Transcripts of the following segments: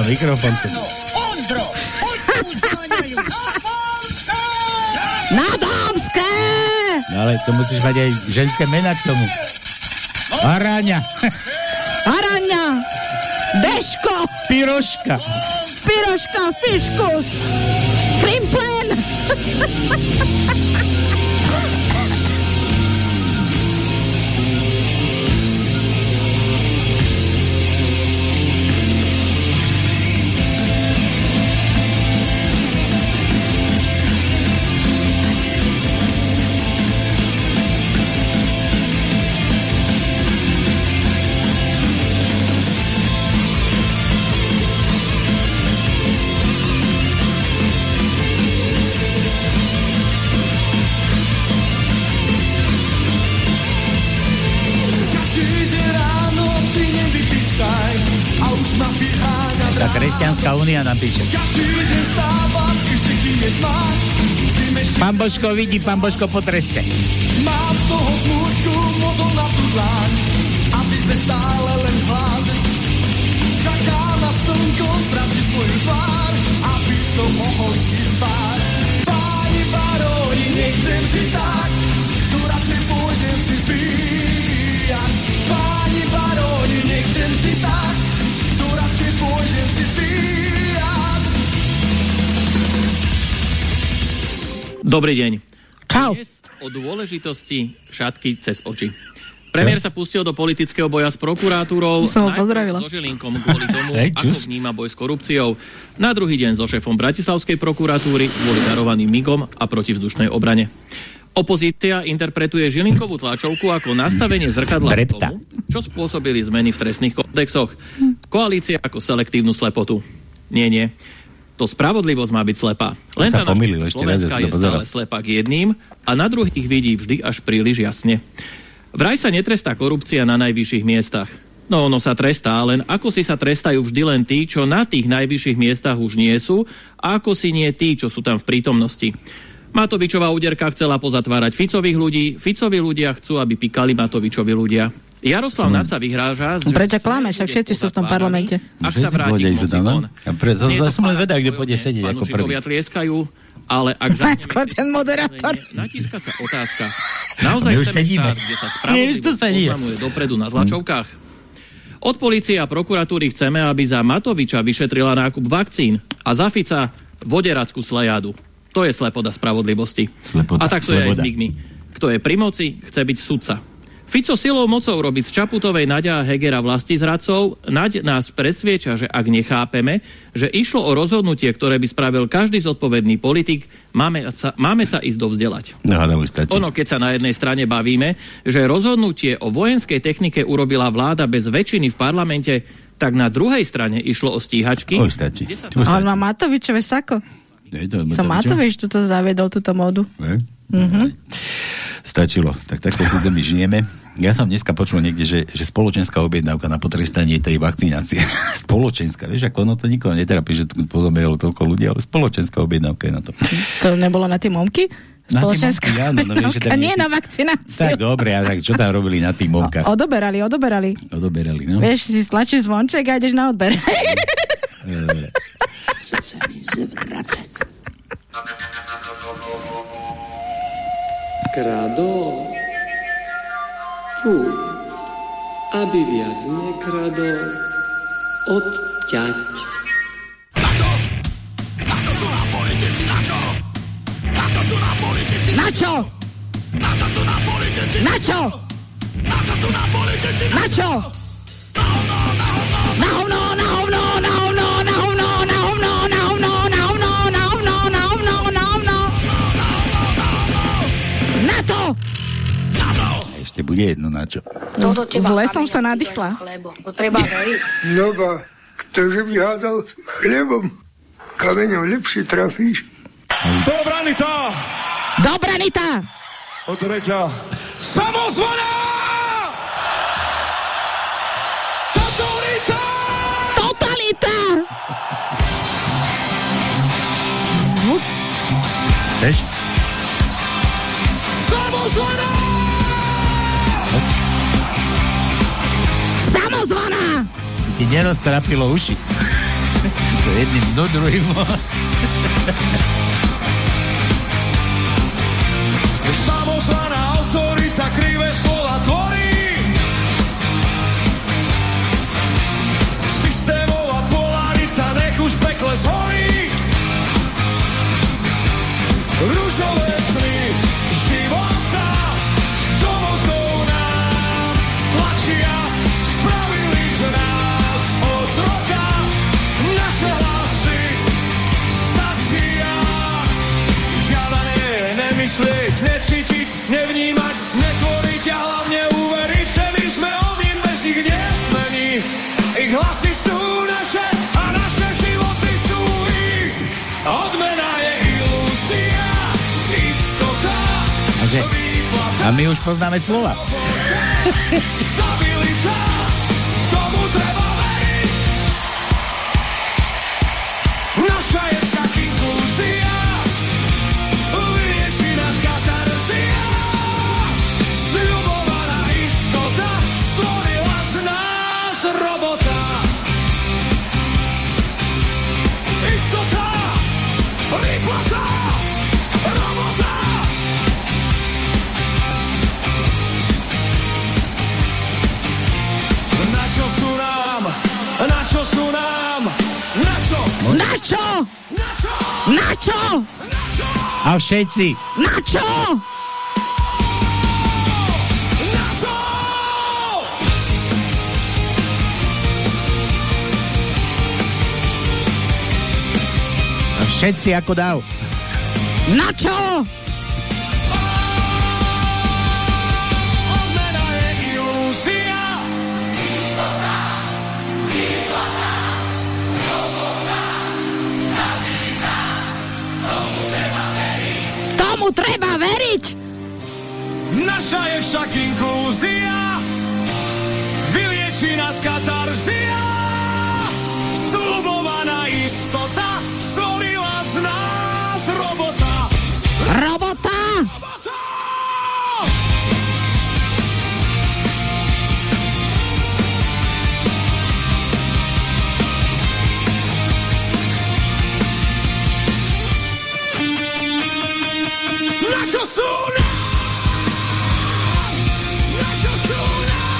Nemám mikrofón. Ondro, Na dámske! No ale to musíš mať aj ženské mena k tomu. Aráňa. Araňa! Deško! Piroška. Piroška! Fiškus! Krimplen! kresťanská únia nám píše. Pán Božko vidí, pán Božko potreste. Mám z toho smutku mozol na tú dlaň, aby sme stále len hľadli. Čaká na slnko, ztraci svoju tvár, aby som mohol ísť spať. Páni baróni, nechcem si tak, tu radšej pôjdem si zbíjať. Páni baróni, nechcem si tak, tu radšej pôjdem si zbíjať. Dobrý deň. Čau. Dnes o dôležitosti šatky cez oči. Premiér sa pustil do politického boja s prokuratúrou. Som ho pozdravila. So Žilinkom kvôli tomu, Hej, ako vníma boj s korupciou. Na druhý deň so šéfom Bratislavskej prokuratúry kvôli darovaným migom a protivzdušnej obrane. Opozícia interpretuje Žilinkovú tlačovku ako nastavenie zrkadla Drepta. tomu, čo spôsobili zmeny v trestných kodexoch. Koalícia ako selektívnu slepotu. Nie, nie. To spravodlivosť má byť slepá. Len tá pomýlil ešte Slovenska je stále slepá k jedným a na druhých vidí vždy až príliš jasne. Vraj sa netrestá korupcia na najvyšších miestach. No, ono sa trestá, len ako si sa trestajú vždy len tí, čo na tých najvyšších miestach už nie sú a ako si nie tí, čo sú tam v prítomnosti. Matovičová úderka chcela pozatvárať Ficových ľudí, Ficovi ľudia chcú, aby pikali Matovičovi ľudia. Jaroslav Naca vyhráža, že Prečo Smer klameš? Však všetci sú v tom parlamente. Ak sa vráti tam, no? von. A pre- to- Znie to to som len vedel, kde pôjde sedieť ako prvý. tlieskajú, ale ak Skôr ten moderátor. natíska sa otázka. Naozaj chceme štát, kde sa spravodlivosť oznamuje dopredu na tlačovkách? Od policie a prokuratúry chceme, aby za Matoviča vyšetrila nákup vakcín a za Fica voderackú slejádu. To je slepoda spravodlivosti. Slepoda, a tak to je aj s. Kto je pri moci, chce byť sudca. Fico silou mocou robí z Čaputovej Nadia a Hegera vlasti zradcov. Naď nás presvieča, že ak nechápeme, že išlo o rozhodnutie, ktoré by spravil každý zodpovedný politik, máme sa, máme sa ísť dovzdelať. No. Ono, keď sa na jednej strane bavíme, že rozhodnutie o vojenskej technike urobila vláda bez väčšiny v parlamente, tak na druhej strane išlo o stíhačky. Už stačí. Kde sa Už A on stačí. má Matovičové sako. Nie, to, To Matovič tuto zaviedol túto módu. Ne? Mhm. Stačilo. Tak takto si to my žijeme. Ja som dneska počul niekde, že, že spoločenská objednávka na potrestanie tej vakcinácie. spoločenská, vieš, ako ono to nikoho netrápi, že tu pozomieralo toľko ľudí, ale spoločenská objednávka je na to. To nebolo na tie momky? Na Spoločenská momky, áno, no vieš, že tam nie na vakcináciu. Tak dobre, a tak čo tam robili na tých momkách? Odoberali, odoberali. Odoberali, no? Vieš, si stlačíš zvonček a ideš na odber. Chce sa mi zvracať. Kradol. Fuj. Aby viac nekradol. Odťať. Na čo? Na čo sú na politici? Na čo? Na čo sú na politici? Na čo? Na hovno, na hovno, na hovno, na hovno, na hovno, na hovno, Ešte bude jedno na čo. To do teba Zle som sa nadýchla. Chlebo. To treba veriť. No ba, ktože by házal chlebom, kameňom lepšie trafíš. Dobrá, Anita! Dobre, Nita! O treťa. Samozvaná! Totalita! Totalita! Zvuk? Samozvaná! Ti neroztrapilo uši. to jedným do druhým. Samozvaná autorita krivé slova tvorí Systémová polarita nech už pekle zhorí Rúžové a my už poznáme slova. čo? A všetci. Na čo? Na čo? A všetci ako dav. Na čo? Odmena je treba veriť! Naša je však inklúzia. Vylieči nás katarzia. Slubovaná istota stvorila z nás robota. Robota! Čo sú nám? Na čo sú nám?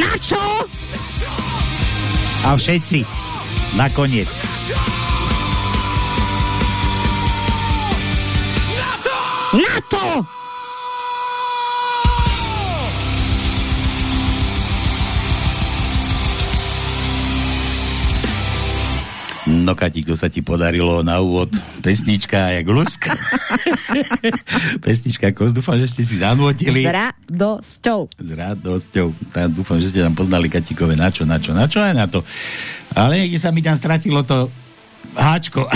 Na čo? A všetci. Nakoniec. Na to! Na to! No Kati, to sa ti podarilo na úvod. Pesnička jak luska. Pesnička kos, dúfam, že ste si zanútili. S radosťou. S radosťou. Tá, dúfam, že ste tam poznali Katikové na čo, na čo, na čo aj na to. Ale niekde sa mi tam stratilo to háčko.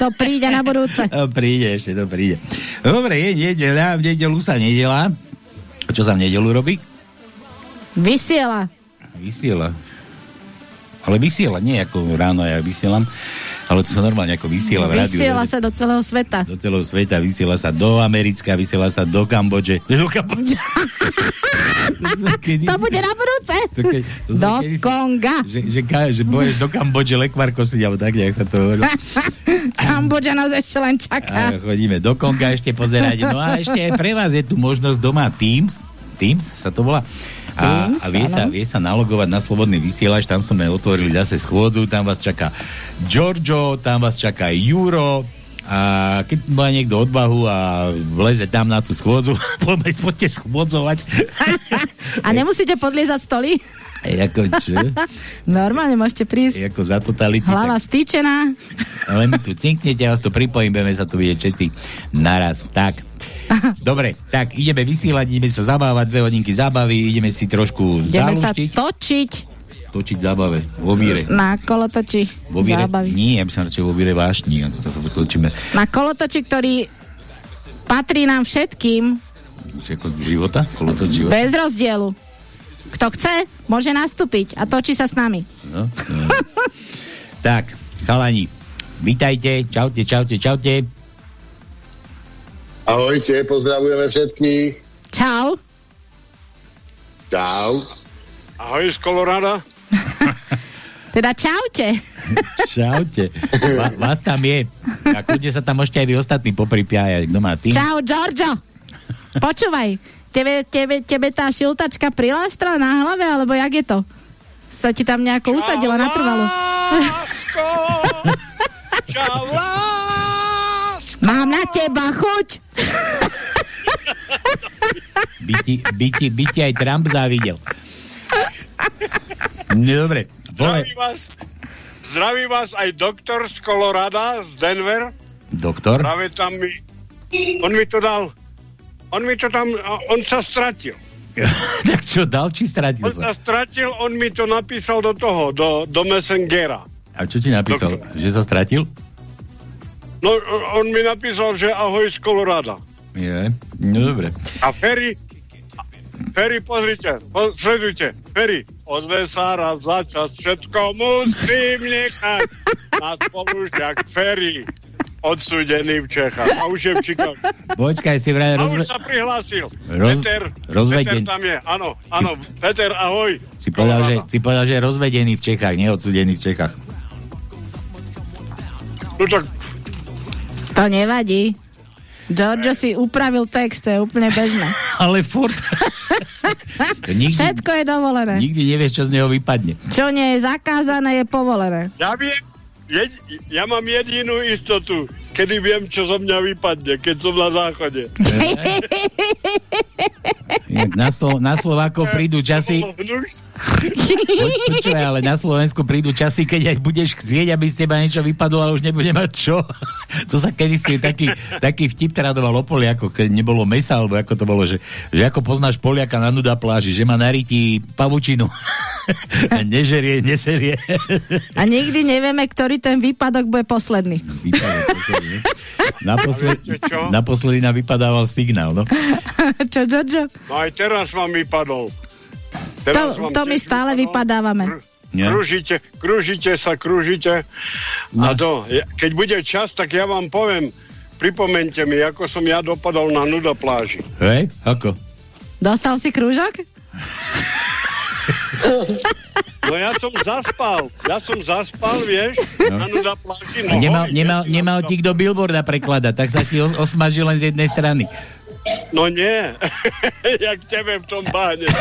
To príde na budúce. To príde, ešte to príde. Dobre, je nedeľa, v nedelu sa nedela. A čo sa v nedelu robí? Vysiela. Vysiela. Ale vysiela, nie ako ráno ja vysielam, ale to sa normálne ako vysiela v rádiu. Vysiela sa do celého sveta. Do celého sveta, vysiela sa do Americka, vysiela sa do Kambodže. Do Kambodže. To bude na budúce. To keď- to sa Do kedysi- Konga. Že, že, že budeš do Kambodže lekvár kosiť, alebo tak, nejak sa to hovorí. Kambodža nás ešte len A čaká. chodíme do Konga ešte pozerať. No a ešte pre vás je tu možnosť doma Teams. Teams sa to volá. A, a vie, sa, vie sa nalogovať na slobodný vysielač, tam sme otvorili zase schôdzu, tam vás čaká Giorgio, tam vás čaká Juro, a keď má niekto odvahu a vleze tam na tú schôdzu, poďme, poďte schôdzovať. A nemusíte podliezať stoly? ako čo? Normálne môžete prísť. Ako za totality. Hlava tak, vstýčená. ale my tu cinknete, ja vás to pripojím, budeme sa tu vidieť všetci naraz. Tak. Dobre, tak ideme vysielať, ideme sa zabávať, dve hodinky zábavy, ideme si trošku Ideme sa točiť Točiť zábave. Vo víre. na kolotoči Vo víre? zábavy. Nie, ja by som radšej vo víre vášni. točíme. Na kolotoči, ktorý patrí nám všetkým Či Ako života? Kolotoč života? bez rozdielu. Kto chce, môže nastúpiť a točí sa s nami. No, no. tak, chalani, vítajte, čaute, čaute, čaute. Ahojte, pozdravujeme všetkých. Čau. Čau. Ahoj z Kolorada. Teda čaute. Čaute. Va, vás tam je. A kľudne sa tam môžete aj vy ostatní popripájať. Kto má tým? Čau, Giorgio. Počúvaj, tebe, tebe, tebe tá šiltačka prilástra na hlave, alebo jak je to? Sa ti tam nejako usadila na trvalo. Lásko! Čau, lásko! Mám na teba chuť. By ti, by ti, by ti aj Trump závidel. No dobre. Vole, Zdraví vás, zdraví vás aj doktor z Kolorada, z Denver. doktor? Práve tam mi, on mi to dal, on mi to tam, on sa stratil. tak čo, dal či stratil On sa? stratil, on mi to napísal do toho, do, do Messengera. A čo ti napísal? Doktor. Že sa stratil? No, on mi napísal, že ahoj z Kolorada. Je. No dobre. A Ferry, Ferry, pozrite, po, sledujte, Ferry, ozve sa raz za čas, všetko musím nechať na spolužiak Ferry, odsúdený v Čechách. A už je v Chicagu. Počkaj si vraj A rozve... už sa prihlásil. Roz- Peter, rozveden- Peter tam je, áno, áno, Peter, ahoj. Si povedal, že, si povedal, že je rozvedený v Čechách, neodsudený v Čechách. No tak, To nevadí. Giorgio si upravil text, to je úplne bežné. Ale furt. nikdy, Všetko je dovolené. nikdy nevieš, čo z neho vypadne. Čo nie je zakázané, je povolené. ja viem, jed, ja mám jedinú istotu, kedy viem, čo zo mňa vypadne, keď som na záchode. Na, Slo- na Slováko prídu časy, počúvaj, ale na Slovensku prídu časy, keď aj budeš chcieť, aby z teba niečo vypadlo, ale už nebude mať čo. to sa kedysi taký, taký vtip tradoval o Poliakoch, keď nebolo mesa, alebo ako to bolo, že, že ako poznáš Poliaka na nuda pláži, že má na ryti pavučinu. A nežerie, neserie. A nikdy nevieme, ktorý ten výpadok bude posledný. Posledný. Naposled, naposledy nám vypadával signál, no. Čo, Giorgio? No aj teraz vám vypadol. To, vám to my stále vypadol. vypadávame. Nie? Krúžite, krúžite sa, krúžite. A to, keď bude čas, tak ja vám poviem, pripomente mi, ako som ja dopadol na nuda pláži. Hej, ako? Dostal si krúžok? No ja som zaspal, ja som zaspal, vieš, na nuda pláži. No, nemal, nemal, nemal ti kto billboarda prekladať, tak sa ti os- osmažil len z jednej strany. No nie, jak tebe v tom báne.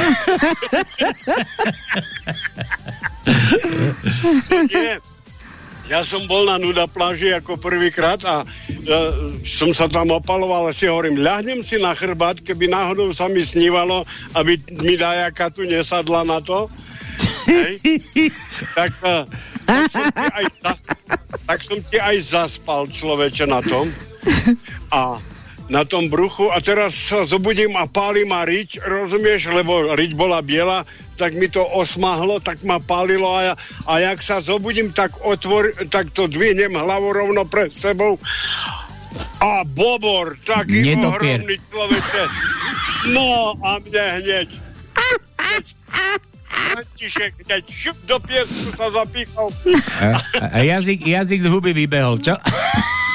no nie. Ja som bol na nuda pláži ako prvýkrát a e, som sa tam opaloval a si hovorím, ľahnem si na chrbát, keby náhodou sa mi snívalo, aby mi dajaka tu nesadla na to. Hej. Tak, e, tak, som aj, tak som ti aj zaspal človeče na tom. A na tom bruchu a teraz sa zobudím a páli ma riť, rozumieš, lebo riť bola biela, tak mi to osmahlo, tak ma pálilo a, ja, a jak sa zobudím, tak otvor, tak to dvihnem hlavu rovno pred sebou a bobor, taký Nedopier. ohromný človeče. No a mne hneď. hneď František hneď šup do piesku sa zapíchal. A, a, a jazyk, jazyk z huby vybehol, čo?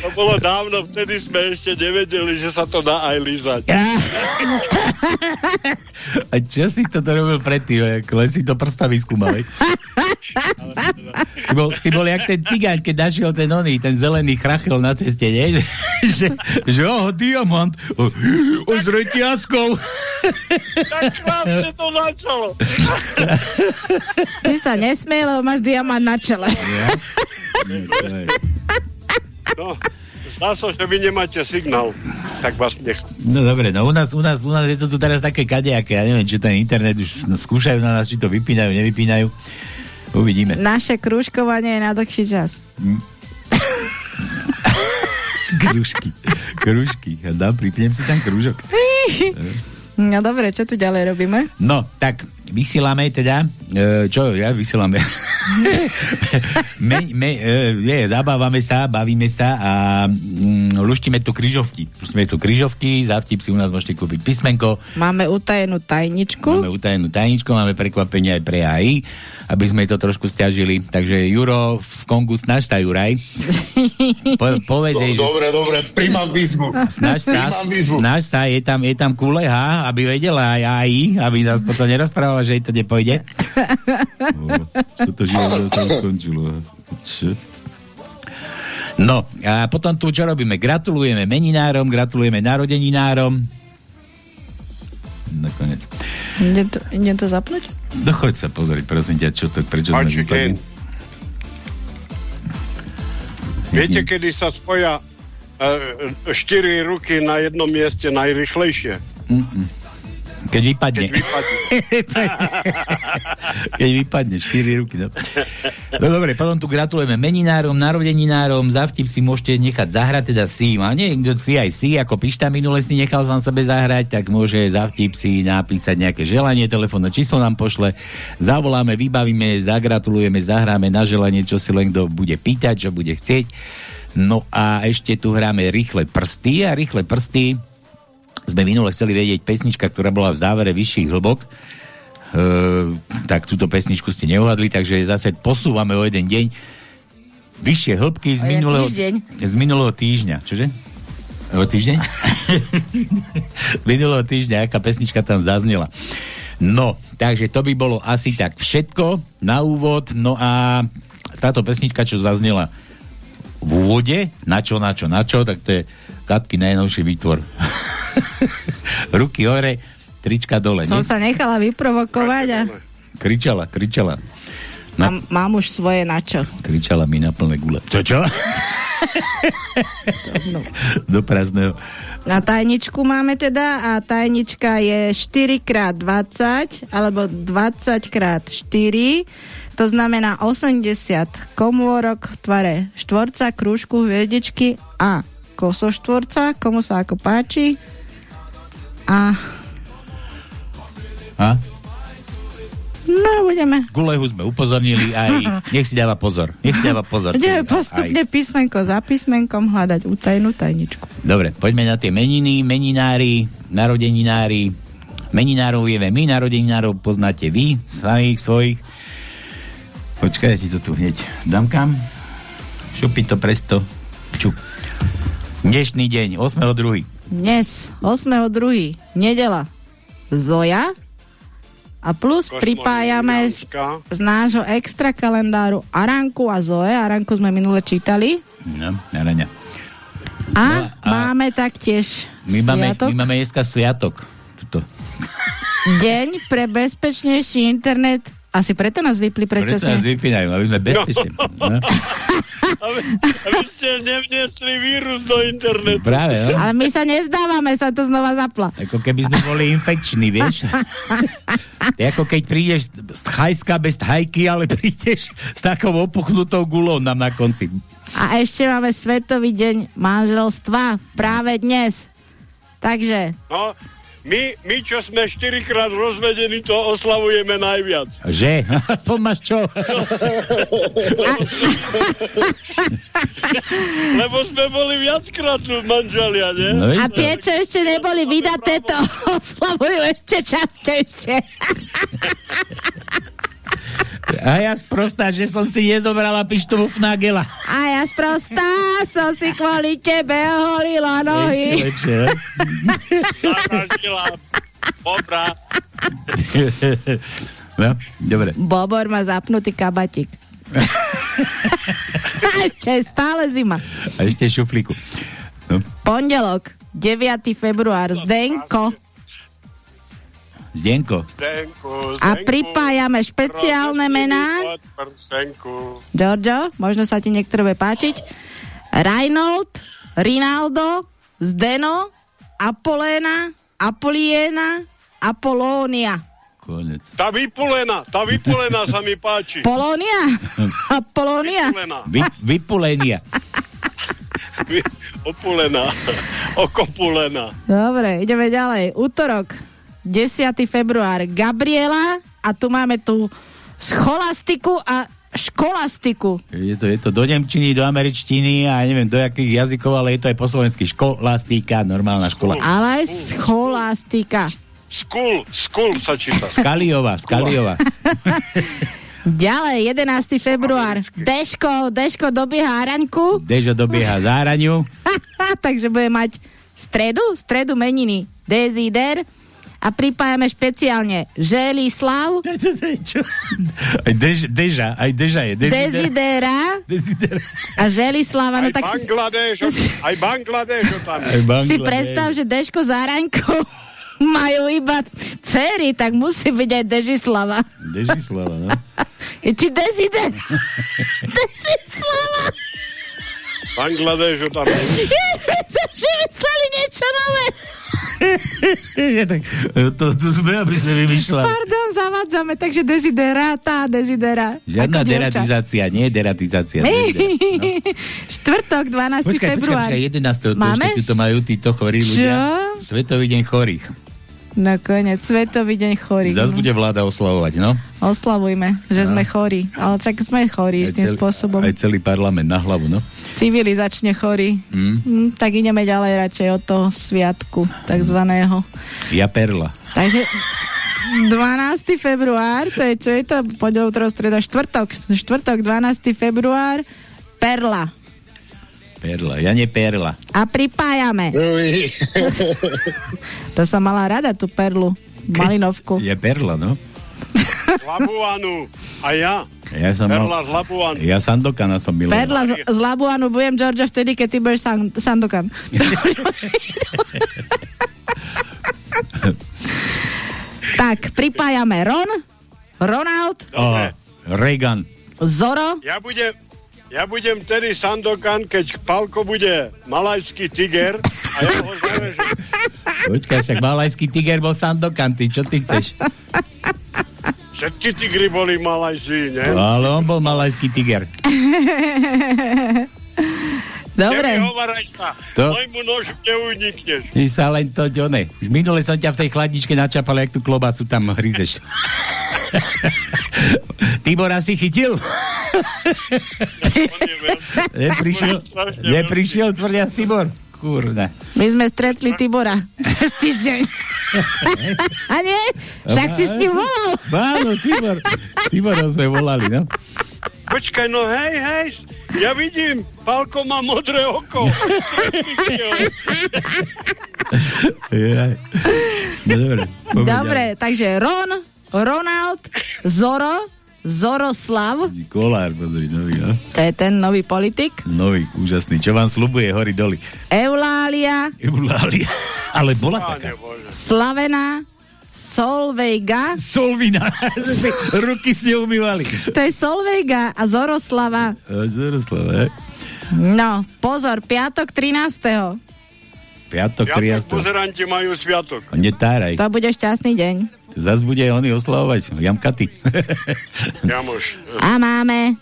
To bolo dávno, vtedy sme ešte nevedeli, že sa to dá aj lízať. A čo si toto robil predtým? ako Len si to prstami skúmal, veď? si, bol, si bol jak ten cigáň, keď našiel ten oný, ten zelený chrachel na ceste, nie? Že, že, že oh, diamant, oh, oh, s reťazkou. Tak krásne to začalo. Ty sa nesmiej, lebo máš diamant na čele. No, zdá sa, že vy nemáte signál. Tak vás nech. No dobre, no u nás, u nás, u nás je to tu teraz také kadejaké, ja neviem, či ten internet už no, skúšajú na nás, či to vypínajú, nevypínajú. Uvidíme. Naše krúžkovanie je na dlhší čas. Kružky, kružky. A dám, pripnem si tam kružok. No dobre, čo tu ďalej robíme? No, tak vysielame teda, e, čo ja vysielame? me, me, e, je, zabávame sa, bavíme sa a mm, luštíme tu kryžovky. Luštíme tu kryžovky, za vtip si u nás môžete kúpiť písmenko. Máme utajenú tajničku. Máme utajenú tajničku, máme prekvapenie aj pre AI, aby sme to trošku stiažili. Takže Juro, v Kongu snaž sa, Juraj. Po, povedej, že... Dobre, dobre, príjmam výzvu. Snaž sa, snaž sa, je tam, je tam kuleha, aby vedela aj AI, aby nás potom nerozprávala, že jej to nepojde. Čo to sa skončilo. Čo? No, a potom tu čo robíme? Gratulujeme meninárom, gratulujeme narodeninárom. Nakoniec. Idem to, idem to zapnúť? No choď sa pozrieť, prosím ťa, čo to, prečo sme Páči, vypadli. Viete, kedy sa spoja e, štyri ruky na jednom mieste najrychlejšie? Mm-mm. Keď vypadne. Keď vypadne. Keď vypadne, 4 ruky. No. no dobre, potom tu gratulujeme meninárom, narodeninárom, za vtip si môžete nechať zahrať, teda si, a niekto si aj si, ako Pišta minule si nechal sám sebe zahrať, tak môže za vtip si napísať nejaké želanie, telefónne číslo nám pošle, zavoláme, vybavíme, zagratulujeme, zahráme na želanie, čo si len kto bude pýtať, čo bude chcieť. No a ešte tu hráme rýchle prsty a rýchle prsty sme minule chceli vedieť pesnička, ktorá bola v závere vyšších hlbok. E, tak túto pesničku ste neuhadli, takže zase posúvame o jeden deň vyššie hĺbky z minulého, týždeň. z minulého týždňa. Čože? O týždeň? minulého týždňa, aká pesnička tam zaznela. No, takže to by bolo asi tak všetko na úvod. No a táto pesnička, čo zaznela v úvode, na čo, na čo, na čo, tak to je Katky najnovší výtvor. Ruky hore, trička dole. Som nie? sa nechala vyprovokovať a Kričala, kričala. Na, mám, mám už svoje na čo. kričala mi na plné gule. Čo, čo? Do prázdneho. Na tajničku máme teda a tajnička je 4x20 alebo 20x4 to znamená 80 komôrok v tvare štvorca, krúžku, hviezdičky a kosoštvorca, komu sa ako páči. A A? no, budeme Gulehu sme upozornili aj, nech si dáva pozor. Nech si dáva pozor. Budeme postupne písmenko za písmenkom hľadať utajenú tajničku. Dobre, poďme na tie meniny, meninári, narodeninári. Meninárov vieme my, narodeninárov poznáte vy, svojich, svojich. Počkaj, ja ti to tu hneď dám kam. Šupi to presto. Čup. Dnešný deň, 8.2. Dnes, 8.2. nedela. Zoja a plus pripájame z, z nášho extra kalendáru Aranku a Zoe. Aranku sme minule čítali. No, narania. A, No a- máme taktiež My máme, sviatok. my máme dneska sviatok. Tuto. Deň pre bezpečnejší internet. Asi preto nás vypli, prečo Preto nás vypínajú, aby sme bezpečne. No. Aby, aby ste nevniesli vírus do internetu. Práve, no. Ale my sa nevzdávame, sa to znova zapla. Ako keby sme boli infekční, vieš? To je ako keď prídeš z Thajska bez hajky, ale prídeš s takou opuchnutou gulou nám na konci. A ešte máme Svetový deň manželstva práve dnes. Takže No, my, my, čo sme štyrikrát rozvedení, to oslavujeme najviac. Že? Aspoň máš čo? Lebo sme boli viackrát tu manželia, nie? No, A tie, čo ešte neboli vydaté, to oslavujú ešte častejšie. A ja sprostá, že som si nezobrala pištovú fnagela. A ja sprostá som si kvôli tebe Ešte nohy. lepšie? Zaražila. Bobra. No, dobre. Bobor má zapnutý kabatík. Ešte je stále zima. A ešte šuflíku. No, Pondelok, 9. február, Zdenko. Zdenko. Zenku, A pripájame špeciálne mená. Giorgio, možno sa ti niektoré bude páčiť. Reinhold, Rinaldo, Zdeno, Apoléna, Apoliena, Apolónia. Konec. Tá vypulená, tá vypulená sa mi páči. Polónia? Apolónia? Vypulená, Vy, vypulenia. vy, opulená, okopulená. Dobre, ideme ďalej. Útorok, 10. február, Gabriela a tu máme tu scholastiku a školastiku. Je to, je to do Nemčiny, do Američtiny a neviem do jakých jazykov, ale je to aj po slovensky. Školastika, normálna škola. Ale aj scholastika. Skul, skul sa číta. Skaliova, Skaliova. Ďalej, 11. február. Deško, Deško dobieha Araňku, Dežo dobieha záraniu. takže bude mať v stredu, v stredu meniny Desider a pripájame špeciálne Želislav? Aj dež, Deža, aj Deža je. Dezider. Desidera Dezider. a Želislava. No Aj tak si, Bangladeš, aj Bangladeš tam. Aj Bangladeš. si predstav, že Deško s Araňkou majú iba dcery, tak musí byť aj Dežislava. Dežislava, no. Či Desider? Dežislava. Bangladeš tam. Som že mysleli niečo nové. Tak, to, to sme, aby sme vymýšľali. Pardon, zavádzame, takže Desiderata, Desidera. Žiadna deratizácia, nie deratizácia. Dezider. No. Štvrtok, 12. Počkaj, počkaj, február. počkaj, 11. to Máme? ešte tu to majú títo chorí Čo? ľudia. Svetový deň chorých. Nakoniec, Svetový deň chorých. Zas no. bude vláda oslavovať, no? Oslavujme, že sme chorí. Ale tak sme chorí Aj istým celý- spôsobom. Aj celý parlament na hlavu, no? Civilizačne chorí. Mm. Mm, tak ideme ďalej radšej od toho sviatku, takzvaného. Ja perla. Takže 12. február, to je, čo je to? Útorok, streda, štvrtok. Štvrtok, 12. február, Perla. Perla, ja nie perla. A pripájame. to som mala rada, tú perlu. Malinovku. Je perla, no? Labuanu. A ja. Ja som Perla mal... z Labuanu. Ja Sandokana som miloval. Perla z, z Labuanu budem Georgia vtedy, keď ty budeš san, Sandokan. tak, pripájame Ron, Ronald, Oh, Reagan. Zoro, Ja budem, ja budem tedy Sandokan, keď Palko bude malajský tiger a ja ho zarežem. Počkaj, však malajský tiger bol Sandokan, ty čo ty chceš? Všetky tigry boli malajší, ne? Ale on bol malajský tiger. dobre. Môjmu nožu neunikneš. Ty sa len to, ďone. Už minule som ťa v tej chladničke načapal, jak tú klobasu tam hryzeš. Tibora si chytil? Neprišiel, neprišiel tvrdia Tibor? Kurna. My sme stretli Tibora cez týždeň. A nie? Však si s ním volal. Áno, Tibor. Tibora sme volali, no. Počkaj, no hej, hej, ja vidím, Palko má modré oko. No dobre. Dobre, takže Ron, Ronald, Zoro, Zoroslav. Kolár, pozri, nový, no. to je ten nový politik, Nový, úžasný. Čo vám slubuje hory doly? Eulália, Eulália. Ale bola taká. Slavena, Solvejga, Solvina. Ruky si umývali. to je Solvejga a Zoroslava. Zoroslava, No, pozor, piatok 13. Piatok, Piatok triasto. pozeranti majú sviatok. Netáraj. To bude šťastný deň. To zase bude oni oslavovať. Jamkaty. Jamoš. A máme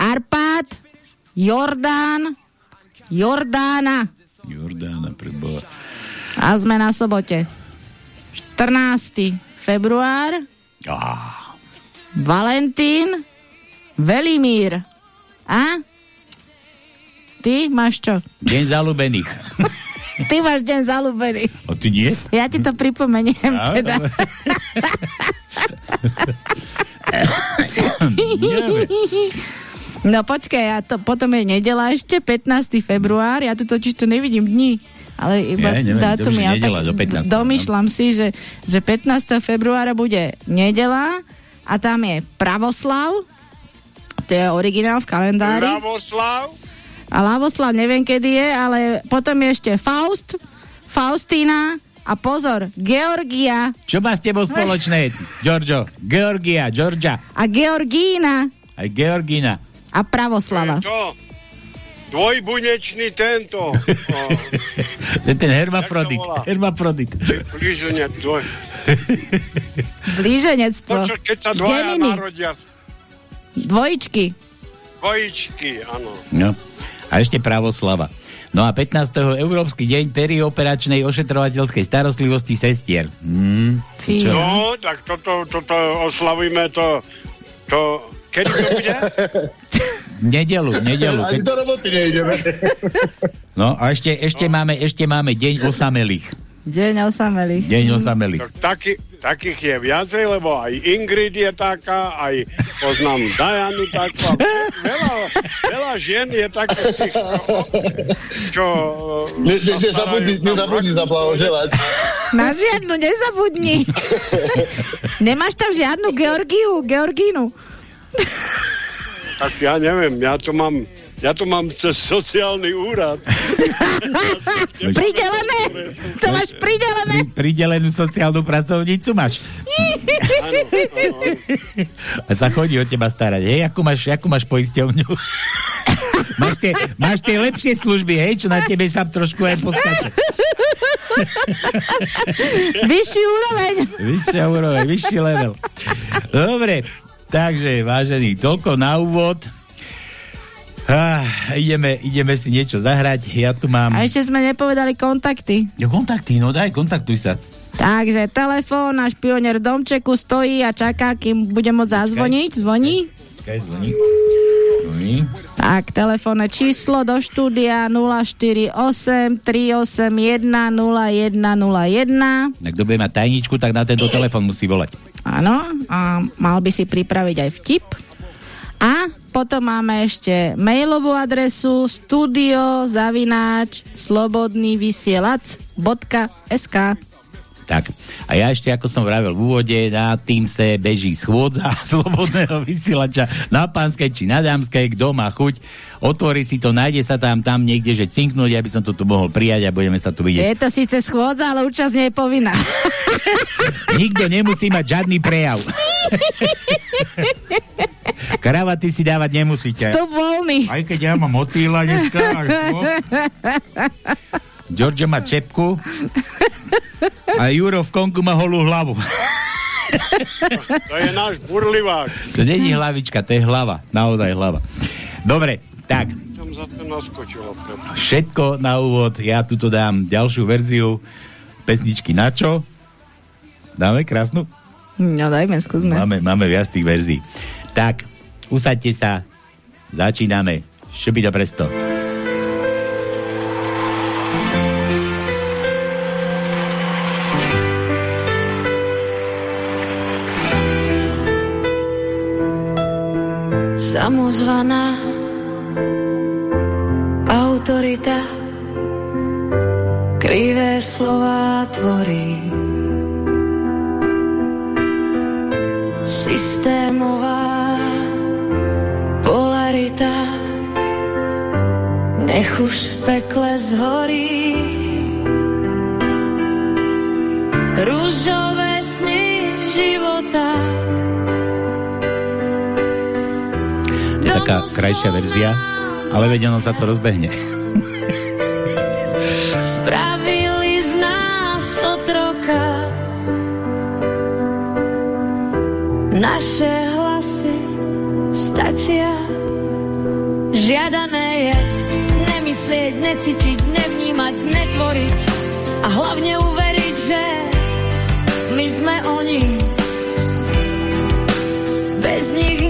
Arpad, Jordán, Jordána. Jordána preboha. A sme na sobote. 14. február, Á, Valentín, Velimír. A? Ty máš čo? Deň zalúbených. Ty máš deň zalúbený. O ty nie? Ja ti to pripomeniem Á, teda. No počkaj, ja to, potom je nedela ešte, 15. február, ja tu totiž to nevidím dni, ale iba Ja dobře, ale nedela do 15., domýšľam si, že, že 15. februára bude nedela a tam je Pravoslav, to je originál v kalendári. Ravoslav, A Lavoslav neviem kedy je, ale potom je ešte Faust, Faustína a pozor, Georgia Čo má s tebou spoločné, Giorgio? Georgia, Georgia. a Georgína Aj Georgina. a Pravoslava. to, dvojbunečný tento. O, Ten, ten hermafrodit. Hermafrodit. blíženie dvoj. Blíženectvo. To, čo, keď sa dvaja Gemini. narodia, Dvojičky. dvojičky, áno. No. A ešte pravoslava. No a 15. Európsky deň perioperačnej ošetrovateľskej starostlivosti sestier. Hmm. Čo? No, tak toto, toto oslavíme to, to kedy to bude? Nedelu, nedelu. Ani Keď... do roboty nejdeme. No a ešte, ešte, máme, ešte máme deň osamelých. Deň osamelých. Deň osamelých. Tak, taký, takých je viacej, lebo aj Ingrid je taká, aj poznám Dianu takú. Veľa, veľa žien je také, tých, čo... Ne, ne, nezabudni, nezabudni zablahoželať. Na žiadnu nezabudni. Nemáš tam žiadnu Georgiu, Georgínu. Tak ja neviem, ja to mám... Ja to mám cez sociálny úrad. Pridelené? To máš pridelené? Pri, pridelenú sociálnu pracovnicu máš. A sa chodí o teba starať, hej? Akú máš, akú máš poisťovňu? máš, tie, máš tie lepšie služby, hej? Čo na tebe sa trošku aj poskače. Vyšší úroveň. Vyššia úroveň, vyšší level. Dobre, takže, vážený, toľko na úvod. Ah, ideme, ideme si niečo zahrať. Ja tu mám... A ešte sme nepovedali kontakty. Jo, kontakty, no daj, kontaktuj sa. Takže telefón, náš pionier v domčeku stojí a čaká, kým bude môcť zazvoniť. Zvoní? Počkaj, zvoní. Zvoní. Tak, telefónne číslo do štúdia 048 381 0101. Ak kto bude mať tajničku, tak na tento telefon musí volať. Áno, a mal by si pripraviť aj vtip. A potom máme ešte mailovú adresu studio zavináč slobodný vysielač.sk Tak. A ja ešte, ako som vravel v úvode, na tým se beží schôdza slobodného vysielača na pánskej či na dámskej, kto má chuť, otvorí si to, nájde sa tam, tam niekde, že cinknúť, aby som to tu mohol prijať a budeme sa tu vidieť. Je to síce schôdza, ale účasť nie je povinná. Nikto nemusí mať žiadny prejav. Kravaty si dávať nemusíte. Vstup voľný. Aj keď ja mám motýla dneska. Giorgio má čepku a Juro v konku má holú hlavu. To je náš burlivák. To není hlavička, to je hlava. Naozaj hlava. Dobre, tak. Všetko na úvod. Ja tuto dám ďalšiu verziu pesničky na čo? Dáme krásnu? No dajme, skúsme. Máme, máme viac tých verzií. Tak, usaďte sa. Začíname. Šubido presto. Samozvaná autorita krivé slova tvorí. Systémová nech už v pekle zhorí. Rúžové sny života Taká krajšia verzia, ale ono sa to rozbehne. Spravili z nás otroka Naše hlasy stačia Žiadané je nemyslieť, necítiť, nevnímať, netvoriť A hlavne uveriť, že my sme oni. Bez nich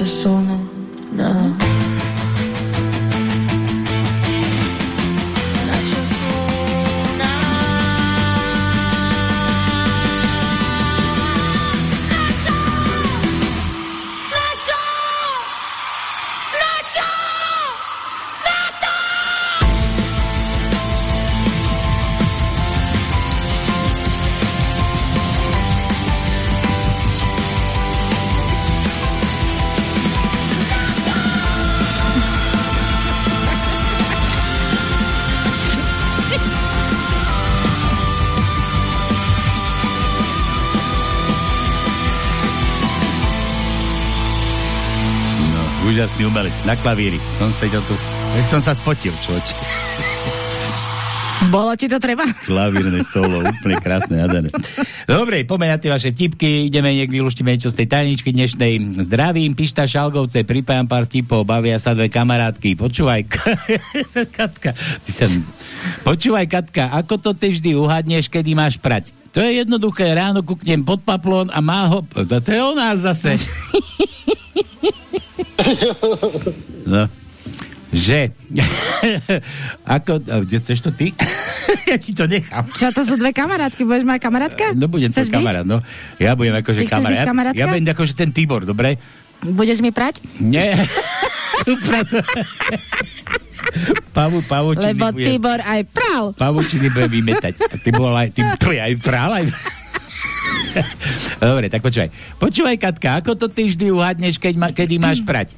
Na čo na klavíri. Som sedel tu, veď som sa spotil, človeče. Bolo ti to treba? Klavírne solo, úplne krásne, nadané. Dobre, poďme na tie vaše tipky, ideme niekde vyluštíme niečo z tej tajničky dnešnej. Zdravím, Pišta Šalgovce, pripájam pár tipov, bavia sa dve kamarátky. Počúvaj, Katka, ty sa... Počúvaj, Katka, ako to ty vždy uhadneš, kedy máš prať? To je jednoduché, ráno kuknem pod paplón a má ho... To je o nás zase. No. Že... Ako... chceš to ty? ja ti to nechám. Čo, to sú dve kamarátky, budeš mať kamarátka? No budem tvoj kamarát, no. Ja budem akože kamarát. Ja, ja budem akože ten Tibor, dobre? Budeš mi prať? Nie. Pavu, pavučiny Lebo budem, Tibor aj pral. pavučiny budem vymetať. A ty bol aj, ty, ty aj prál aj... Dobre, tak počúvaj. Počúvaj, Katka, ako to ty vždy uhadneš, keď ma, kedy máš prať?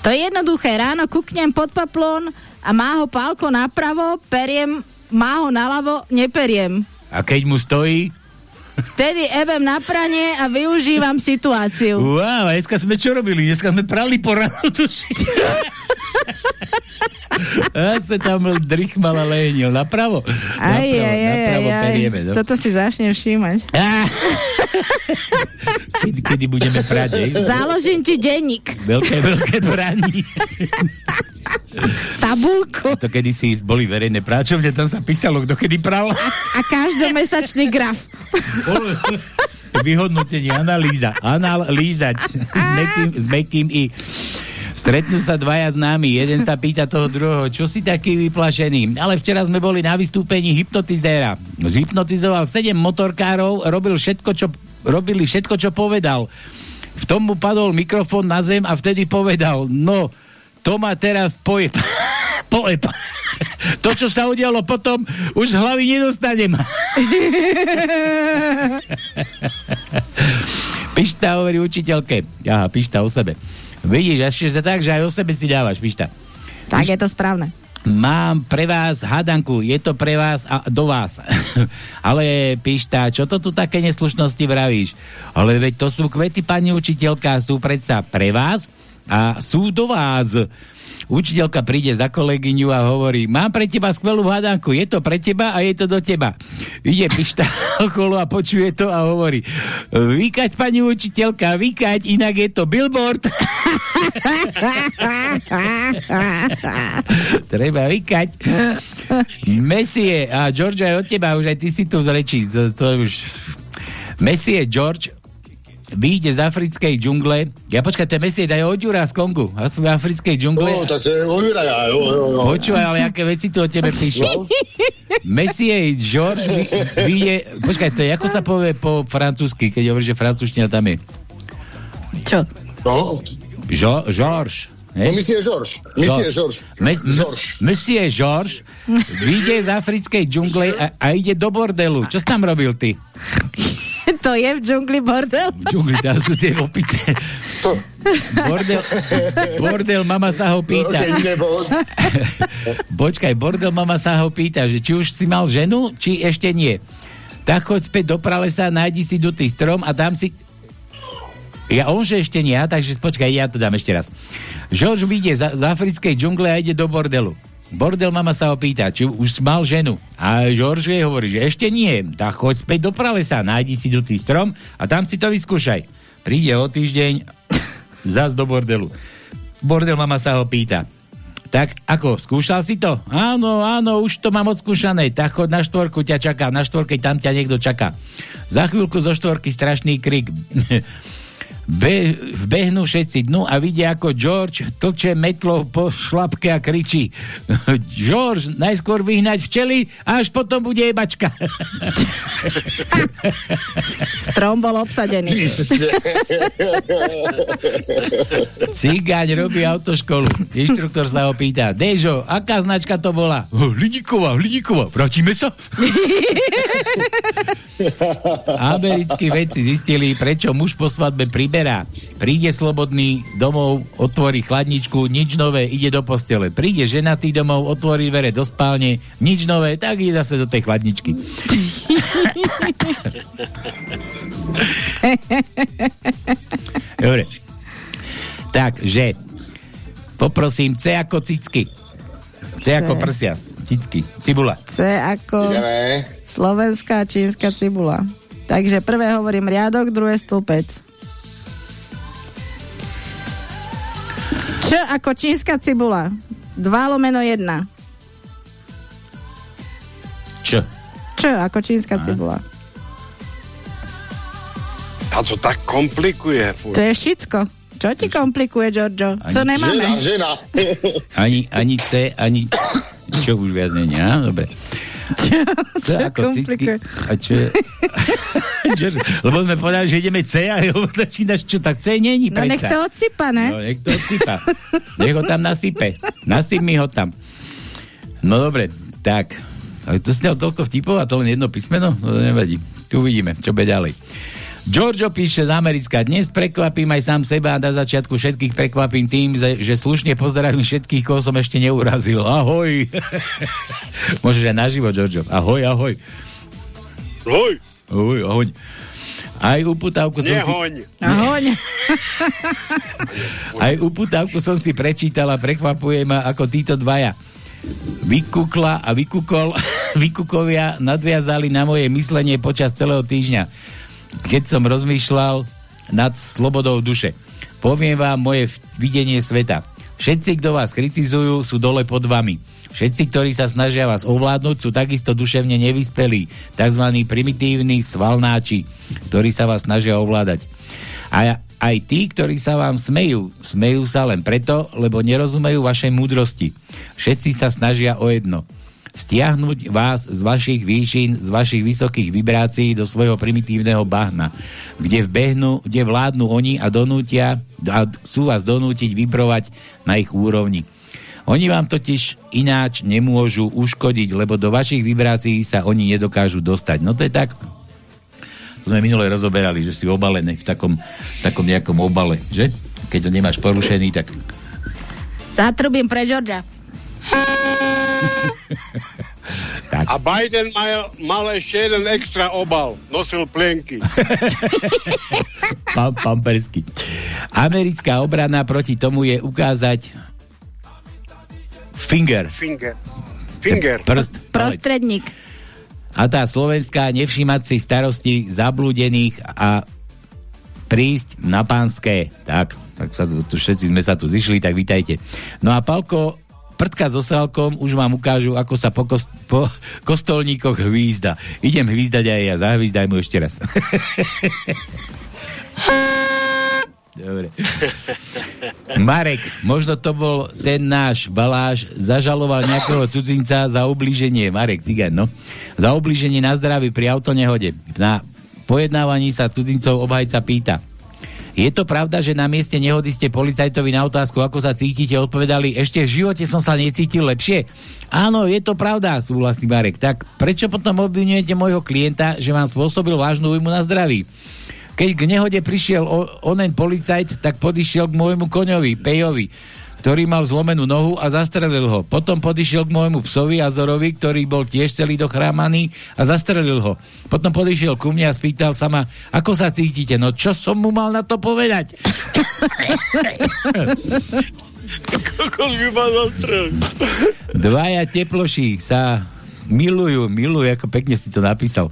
To je jednoduché. Ráno kuknem pod paplón a má ho pálko napravo, periem, má ho naľavo, neperiem. A keď mu stojí... Vtedy ebem na pranie a využívam situáciu. Wow, a dneska sme čo robili? Dneska sme prali po ráno tuši. A sa tam drichmal a lehnil. Napravo. Aj, napravo, aj, napravo aj, aj. perieme. No. Toto si začnem všímať. Kedy, kedy budeme prať? Založím ti denník. Veľké, veľké braní. Tabulku. To kedy si boli verejné práčovne, tam sa písalo, kto kedy pral. A každomesačný graf. Vyhodnotenie, analýza. Analýzať. S mekým, s mekým i. Stretnú sa dvaja známi, jeden sa pýta toho druhého, čo si taký vyplašený. Ale včera sme boli na vystúpení hypnotizéra. Hypnotizoval sedem motorkárov, robil všetko, čo, robili všetko, čo povedal. V tom mu padol mikrofón na zem a vtedy povedal, no, to ma teraz pojeb. pojeb. To, čo sa udialo potom, už z hlavy nedostanem. Pišta hovorí učiteľke. Aha, Pišta o sebe. Vidíš, ešte tak, že aj o sebe si dávaš, Pišta. Tak je to správne. Mám pre vás hadanku, je to pre vás a do vás. Ale Pišta, čo to tu také neslušnosti vravíš? Ale veď to sú kvety, pani učiteľka, sú predsa pre vás a sú do vás. Učiteľka príde za kolegyňu a hovorí, mám pre teba skvelú hadanku, je to pre teba a je to do teba. Ide pišta okolo a počuje to a hovorí, vykať pani učiteľka, vykať, inak je to billboard. Treba vykať. Messie a George aj od teba, už aj ty si tu zrečí. To, to už... Messie George vyjde z africkej džungle. Ja počkaj, to je Messie daj od Jura z Kongu. A sú v africkej džungle. No, tak to je od Juraja, jo, jo, jo. Počúvaj, ale aké veci tu o tebe píšu. Messie George vy, vyjde... Počkaj, to je, ako sa povie po francúzsky, keď hovoríš, že francúzština tam je? Čo? No, Jo, George. no Monsieur George. Monsieur George. Me, George. Monsieur George vyjde z africkej džungle a, a ide do bordelu. Čo si tam robil ty? To je v džungli bordel? V džungli, tam sú tie opice. To, Bordel, bordel, mama sa ho pýta. Počkaj, bordel, mama sa ho pýta, že či už si mal ženu, či ešte nie. Tak choď späť do pralesa, nájdi si dutý strom a dám si... Ja on, že ešte nie, takže počkaj, ja to dám ešte raz. George vyjde z, z africkej džungle a ide do bordelu. Bordel mama sa ho pýta, či už mal ženu. A George jej hovorí, že ešte nie. Tak choď späť do pralesa, nájdi si dutý strom a tam si to vyskúšaj. Príde o týždeň zás do bordelu. Bordel mama sa ho pýta, tak ako, skúšal si to? Áno, áno, už to mám odskúšané. Tak chod na štvorku, ťa čaká. Na štvorke tam ťa niekto čaká. Za chvíľku zo štvorky strašný krik. Be, vbehnú všetci dnu a vidia, ako George tlče metlou po šlapke a kričí George, najskôr vyhnať včely a až potom bude jebačka. Strom bol obsadený. Cigáň robí autoškolu. Inštruktor sa ho pýta, Dežo, aká značka to bola? Hliníková, hliníková, vrátime sa? Americkí vedci zistili, prečo muž po svadbe priberá. Príde slobodný domov, otvorí chladničku, nič nové, ide do postele. Príde ženatý domov, otvorí dvere do spálne, nič nové, tak ide zase do tej chladničky. Dobre. Takže, poprosím, C ako cicky. C ako C. prsia. Cicky. Cibula. C ako Ideme. slovenská čínska cibula. Takže prvé hovorím riadok, druhé stĺpec. Č ako čínska cibula. 2 lomeno 1. Č. Č ako čínska cibula. A to tak komplikuje. Furt. To je všetko. Čo ti komplikuje, Giorgio? Co Žena, nemáme? žena. Ani, ani C, ani čo už viac není? Dobre. Čo ako cicky. A čo je? čo, lebo sme povedali, že ideme C a začínaš čo, tak C není No nech to odsypa, ne? No, nech to odsypa. nech ho tam nasype. Nasyp mi ho tam. No dobre, tak. Ale to ste toľko vtipov a to len jedno písmeno? No to nevadí. Tu uvidíme, čo bude ďalej. Giorgio píše z Americka. Dnes prekvapím aj sám seba a na začiatku všetkých prekvapím tým, že slušne pozdravím všetkých, koho som ešte neurazil. Ahoj. Môžeš aj naživo, Giorgio. Ahoj, ahoj. Hoj, Ahoj, ahoj. Aj uputávku som si... nehoň. Ahoň. Aj uputávku som si prečítal a prekvapuje ma ako títo dvaja. Vykukla a vykukol, vykukovia nadviazali na moje myslenie počas celého týždňa, keď som rozmýšľal nad slobodou duše. Poviem vám moje videnie sveta. Všetci, kto vás kritizujú, sú dole pod vami. Všetci, ktorí sa snažia vás ovládnuť, sú takisto duševne nevyspelí, tzv. primitívni svalnáči, ktorí sa vás snažia ovládať. A aj tí, ktorí sa vám smejú, smejú sa len preto, lebo nerozumejú vašej múdrosti. Všetci sa snažia o jedno. Stiahnuť vás z vašich výšin, z vašich vysokých vibrácií do svojho primitívneho bahna, kde vbehnú, kde vládnu oni a donútia, a sú vás donútiť vybrovať na ich úrovni. Oni vám totiž ináč nemôžu uškodiť, lebo do vašich vibrácií sa oni nedokážu dostať. No to je tak, to sme minule rozoberali, že si obalený v takom, takom nejakom obale, že? Keď ho nemáš porušený, tak Zatrubím pre Georgia. A Biden mal, mal ešte jeden extra obal. Nosil plienky. pam, pampersky. Americká obrana proti tomu je ukázať finger, Finger. Finger. prst. Prostredník. A tá slovenská nevšímať si starosti zablúdených a prísť na pánske. Tak, tak sa tu, tu všetci sme sa tu zišli, tak vítajte. No a Palko, prdka so sralkom už vám ukážu, ako sa po, kost, po kostolníkoch hvízda. Idem hvízdať aj ja, zahvízdaj mu ešte raz. Dobre. Marek, možno to bol ten náš baláš, zažaloval nejakého cudzinca za ublíženie, Marek Cigan, no, za ublíženie na zdraví pri autonehode. Na pojednávaní sa cudzincov obhajca pýta, je to pravda, že na mieste nehody ste policajtovi na otázku, ako sa cítite, odpovedali, ešte v živote som sa necítil lepšie? Áno, je to pravda, súhlasný Marek. Tak prečo potom obvinujete môjho klienta, že vám spôsobil vážnu újmu na zdraví? Keď k nehode prišiel onen policajt, tak podišiel k môjmu koňovi, Pejovi, ktorý mal zlomenú nohu a zastrelil ho. Potom podišiel k môjmu psovi Azorovi, ktorý bol tiež celý dochrámaný a zastrelil ho. Potom podišiel ku mne a spýtal sa ma, ako sa cítite? No čo som mu mal na to povedať? Kokos by ma zastrel. Dvaja teploší sa milujú, milujú, ako pekne si to napísal.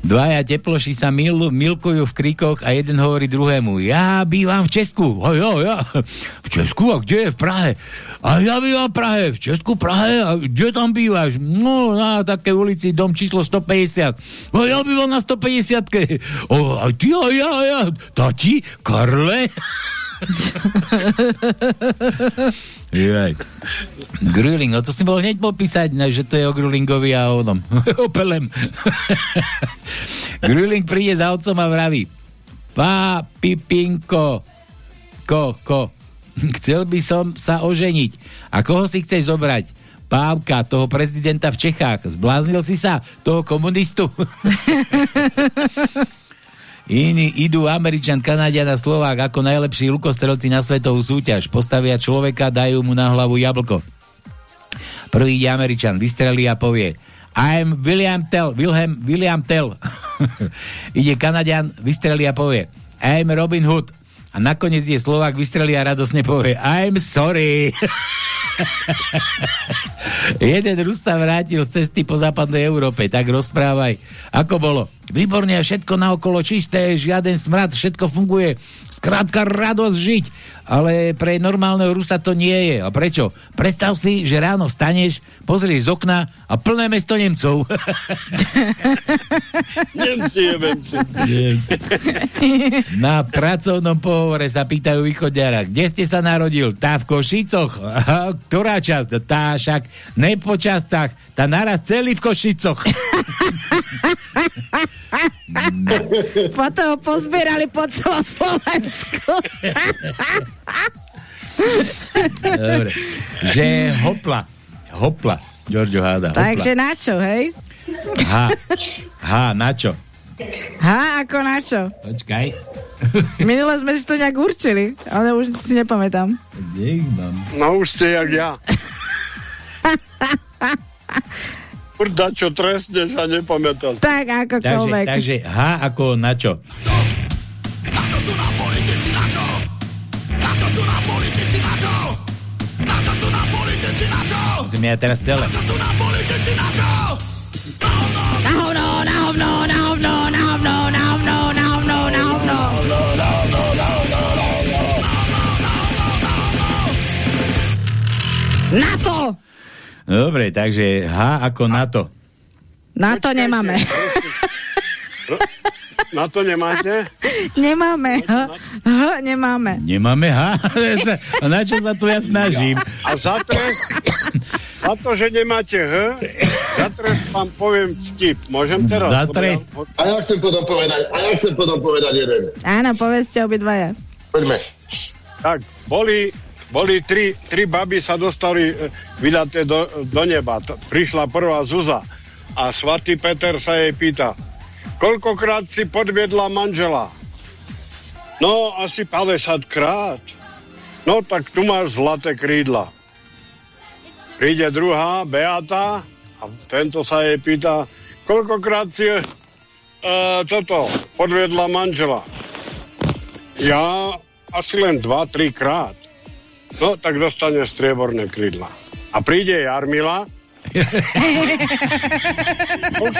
Dvaja teploši sa milu, milkujú v krikoch a jeden hovorí druhému, ja bývam v Česku. A jo, ja. V Česku? A kde je? V Prahe. A ja bývam v Prahe. V Česku, Prahe? A kde tam bývaš? No, na také ulici, dom číslo 150. A ja bývam na 150. O, a ty, a ja, a ja. Tati, Karle? Jaj. Gruling, no to si bol hneď popísať, ne, že to je o Grulingovi a o onom. o Pelem. Gruling príde za otcom a vraví Pá, Pipinko, ko, ko, chcel by som sa oženiť. A koho si chceš zobrať? Pávka, toho prezidenta v Čechách. Zbláznil si sa? Toho komunistu? Iní idú Američan, Kanadian a Slovák ako najlepší lukostrelci na svetovú súťaž. Postavia človeka, dajú mu na hlavu jablko. Prvý ide Američan, vystrelí a povie I'm William Tell, Wilhelm, William Tell. ide Kanadian, vystrelí a povie I'm Robin Hood. a nakoniec je Slovák vystrelí a radosne povie I'm sorry. Jeden Rus sa vrátil z cesty po západnej Európe, tak rozprávaj. Ako bolo? Výborne, všetko naokolo čisté, žiaden smrad, všetko funguje. Skrátka radosť žiť. Ale pre normálneho Rusa to nie je. A prečo? Predstav si, že ráno staneš, pozrieš z okna a plné mesto Nemcov. Nemci, Nemci. Nemci. Na pracovnom pohovore sa pýtajú východňara, kde ste sa narodil? Tá v Košicoch? Aha, ktorá časť? Tá však ne po tá naraz celý v Košicoch. Potom ho pozbierali po celom Slovensku. Dobre. Že hopla. Hopla. Giorgio háda. Hopla. Takže na čo, hej? Ha. Ha, na čo? Ha, ako na čo? Počkaj. Minule sme si to nejak určili, ale už si nepamätám. No už ste jak ja. Prda, čo trestneš a nepamätal. Tak, akokoľvek. Takže, takže H ako na čo? Na čo sú nám politici, na čo? Na čo sú nám politici, na čo? Na čo sú nám politici, na čo? Musím ja teraz celé. Na čo sú nám politici, na čo? Na hovno, na hovno, na hovno, na hovno, na hovno, na hovno, na hovno. Na to! Dobre, takže H ako na to. Na to nemáme. Na to nemáte? Nemáme. H, H, nemáme. Nemáme H? Na čo sa tu ja snažím? A za trest, za to, že nemáte H, za trest vám poviem vtip. Môžem teraz? Za trest? A ja chcem potom povedať, a ja chcem potom povedať jeden. Áno, povedzte obidvaja. Poďme. Tak, boli, boli tri, tri baby sa dostali e, vydaté do, do neba. Prišla prvá Zuza a svatý Peter sa jej pýta, koľkokrát si podviedla manžela? No, asi 50 krát. No, tak tu máš zlaté krídla. Príde druhá, Beata, a tento sa jej pýta, koľkokrát si uh, toto, podviedla manžela? Ja asi len 2-3 krát. No, tak dostane strieborné krydla. A príde Jarmila.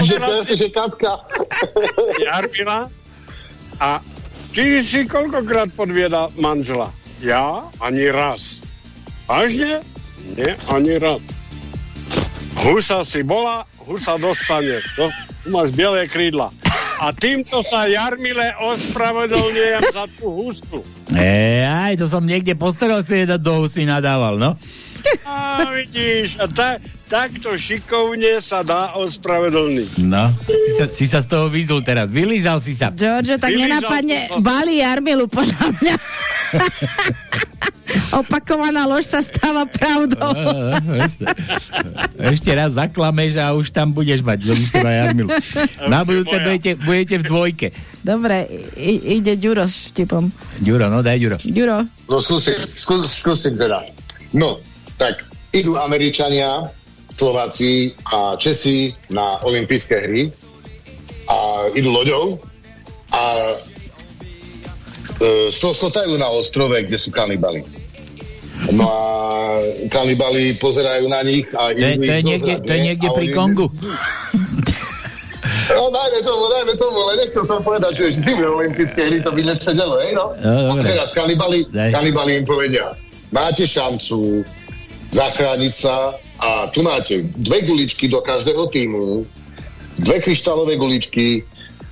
Že, že Katka. Jarmila. A ty si koľkokrát podvieda manžela? Ja? Ani raz. Vážne? Nie, ani raz. Husa si bola, husa dostane. Tu máš biele krídla. A týmto sa Jarmile ospravedlňujem za tú hustu. E, aj, to som niekde postaral si jeden do husy nadával, no. A vidíš, a ta, takto šikovne sa dá ospravedlniť. No, si sa, si sa z toho vyzul teraz. Vylízal si sa. Giorgio, tak Vylízal nenapadne to. Bali Jarmilu, podľa mňa. Opakovaná lož sa stáva pravdou. Ešte raz zaklameš a už tam budeš mať Jomistra Jarmilu. Na budúce budete, budete v dvojke. Dobre, i, ide Ďuro s štipom. Ďuro, no daj Ďuro. Ďuro. No skúsim, skú, skúsim teda. No, tak idú Američania, Slováci a Česi na olympijské hry a idú loďou a e, z toho skotajú na ostrove, kde sú kanibali. No a kanibali pozerajú na nich a To to je niekde, to je nie? niekde pri Kongu. No dajme tomu, dajme tomu, ale nechcel som povedať, že ešte zimné olympijské hry to by nesedelo, hej no? No, a teraz kanibali, kanibali im povedia, máte šancu zachrániť sa a tu máte dve guličky do každého týmu, dve kryštálové guličky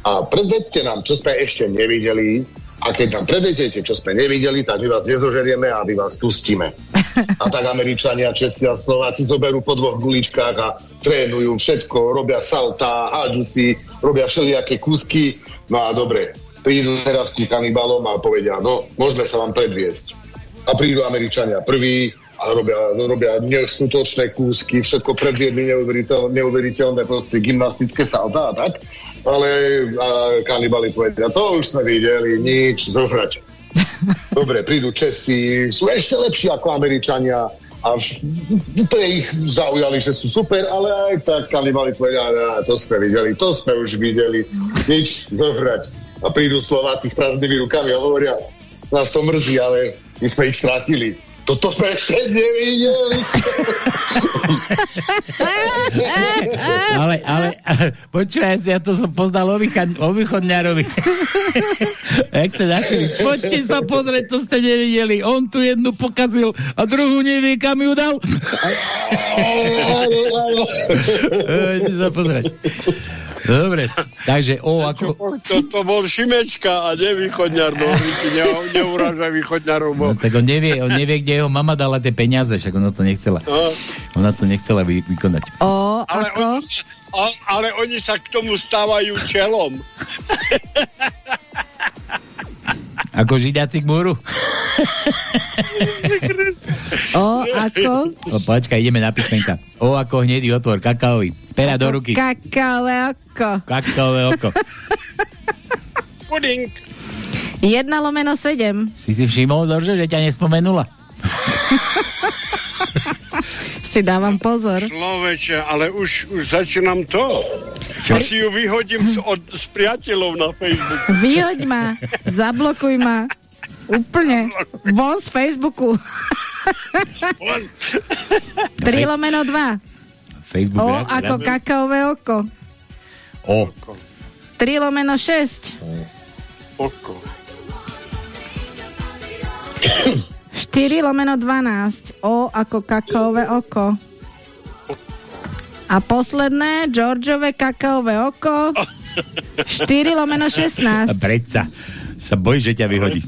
a predvedte nám, čo sme ešte nevideli a keď nám predvedete, čo sme nevideli, tak my vás nezožerieme a my vás pustíme. A tak Američania, Česi a Slováci zoberú po dvoch guličkách a trénujú všetko, robia salta, hádžu si, robia všelijaké kúsky. No a dobre, prídu teraz ku kanibalom a povedia, no, môžeme sa vám predviesť. A prídu Američania prví a robia, robia neskutočné kúsky, všetko predviedli neuveriteľ, neuveriteľné proste gymnastické salta a tak. Ale a kanibali povedia, to už sme videli, nič, zohrať. Dobre, prídu Česi, sú ešte lepší ako Američania a úplne ich zaujali, že sú super, ale aj tak kanibali povedia, "Á, to sme videli, to sme už videli, nič, zohrať. A prídu Slováci s prázdnymi rukami a hovoria, nás to mrzí, ale my sme ich stratili. Toto sme ešte nevideli. ale, ale, počúvaj, ja to som poznal o, východ, o východňarovi. Jak to načali? Poďte sa pozrieť, to ste nevideli. On tu jednu pokazil a druhú nevie, kam ju dal. Poďte sa pozrieť. Dobre, takže O ako... To, to bol Šimečka a nie východňar, no, ne, neuražaj východňarov. Bo... No, tak on nevie, on nevie, kde jeho mama dala tie peniaze, však ona to nechcela. No. Ona to nechcela vy, vykonať. O, ale ako? Oni ale oni sa k tomu stávajú čelom. Ako židáci k múru. O, ako? O, počkaj, ideme na písmenka. O ako hnedý otvor, kakaový. Pera do ruky. Kakaové oko. Kakaové oko. Puding. 1 lomeno 7. Si si všimol, Dorže, že ťa nespomenula? Si dávam pozor. Človeče, ale už, už začínam to. Čo? Asi ju vyhodím z, od, z priateľov na Facebook. Vyhoď ma, zablokuj ma. Úplne. Von z Facebooku. 3 lomeno 2. Facebook. O rád- ako rád- kakaové oko. O. 3 lomeno 6. Oko. 4 lomeno 12. O ako kakaové oko. A posledné, Georgeové kakaové oko. 4 lomeno A 16. predsa sa boj, že ťa vyhodí.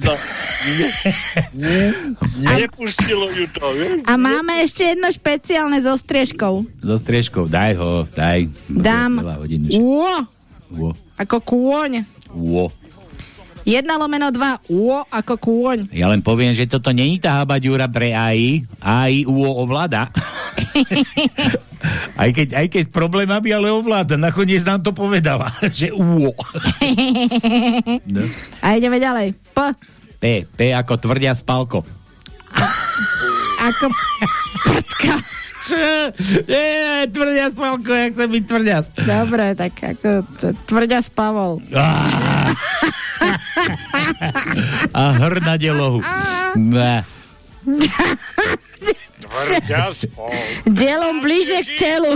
Nepustilo ju to, vieš? A máme ešte jedno špeciálne so striežkou. So striežkou, daj ho, daj. Dám. Uo, Uo. ako kôň. Uo. 1 lomeno 2. Uo, ako kôň. Ja len poviem, že toto není tá habaďúra pre AI. AI UO ovláda. aj, keď, aj keď problémami, ale ovláda. Nakoniec nám to povedala, že UO. no. A ideme ďalej. P. P. P ako tvrdia spálko. Ako. Čo? Nie, tvrdia spálko, jak sa byť tvrdia. Dobre, tak ako t- tvrdia spavol. A hrna delohu. Bah. Tvrdia spol. Dielom blíže k telu.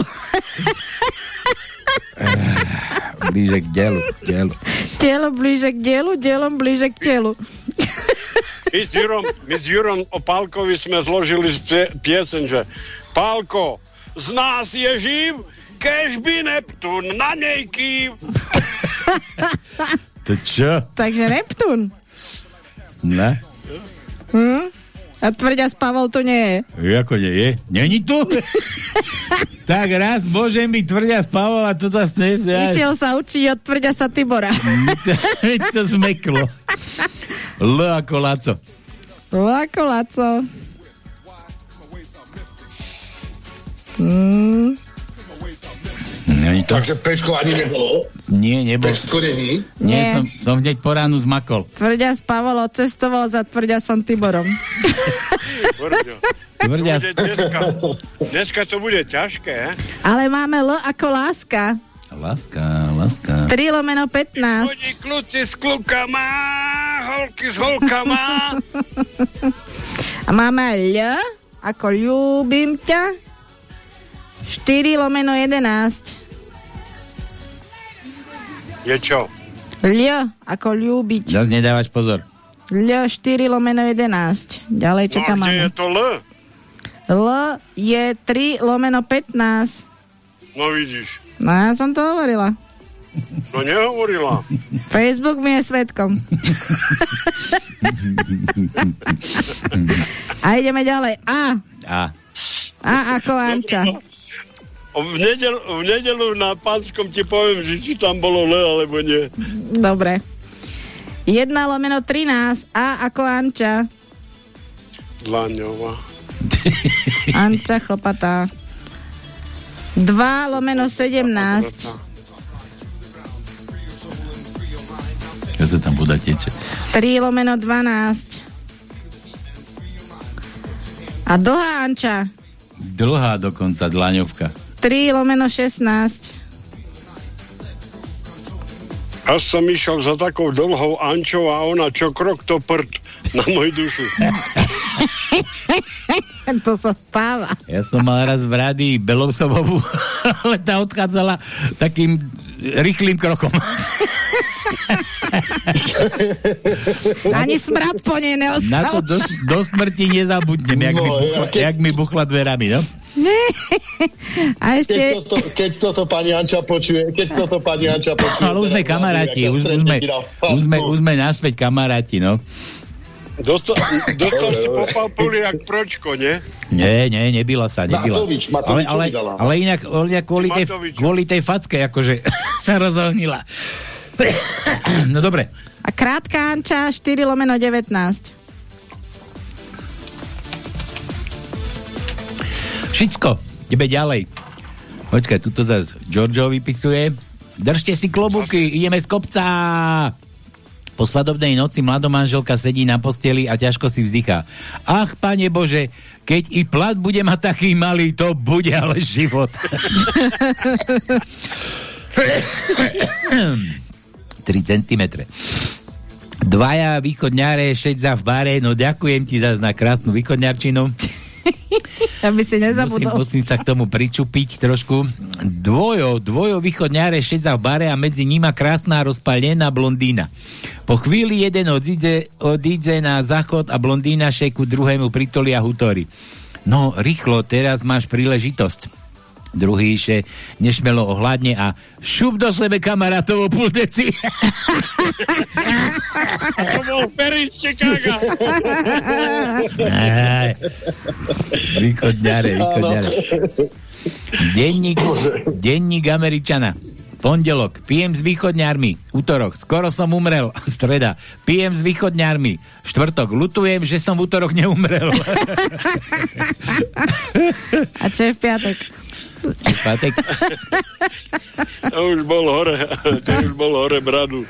Blíže k delu. delu. Telo blíže k dielu, dielom blíže k telu. My s Jurom, my s Jurom o Pálkovi sme zložili pie- pieseň, že Pálko, z nás je živ, kežby Neptún na nej kýv. To čo? Takže Neptún. Ne? Hm? A tvrdia spavol to nie je. Ako nie je? Není tu? tak raz môžem byť tvrdia spával a toto sa ne... Išiel sa učiť od tvrdia sa Tibora. to zmeklo. L ako Laco. Lako, Laco. Mm, Není to? Takže Pečko ani nebolo. Nie, nebol. Pečko není. Nie, Nie. som, som hneď po ránu zmakol. tvrdia spavol odcestoval za tvrdia som Tiborom. Bude dneska, dneska to bude ťažké, he? Ale máme L ako láska. Láska, láska. 3 lomeno 15. Chodí kluci s klukama, holky s holkama. A máme L ako ľúbim ťa. 4 lomeno 11. Je čo? L ako ľúbiť. Zas nedávaš pozor. L 4 lomeno 11. Ďalej, čo No, tam kde je máme? to L? L je 3 lomeno 15. No vidíš. No ja som to hovorila. No nehovorila. Facebook mi je svetkom. A ideme ďalej. A. A. A ako Anča. V nedelu, v nedelu na Pánskom ti poviem, že či tam bolo L alebo nie. Dobre. 1 lomeno 13. A ako Anča. Dlaňová. Anča chlpatá. 2 lomeno 17. Čo to tam bude teče? 3 lomeno 12. A dlhá Anča. Dlhá dokonca dlaňovka. 3 lomeno 16. Až som išiel za takou dlhou Ančou a ona čo krok to prd. Na moju dušu. to sa stáva. Ja som mal raz v rádii Belousovovú, ale tá odchádzala takým rýchlým krokom. Ani smrad po nej Na to neostal. do, do smrti nezabudnem, jak, No, mi buchla, ja keď- jak mi buchla dverami, no? A Keď ešte... toto, keď toto pani Anča počuje, keď toto pani Anča počuje... Ale už sme teraz kamaráti, už, už, sme, už, sme, už sme naspäť kamaráti, no. Dostal, si dobre. popalpuli jak pročko, nie? Nie, nie, nebila sa, nebila. Matovič, ale, Matovič ale, vydala? ale inak, inak kvôli, tej, kvôli tej facke, akože sa rozohnila. No dobre, A krátka Anča 4 lomeno 19. všetko, ideme ďalej. Počkaj, tuto zase Giorgio vypisuje. Držte si klobúky, ideme z kopca. Po svadobnej noci mladomanželka sedí na posteli a ťažko si vzdychá. Ach, pane Bože, keď i plat bude mať taký malý, to bude ale život. 3 cm. Dvaja východňáre šedza v bare, no ďakujem ti zase na krásnu východňarčinu. Aby si Musím, nezabudol. musím sa k tomu pričupiť trošku. Dvojo, dvojo východňáre šedza v bare a medzi nima krásna rozpalená blondína. Po chvíli jeden odíde, odíde na záchod a blondína šeku druhému pritolia hutory. No, rýchlo, teraz máš príležitosť. Druhý še nešmelo ohľadne a šup do sebe kamarátovo púl deci. To bol Ferry z Chicaga. Východňare, východňare. Denník, denník Američana. Pondelok, pijem s východňármi. Útorok, skoro som umrel. Streda, pijem s východňármi. Štvrtok, lutujem, že som v útorok neumrel. A čo je v piatok? Pátek, To už bol hore, to už bol hore bradu.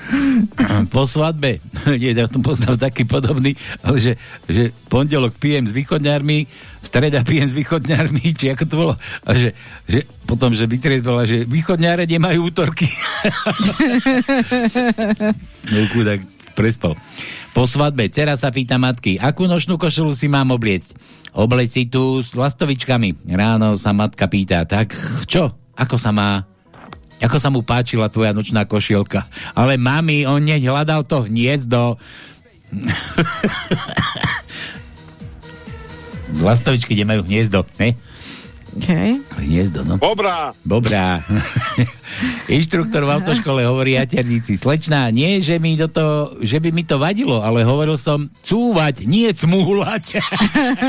po svadbe, nie, ja som poznal taký podobný, ale že, že pondelok pijem s východňármi, streda pijem s východňármi, či ako to bolo, a že, že potom, že vytriezbala, že východňáre nemajú útorky. no chudák prespal. Po svadbe dcera sa pýta matky, akú nočnú košelu si mám obliecť? Obleď si tu s lastovičkami. Ráno sa matka pýta, tak čo? Ako sa má? Ako sa mu páčila tvoja nočná košielka? Ale mami, on neď hľadal to hniezdo. Lastovičky nemajú hniezdo, ne? Okay. Hniezdo, no. Bobrá, Dobrá. Inštruktor v autoškole hovorí jaternici, slečná, nie, že, mi do to, že by mi to vadilo, ale hovoril som cúvať, nie cmúľať.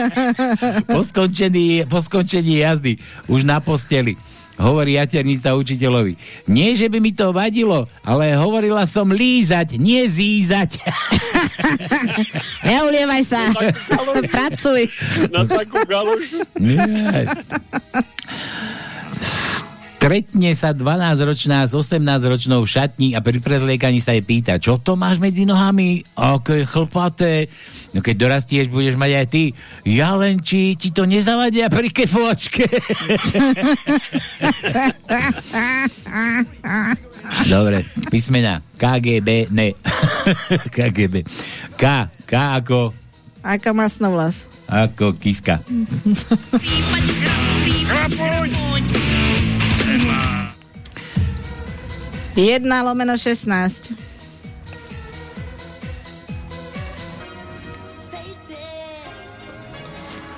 po, skončení, po skončení jazdy, už na posteli. Hovorí jaternica učiteľovi. Nie, že by mi to vadilo, ale hovorila som lízať, nie zízať. Neulievaj sa. Pracuj. na takú galošu. Stretne sa 12-ročná s 18-ročnou v šatni a pri prezliekaní sa jej pýta, čo to máš medzi nohami? Aké chlpaté. No keď dorastieš, budeš mať aj ty. Ja len, či ti to nezavadia pri kefovačke. Dobre, písmena. KGB, ne. KGB. K, K ako, Aká masnovlas. ako kiska. Jedna lomeno 16.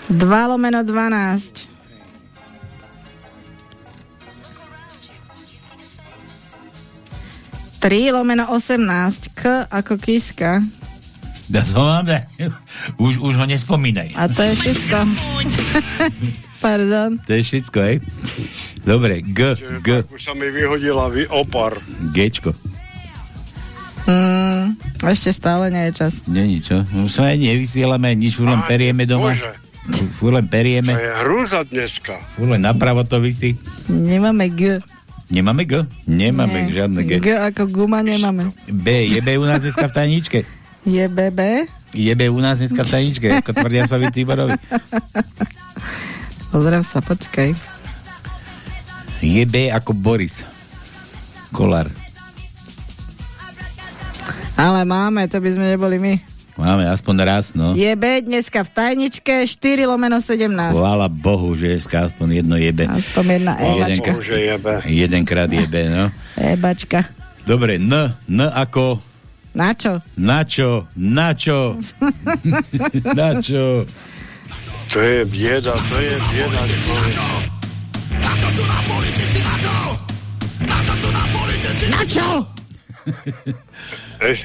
Dva lomeno 12. Tri lomeno 18. K ako kiska. Da to mám, da. Už, už ho nespomínaj. A to je všetko. Pardon. To je všetko, hej? Dobre, G, G, Tak už sa mi vyhodila vy opar. Gčko. Mm, ešte stále nie je čas. Není čo? Už sa aj nevysielame, nič, furt len perieme doma. Bože, Furt len to perieme, je hrúza dneska. furt len napravo to vysí. Nemáme G. Nemáme G? Nemáme Nie. žiadne G. G ako guma nemáme. B, je B u nás dneska v tajničke. Je BB? Je B u nás dneska v tajničke, ako tvrdia sa vy Tiborovi. Pozriem sa, počkaj. Je B ako Boris. Kolár. Ale máme, to by sme neboli my. Máme aspoň raz, no. Jebe dneska v tajničke 4 lomeno 17. Chvála Bohu, že dneska aspoň jedno jebe. Aspoň jedna ebačka. Bohu, že jebe. Jedenkrát jebe, no. Ebačka. Dobre, N, N ako... Na čo? Na čo? Na čo? na čo? To je bieda, to je bieda. človek. Na čo? Eš,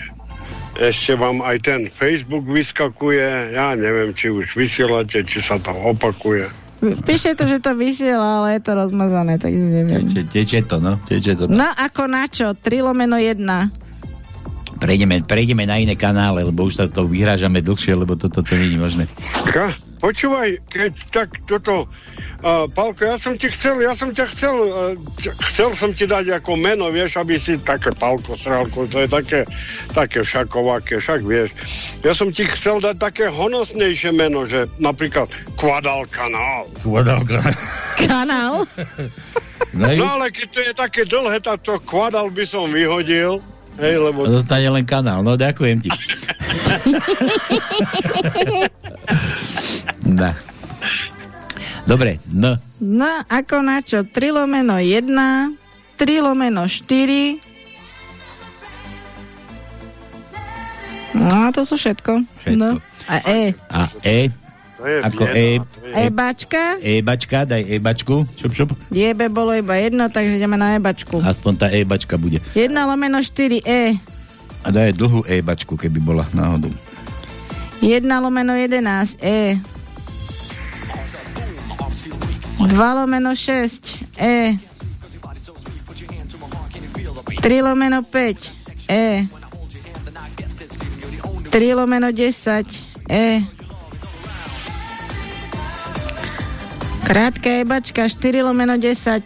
ešte vám aj ten Facebook vyskakuje, ja neviem, či už vysielate, či sa to opakuje. Píše to, že to vysiela, ale je to rozmazané, takže neviem. Teče, teče to, no. Teče to. No ako na čo? 3 lomeno 1. Prejdeme, prejdeme na iné kanále, lebo už sa to vyhrážame dlhšie, lebo toto to, to nie je možné. Ka, počúvaj, keď tak toto, uh, Palko, ja som ti chcel, ja som ťa chcel, uh, chcel som ti dať ako meno, vieš, aby si také Palko, Sralko, to je také, také všakovaké, však vieš. Ja som ti chcel dať také honosnejšie meno, že napríklad Kvadal kanál. Vodálka. Kanál? No, No ale keď to je také dlhé, tak to Kvadal by som vyhodil, hej, lebo Zostane len kanál, no ďakujem ti. Na. Dobre, N. No ako na čo? 3 lomeno 1, 3 lomeno 4. No a to sú všetko. Všetko. No. A E. A E. to je Ako bieda, E. to je... Ebačka. Ebačka, daj ebačku. Šup, šup. Jebe bolo iba jedno, takže ideme na ebačku. Aspoň tá ebačka bude. 1 lomeno 4 E. A daj dlhú ebačku, keby bola náhodou. 1 lomeno 11 E. 2 lomeno 6 E. 3 lomeno 5 E. 3 lomeno 10 E. Krátka ebačka 4 lomeno 10.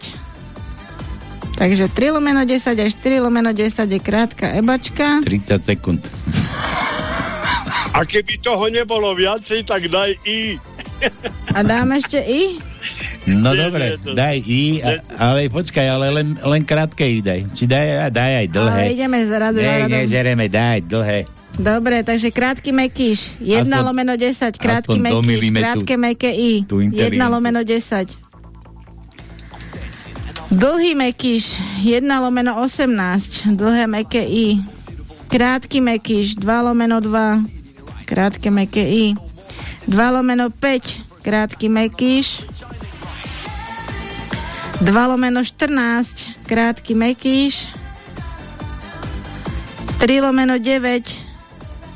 Takže 3 lomeno 10 a 4 lomeno 10 je krátka ebačka. 30 sekúnd. A keby toho nebolo viacej, tak daj I. A dáme ešte I? No Nie, dobre, nie, to- daj I, a, ale počkaj, ale len, len krátke I daj. Či daj, daj aj dlhé. Ale ideme za radu, Ne, radom. nežereme, daj dlhé. Dobre, takže krátky mekíš. 1 Aspoň- lomeno 10, krátky mekíš, krátke meké I. tú 1 inteligenciu. lomeno 10. Dlhý mekíš, 1 lomeno 18, dlhé meké I. Krátky mekíš, 2 lomeno 2, krátke meké I. 2 lomeno 5, krátky mekíš. 2 lomeno 14, krátky mekíš. 3 lomeno 9,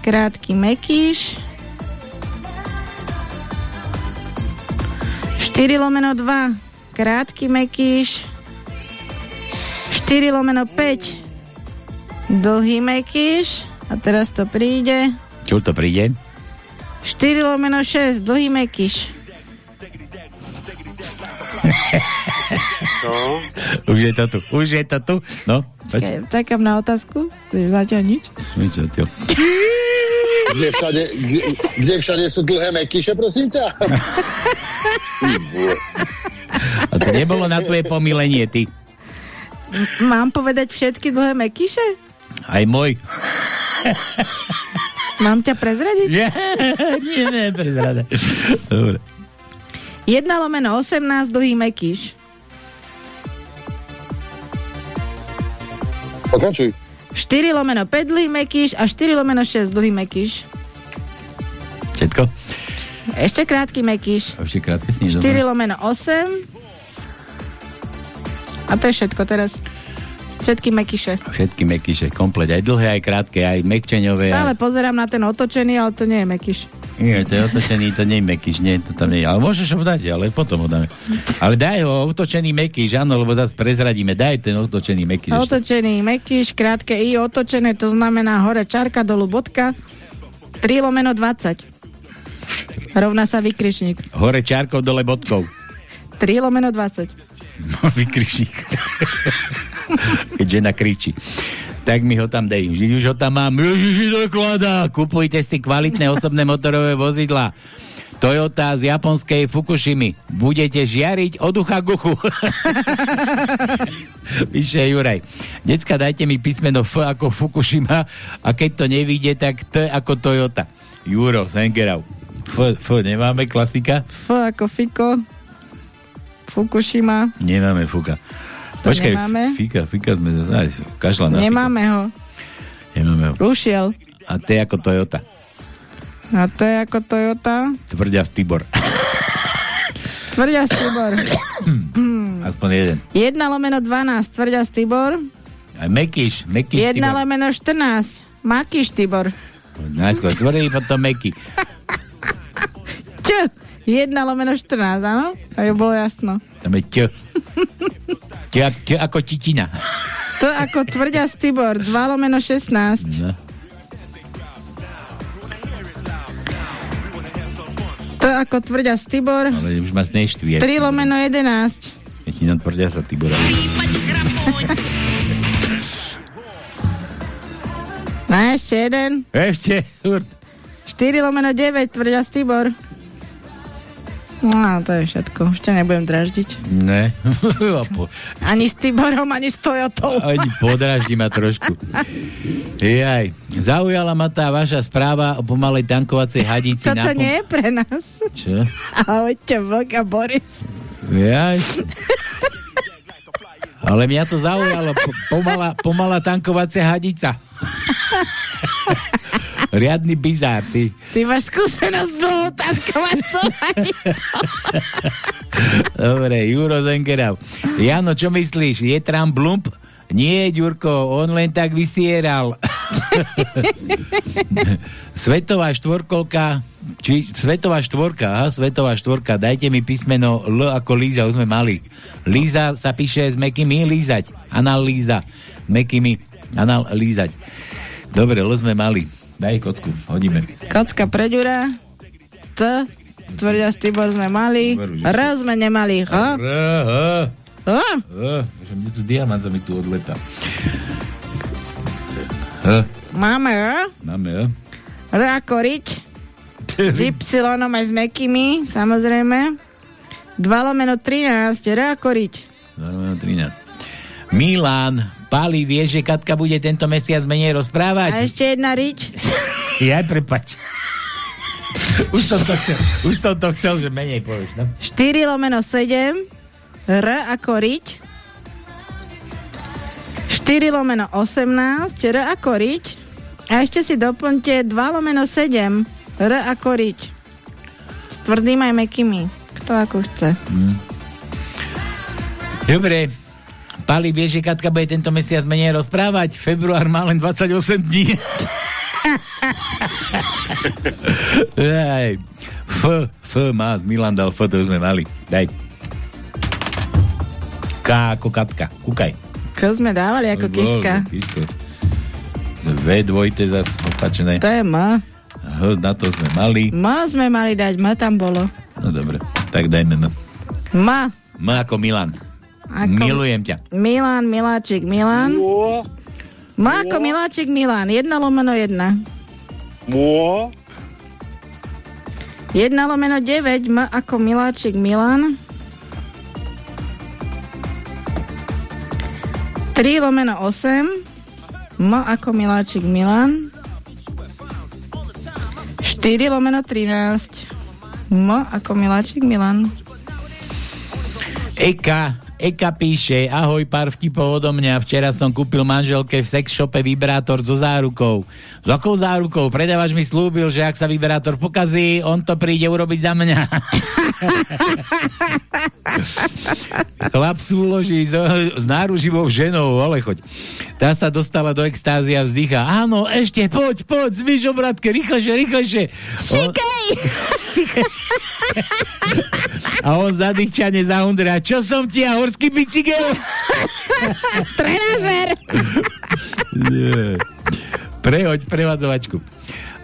krátky mekíš. 4 lomeno 2, krátky mekíš. 4 lomeno 5, dlhý mekíš. A teraz to príde. Čo to príde? 4 lomeno 6, dlhý mekíš. Čo? Už je to tu, už je to tu. No. Čakaj, čakám na otázku. Zatiaľ nič. Nič, zatiaľ. Kde všade, kde, kde všade sú dlhé mekyše, prosím ťa? A to nebolo na tvoje pomilenie, ty. M- Mám povedať všetky dlhé mekíše? Aj môj. Mám ťa prezradiť? Nie, nie, nie, prezrada. Dobre. 1 lomeno 18, dlhý mekíš. Pokračuj. 4 lomeno 5, dlhý mekíš a 4 lomeno 6, dlhý mekíš. Všetko? Ešte krátky mekíš. Ešte krátke sní, 4 dobre. lomeno 8. A to je všetko teraz. Všetky mekyše. Všetky mekyše, komplet, aj dlhé, aj krátke, aj mekčeňové. Stále pozerám na ten otočený, ale to nie je mekyš. Nie, to je otočený, to nie je mekyš, nie, to tam nie je. Ale môžeš ho dať, ale potom ho dáme. Ale daj ho, otočený mekyš, áno, lebo zase prezradíme, daj ten otočený ešte. Otočený mekyš, krátke i otočené, to znamená hore čarka, dolu bodka. 3 lomeno 20. Rovná sa vykrišník. Hore čárkou, dole bodkou. 3 lomeno 20. No, vykričník. Keď žena kričí. Tak mi ho tam dej. Už ho tam mám. Ježiši dokladá. Kupujte si kvalitné osobné motorové vozidla. Toyota z japonskej Fukushimy. Budete žiariť od ucha k uchu. Píše Juraj. Decka, dajte mi písmeno F ako Fukushima a keď to nevíde, tak T ako Toyota. Juro, Sengerau. F, F, nemáme klasika? F ako Fiko. Fukushima. Nemáme Fuka. To Počkaj, nemáme? Fika, Fika sme... Aj, kašla na Nemáme ho. Fika. Nemáme ho. Ušiel. A T ako Toyota. A to je ako Toyota. Tvrdia Stibor. Tvrdia Stibor. Aspoň jeden. 1 lomeno 12. Tvrdia Stibor. Aj Mekyš, Mekyš 1 Tibor. lomeno 14. Makiš Tibor. Najskôr tvrdý, potom Meky. Č. 1 lomeno 14, áno? Aby bolo jasno. Tam je Ť. Ť, ť ako titina. To ako tvrdia Stibor. 2 lomeno 16. No. To ako tvrdia Stibor. Ale už ma neštví. 3 lomeno 11. Keď ti tvrdia sa Tibora. No ešte jeden. Ešte, furt. 4 lomeno 9. Tvrdia Stibor. No, to je všetko. Už ťa nebudem draždiť. Ne. Po, Ani s Tiborom, ani s Toyotou. ani podraždí ma trošku. Jaj, zaujala ma tá vaša správa o pomalej tankovacej hadici. Toto na pom- nie je pre nás. Čo? Ahojte, Vlk a Boris. Jaj. Ale mňa to zaujalo. Po, pomala, pomala tankovacia hadica. Riadny bizár, ty. Ty máš skúsenosť tankovacou hadicou. Dobre, Juro Zengerau. Jano, čo myslíš? Je Trump blump? Nie, Ďurko, on len tak vysieral. Svetová štvorkolka, či Svetová štvorka, aha, Svetová štvorka, dajte mi písmeno L ako Líza, už sme mali. Líza sa píše s mekými lízať. Anal Líza. Mekými anal lízať. Dobre, L sme mali. Daj kocku, hodíme. Kocka pre Ďura. T. Tvrdia s Tibor sme mali. R sme nemali. H. R, H. H. Mne tu diamant sa mi tu odleta. H. Máme R. Máme H. R ako riť. S Y aj s mekými, samozrejme. 2 lomeno 13. R ako riť. 13. Milan, Pali, vieš, že Katka bude tento mesiac menej A rozprávať? ešte jedna rič. Ja, prepač. už, som to chcel, už som to chcel, že menej povieš, no? 4 lomeno 7. R ako riť. 4 lomeno 18. R ako riť. A ešte si doplňte 2 lomeno 7. R ako riť. S tvrdým aj mekými. Kto ako chce. Dobre. Pali, vieš, že Katka bude tento mesiac menej rozprávať? Február má len 28 dní. Aj. F, F má, z Milan dal F, to už sme mali. Daj. K ako Katka. Kúkaj. Ko sme dávali ako kiska. Kisko. V dvojte zase opačené. To je M. H, na to sme mali. M sme mali dať, M tam bolo. No dobre, tak dajme M. M. M ako Milan. Ako Milujem ťa. Milan, Miláčik, Milan. M ako Miláčik, Milan. 1 lomeno 1. Mo, 1 lomeno 9, M ako Miláčik, Milan. 3 lomeno 8, M ako Miláčik, Milan. 4 lomeno 13, M ako Miláčik, Milan. Eka, Eka píše, ahoj, pár vtipov odo mňa. Včera som kúpil manželke v sex shope vibrátor so zárukou. S akou zárukou? Predávač mi slúbil, že ak sa vibrátor pokazí, on to príde urobiť za mňa. Chlap súloží s, s náruživou ženou, ale choď. Tá sa dostala do extázy a vzdycha. Áno, ešte, poď, poď, zvyš obratke, rýchlejšie, rýchlejšie. Šikej! A on zadýchčane zahundrá. Čo som ti, a horský bicykel? Trenažer! Nie. Prehoď prevádzovačku.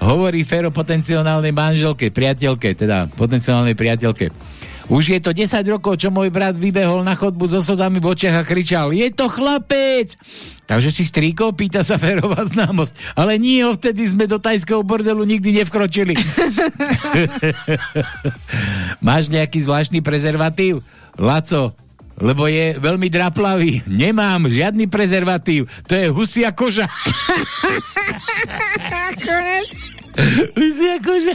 Hovorí Fero potenciálnej manželke, priateľke, teda potenciálnej priateľke. Už je to 10 rokov, čo môj brat vybehol na chodbu so slzami v očiach a kričal Je to chlapec! Takže si strýkol, pýta sa Férová známosť. Ale nie, vtedy sme do tajského bordelu nikdy nevkročili. Máš nejaký zvláštny prezervatív? Laco, Lebo je veľmi draplavý. Nemám žiadny prezervatív. To je husia koža. husia koža.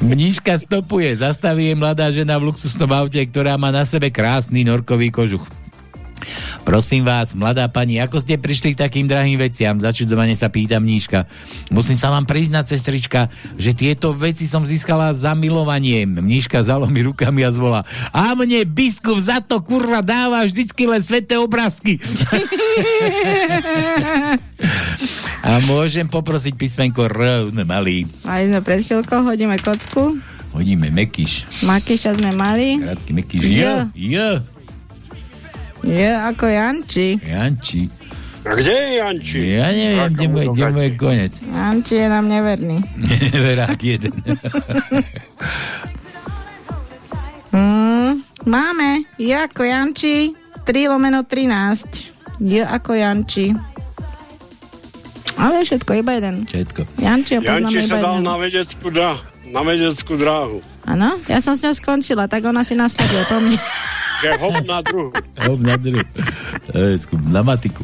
Mníška stopuje. Zastaví je mladá žena v luxusnom aute, ktorá má na sebe krásny norkový kožuch. Prosím vás, mladá pani, ako ste prišli k takým drahým veciam? Začudovane sa pýta mníška. Musím sa vám priznať, sestrička, že tieto veci som získala za milovaniem. Mníška zalomí rukami a zvolá. A mne biskup za to kurva dáva vždycky len sveté obrázky. a môžem poprosiť písmenko R, sme mali. Sme pred chvíľkou, hodíme kocku. Hodíme mekyš. Makyša sme mali. Krátky mekyš. J. J. Je ako Janči. Janči. A kde je Janči? Ja neviem, kde bude, kde bude konec. Janči je nám neverný. Verák jeden. Mm, máme. Je ako Janči. 3 lomeno 13. Je ako Janči. Ale je všetko, iba jeden. Všetko. Janči poznáme Janči sa dal na vedeckú, drá, na vedeckú dráhu. Áno, ja som s ňou skončila, tak ona si nasleduje po mne. Že hop na druhu. Hop na druhu. Na matiku.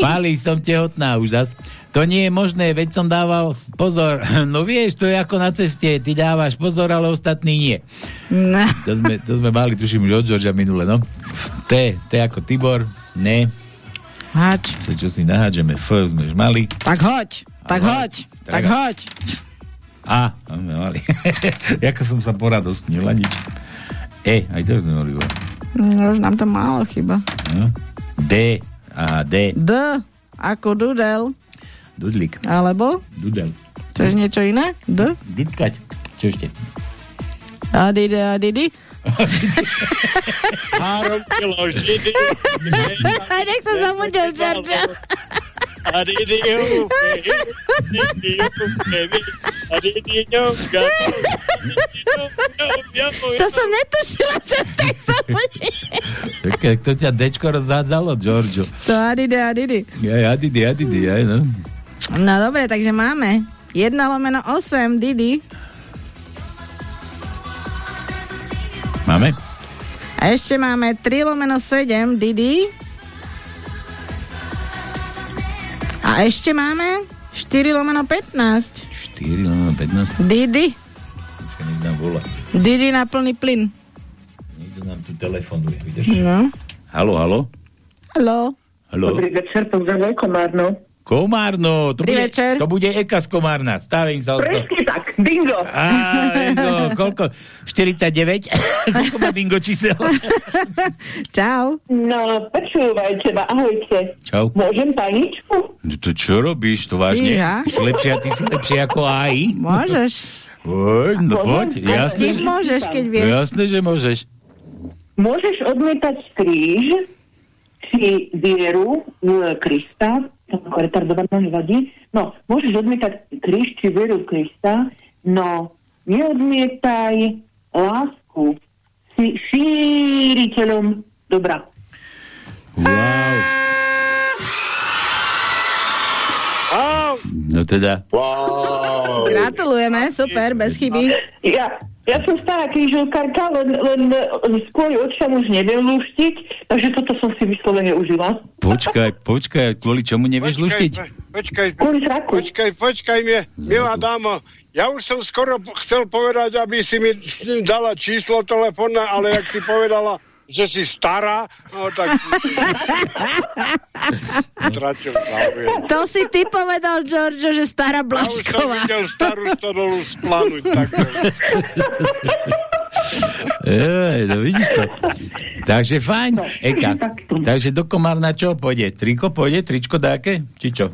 Páli, som tehotná už zas. To nie je možné, veď som dával pozor. No vieš, to je ako na ceste. Ty dávaš pozor, ale ostatní nie. No. To sme, to sme mali, tuším, už od Georgia minule, no. T, T ako Tibor, ne. Hač. To, čo si nahádžeme, F sme už mali. Tak hoď, tak hoď, tak hoď. A, mali. Ako som sa poradostnil, ani... E, aj to sme mali. No, už nám to málo chyba. No. D, a D, D, ako dudel. Dudlik, Alebo, Dudel. chceš niečo iné? D? Dipkať. Čo ešte? A didi, a didi. Áro kilo vždy. Nech sa zamudil, Čarčo. A didi jupe, didi jupe, a didi ňonka. To som netušila, že tak sa bude. Tak, to ťa Dčko rozhádzalo, Giorgio. To a didi, a didi. Ja, ja, didi, ja, didi, ja, no. No dobre, takže máme 1 lomeno 8, Didi. Máme? A ešte máme 3 lomeno 7, Didi. A ešte máme 4 lomeno 15, 4, no, 15. Didi. Nám volá. Didi na plný plyn. Niekto nám tu telefonuje, vidíš? No. Halo, halo? Haló. Halo? Dobrý večer, pozdravujem Komárno. Komárno, to Dobrý bude, večer. to bude Eka z Komárna. Stávim sa. Presne tak, bingo. Á, Bingo, koľko? 49? koľko má bingo čísel? Čau. No, počúvajte ma, ahojte. Čau. Môžem tajničku? No to čo robíš, to vážne? Ty si lepšia, ty si lepšia ako aj. Môžeš. Oj, no poď, jasné, Ty môžeš, keď vieš. jasné, že môžeš. Môžeš odmietať kríž, či vieru v Krista, retardovaná nevadí. No, môžeš odmietať kríž, či vieru v Krista, no neodmietaj lásku si šíriteľom dobra. Wow. No teda, Wow. Gratulujeme, super, bez chyby. Ja, ja som stará krížovkárka, len, len skôr očam už neviem lúštiť, takže toto som si vyslovene užila. počkaj, počkaj, kvôli čomu nevieš luštiť? Počkaj, zraku. počkaj, počkaj, mie, milá dáma. Ja už som skoro chcel povedať, aby si mi dala číslo telefónne, ale jak si povedala, že si stará, no tak... To si ty povedal, Giorgio, že stará Ja už som Blašková. videl starú stodolu splanúť, tak... Ej, no vidíš to. Takže fajn, Eka. Takže do Komárna čo pôjde? Triko pôjde? Tričko dáke? Či čo?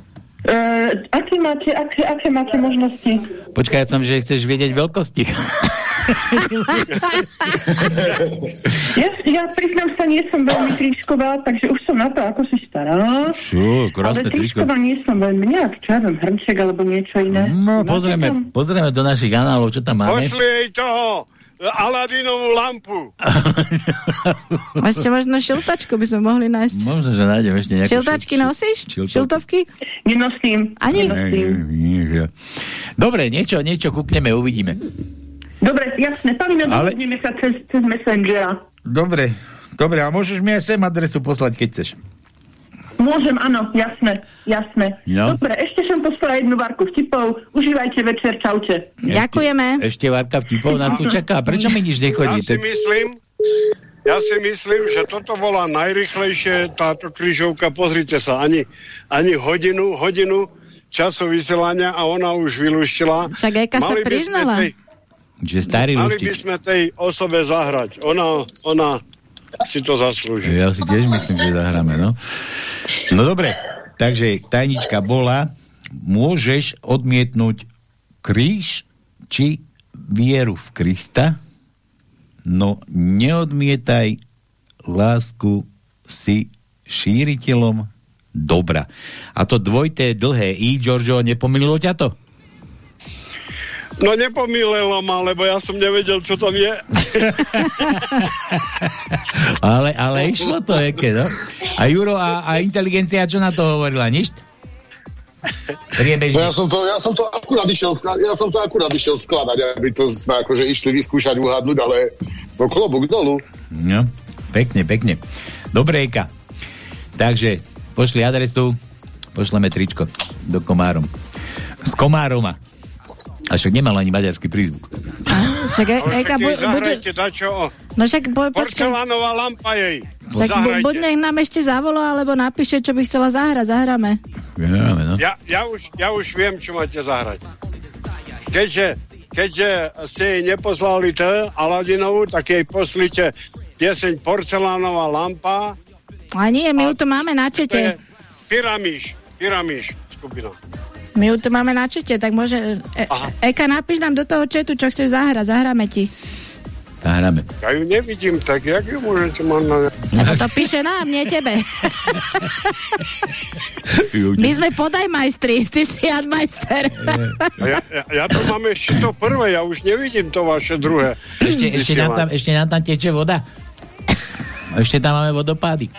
Uh, aké, máte, aké, aké máte možnosti? Počkaj, som, že chceš vedieť veľkosti. Ja, ja priznám sa, nie som veľmi tričková, takže už som na to, ako si stará. Čo, krásne Ale tričko. nie som veľmi nejak, čo ja viem, hrnček alebo niečo iné. No, pozrieme, pozrieme do našich kanálov, čo tam máme. Pošli jej toho Aladinovú lampu. Ešte možno šiltačku by sme mohli nájsť. Možno, že nájdem ešte nejakú... Šiltačky nosíš? šiltovky. Šiltovky? Nenosím. Ani? Nenosím. Nie, nie. Dobre, niečo, niečo kúpneme, uvidíme. Dobre, jasne, Ale- Ale... sa cez, cez Messengera. Dobre, dobre, a môžeš mi aj sem adresu poslať, keď chceš. Môžem, áno, jasné, jasné. No. Dobre, ešte som poslala jednu varku vtipov. Užívajte večer, čaute. Ďakujeme. Ešte Varka vtipov nás tu čaká. Prečo mi nič nechodí? Ja si myslím, ja si myslím, že toto bola najrychlejšie táto križovka. Pozrite sa, ani, ani hodinu, hodinu času vysielania a ona už vylúštila. Však Eka sa Mali by sme priznala. tej- Že starý Mali by sme tej osobe zahrať. Ona, ona si to zaslúži. Ja si tiež myslím, že zahráme, no. No dobre, takže tajnička bola, môžeš odmietnúť kríž či vieru v Krista, no neodmietaj lásku si šíriteľom dobra. A to dvojité dlhé I, Giorgio, nepomýlilo ťa to? No nepomýlelo ma, lebo ja som nevedel, čo tam je. Ale, ale išlo to, eké, no? A Juro a, a inteligencia, čo na to hovorila? Nič? Priebežne. No ja som to, ja som to akurát išiel, ja som to akurát išiel skladať, aby to sme akože išli vyskúšať, uhadnúť, ale no klobúk dolu. No, pekne, pekne. Dobre, Eka. Takže, pošli adresu, pošleme tričko do Komárom. Z Komároma. A však nemal ani maďarský prízvuk. Však e, bu, bude... Dačo No však porcelánová lampa jej. Však bu, buď nech nám ešte zavolá, alebo napíše, čo by chcela zahrať. Zahráme. Zahráme, no. Ja, ja, už, ja už viem, čo máte zahrať. Keďže, keďže ste jej neposlali to, Aladinovú, tak jej poslite pieseň Porcelánová lampa. A nie, my ju tu máme na čete. Pyramíš, Pyramíš skupina. My ju tu máme na čete, tak môže... E, Eka, napíš nám do toho četu, čo chceš zahrať. Zahráme ti. Zahráme. Ja ju nevidím, tak jak ju môžete mať na... Lebo to píše nám, nie tebe. My sme podajmajstri, ty si admajster. A ja, ja, ja tu mám ešte to prvé, ja už nevidím to vaše druhé. Ešte, ešte, nám tam, ešte nám tam teče voda. Ešte tam máme vodopády.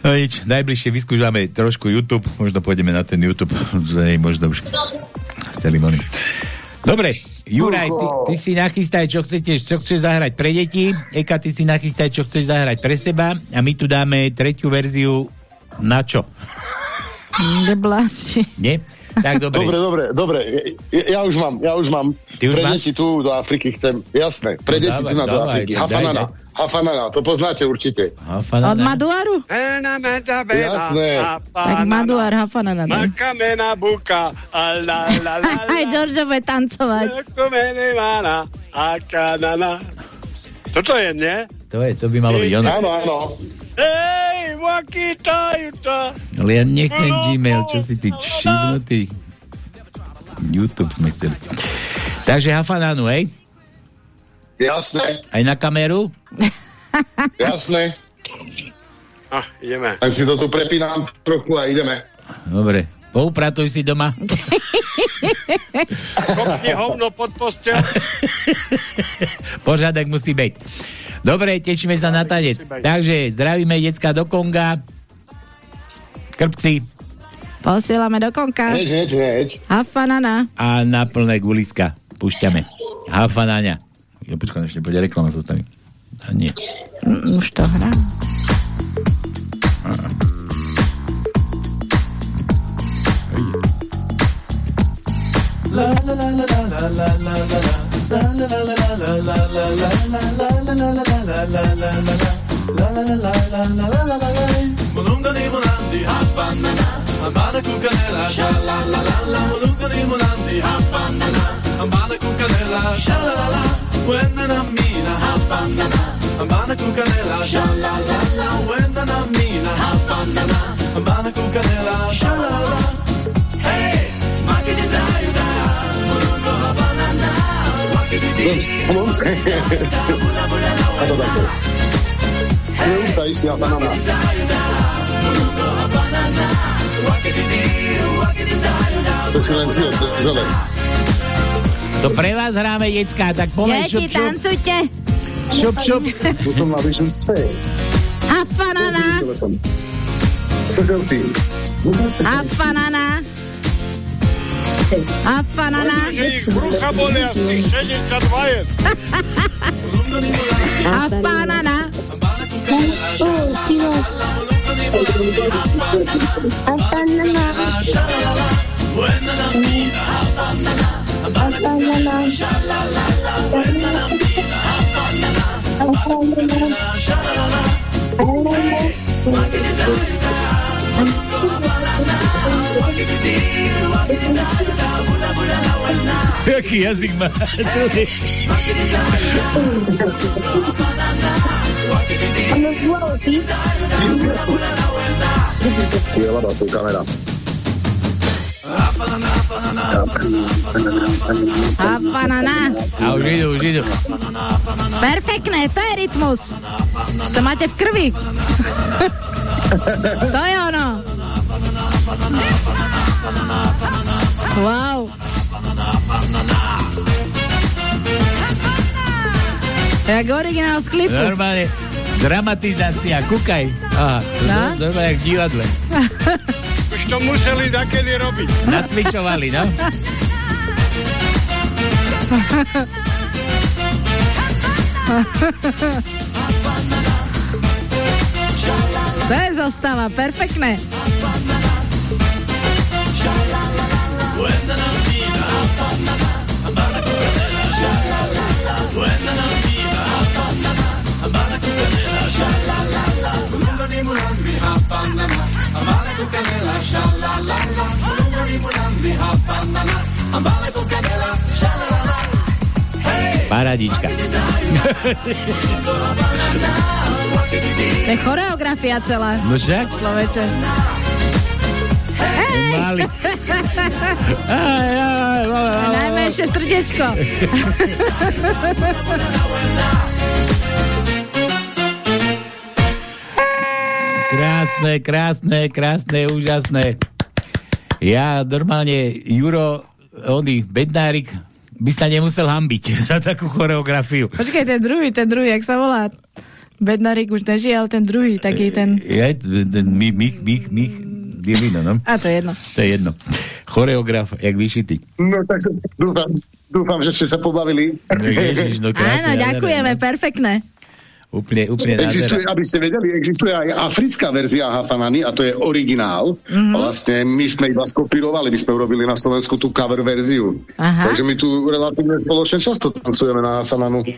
No nič, najbližšie vyskúšame trošku YouTube, možno pôjdeme na ten YouTube, z- možno už. Dobre, Juraj, ty, ty si nachystaj, čo chcete, čo chceš zahrať pre deti. Eka, ty si nachystaj, čo chceš zahrať pre seba. A my tu dáme tretiu verziu na čo? Deblasti. Nie? Tak dobre. Dobre, dobre, dobre. Ja, ja už mám, ja už mám. Ty už pre máš? deti tu do Afriky chcem. Jasné, pre No deti dávaj, tu na do Afriky. Hafanana. daj. Hafanana, to poznáte určite. Od Maduaru? Jasné. Tak Maduar, Hafanana. daj. Makamena buka, a la la la Aj Giorgio bude tancovať. Toto je, nie? To, je, to by malo byť ono. Áno, áno. Hej, wakita, juta. Ale ja nechcem Gmail, čo si ty všimnutý. YouTube sme chceli. Takže Hafananu, hej? Jasné, Aj na kameru? jasné. Ah, ideme. Tak si to tu prepínam trochu a ideme. Dobre. Poupratuj si doma. Kopni hovno pod postel. Pořadek musí byť. Dobre, tešíme sa na tanec. Takže zdravíme decka do Konga. Krpci Posielame do konka. Hneď. Hafanana. a na plné guliska. Púšťame. Hafanáňa. Ja počkám, ešte bude reklama sa staví. A nie. Mm, Už to hrá. Hey, maki di da To pre vás hráme, decka, tak Deti, šup, šup, tancujte. šup, šup. Potom má vyššiu späť. Hafanana. Čo chcel Že ich brucha bolia z tých 62 je. A banana. Jaký jazyk má? Cieľa sú kamera. A banana. A už idú, už idú. Perfektné, to je rytmus. To máte v krvi. to je Wow. Jak originál z klipu. Normálne dramatizácia, kúkaj. Aha, to No. no? normálne jak v divadle. Už to museli dakedy robiť. Natvičovali, no? To je zostava, perfektné. Paradička. To je choreografia celá. No však? Človeče. Mali. Aj, aj, aj, aj. Najmenšie srdiečko. Krásne, krásne, krásne, úžasné. Ja normálne, Juro, oný bednárik, by sa nemusel hambiť za takú choreografiu. Počkaj, ten druhý, ten druhý, jak sa volá? Bednarik už nežije, ale ten druhý, taký ten... Ja, ten Mich, Mich, Mich, Mich, Divino, no. A to je jedno. To je jedno. Choreograf, jak vyšitý. No tak dúfam, dúfam, že ste sa pobavili. No, ježiš, no krásne, Áno, ďakujeme, perfektné. Úplne, úplne Existuje, nádhera. aby ste vedeli, existuje aj africká verzia Hafanany a to je originál. Mhm. Mm-hmm. Vlastne my sme iba skopírovali, my sme urobili na Slovensku tú cover verziu. Aha. Takže my tu relatívne spoločne často tancujeme na Hafananu.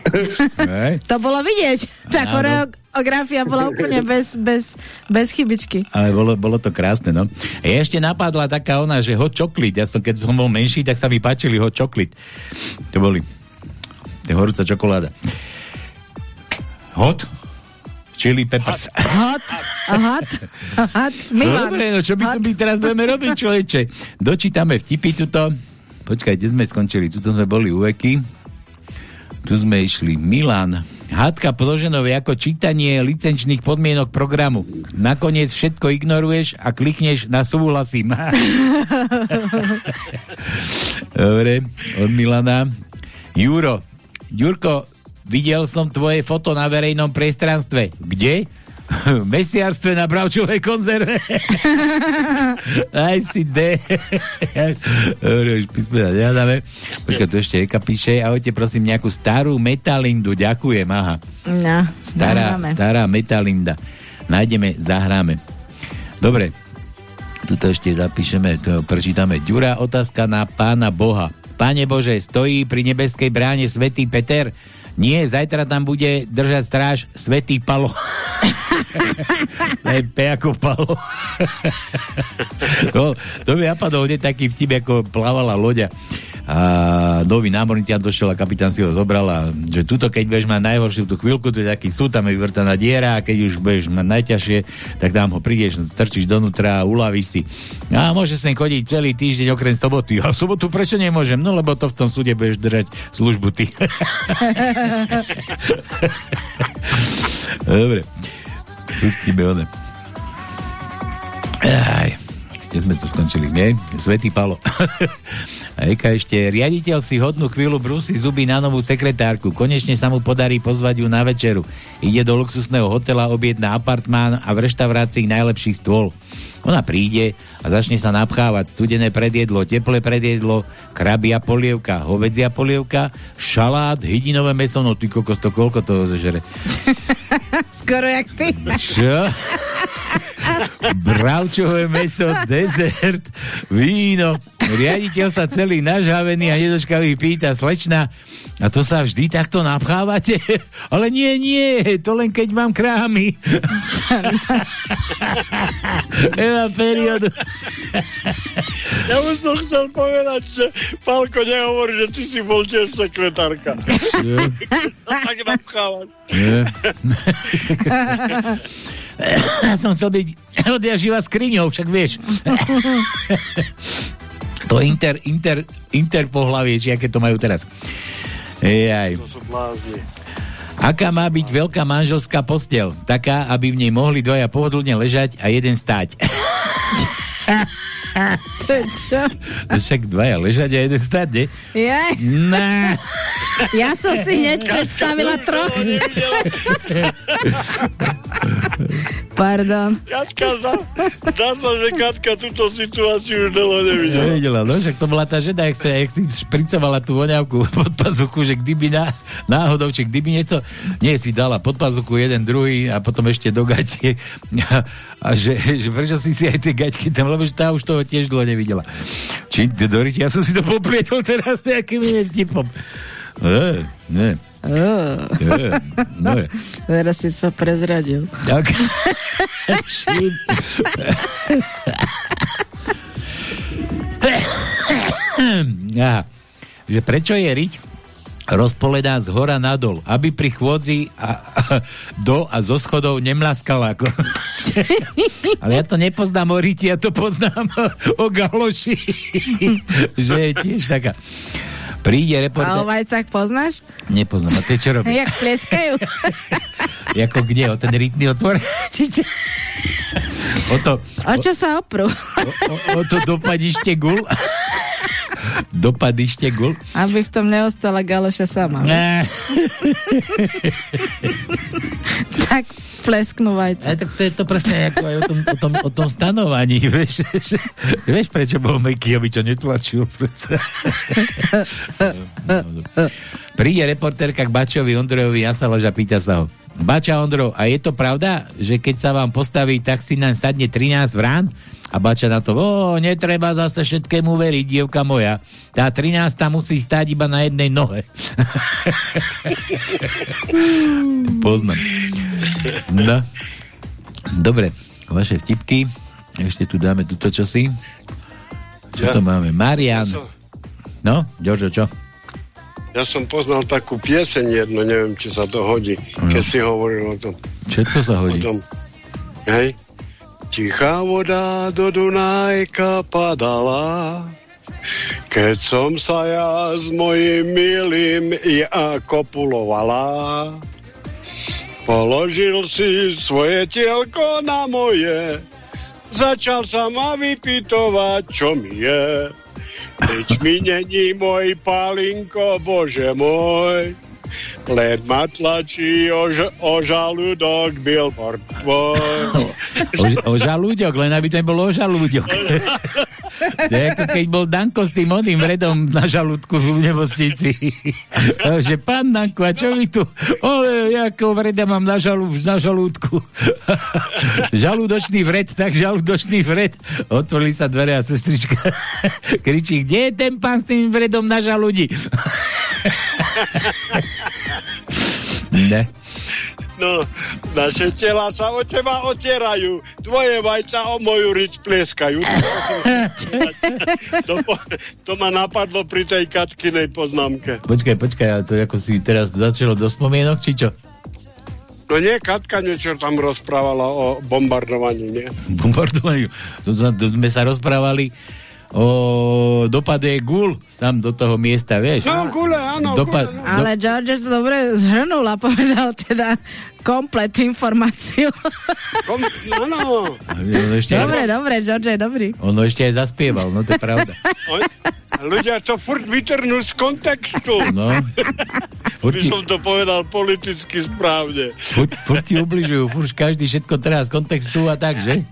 To bolo vidieť. Tá choreografia bola úplne bez, bez, bez chybičky. Ale bolo, bolo to krásne, no. A ja ešte napadla taká ona, že hot chocolate. Ja som, keď som bol menší, tak sa mi páčili hot chocolate. To boli. To je horúca čokoláda. Hot? Chili peppers. Hot, hot, hot, No dobre, no čo my tu my teraz budeme robiť, človeče? Dočítame vtipy tuto. Počkaj, kde sme skončili? Tuto sme boli u Eky. Tu sme išli. Milan. Hádka Ploženové ako čítanie licenčných podmienok programu. Nakoniec všetko ignoruješ a klikneš na súhlasím. Dobre, od Milana. Juro. Jurko, videl som tvoje foto na verejnom priestranstve. Kde? V mesiarstve na bravčovej konzerve. Aj si D. Dobre, už písmena nehadáme. Počkaj, tu ešte Eka píše. Ahojte, prosím, nejakú starú metalindu. Ďakujem, aha. No, Stará, stará metalinda. Nájdeme, zahráme. Dobre, tuto ešte zapíšeme, to prečítame. Ďura, otázka na pána Boha. Pane Bože, stojí pri nebeskej bráne Svetý Peter? Nie, zajtra tam bude držať stráž Svetý Palo. Len P ako Palo. to, to mi napadol hneď taký vtip, ako plavala loďa a nový námorník došiel a kapitán si ho zobral a že tuto keď budeš mať najhoršiu tú chvíľku, to je taký sú, tam je vyvrtaná diera a keď už budeš mať najťažšie, tak tam ho prídeš, strčíš donútra a uľavíš si. A môže sem chodiť celý týždeň okrem soboty. A sobotu prečo nemôžem? No lebo to v tom súde budeš držať službu ty. Dobre. Pustíme one. Aj. Kde sme tu skončili, nie? Svetý Palo. A Eka ešte, riaditeľ si hodnú chvíľu brúsi zuby na novú sekretárku. Konečne sa mu podarí pozvať ju na večeru. Ide do luxusného hotela, objedná apartmán a v reštaurácii najlepší stôl. Ona príde a začne sa napchávať studené predjedlo, teplé predjedlo, krabia polievka, hovedzia polievka, šalát, hydinové meso, no ty kokos, to koľko toho zežere? Skoro jak ty. Čo? Bravčové meso, dezert, víno. Riaditeľ sa celý nažavený a nedočkavý pýta, slečna, a to sa vždy takto napchávate? Ale nie, nie, to len keď mám krámy. Eva periódu. Ja mu som chcel povedať, že Palko nehovorí, že ty si bol tiež sekretárka. tak napchávať. Ja som chcel byť odja živa skriňou, však vieš. to inter, inter, interpohlavie, či aké to majú teraz. Blázni. Aká má byť veľká manželská postel? Taká, aby v nej mohli dvaja pohodlne ležať a jeden stáť. To je čo? Však dvaja ležať a jeden nie? Ja, Nah. ja som si hneď predstavila troch. Pardon. Katka, zdá, sa, že Katka túto situáciu už dlho nevidela. Nevidela, no, však to bola tá žena, jak, sa, jak si špricovala tú voňavku pod pazuchu, že kdyby ná, náhodou, či kdyby niečo, nie si dala pod pazuchu jeden, druhý a potom ešte do gatie a, a že, že prečo si si aj tie gaťky tam, lebo že tá už toho tiež dlho nevidela. Či, Doriti, ja som si to poprietol teraz nejakým vtipom. Nie, nie. Oh. Nie, nie. Teraz si sa prezradil. Tak. Aha. Že prečo je riť rozpoledá z hora nadol, aby pri chôdzi a, a, do a zo schodov nemlaskala. Ako. Ale ja to nepoznám o riti, ja to poznám o galoši. že je tiež taká. Príde A o reportér... vajcach poznáš? Nepoznám. A ty čo robí? Jak pleskajú? Ako kde? O ten rytný otvor? Či čo? O to, O čo sa oprú? o, o to dopadište gul? Dopadište gul? Aby v tom neostala galoša sama. Ne. tak plesknú vajca. A tak to je to presne ako aj o tom, o tom, o tom stanovaní. Vieš, že, vieš prečo bol Meky, aby ťa netlačil? Príde reportérka k Bačovi Ondrojovi Jasalož a pýta sa ho. Bača Ondro, a je to pravda, že keď sa vám postaví, tak si nám sadne 13 vrán? A Bača na to, o, netreba zase všetkému veriť, dievka moja. Tá 13 musí stáť iba na jednej nohe. Poznám. No. Dobre, vaše vtipky. Ešte tu dáme tuto čosi. Čo Ja- to máme? Marian. Ja som- No, Jožo, čo? Ja som poznal takú pieseň jednu, neviem, či sa to hodí, keď si hovoril o tom. Všetko sa O hodí. tom. Hej. Tichá voda do Dunajka padala, keď som sa ja s mojim milým ja kopulovala. Položil si svoje tielko na moje, začal sa ma vypytovať, čo mi je. Keď mi není môj palinko, bože môj, len ma tlačí o, o žalúdok billboard tvoj. O, o žalúďok, len aby to nebolo o žalúďok. to je ako keď bol Danko s tým oným vredom na žalúdku v nemocnici. že pán Danko, a čo vy tu? Ole, ako vreda mám na, žalú, na žalúdku. Žalúdočný vred, tak žalúdočný vred. Otvorili sa dvere a sestrička kričí, kde je ten pán s tým vredom na žalúdi? ne. No, naše tela sa o teba otierajú, tvoje vajca o moju rič plieskajú. to, to ma napadlo pri tej Katkinej poznámke. Počkaj, počkaj, ale to ako si teraz začalo do spomienok, či čo? No nie, Katka niečo tam rozprávala o bombardovaní, nie? bombardovaniu. To, to sme sa rozprávali o dopade gul tam do toho miesta, vieš. No, gule, áno, Dopad, gule, no. Ale George to dobre zhrnul a povedal teda komplet informáciu. Kom, áno. ono ešte, dobre, dobre, George je dobrý. ono ešte aj zaspieval, no to je pravda. Oj, Ľudia to furt vytrhnú z kontextu. No. By som to povedal politicky správne. Furt, furt ti ubližujú, furt každý všetko teraz z kontextu a tak, že?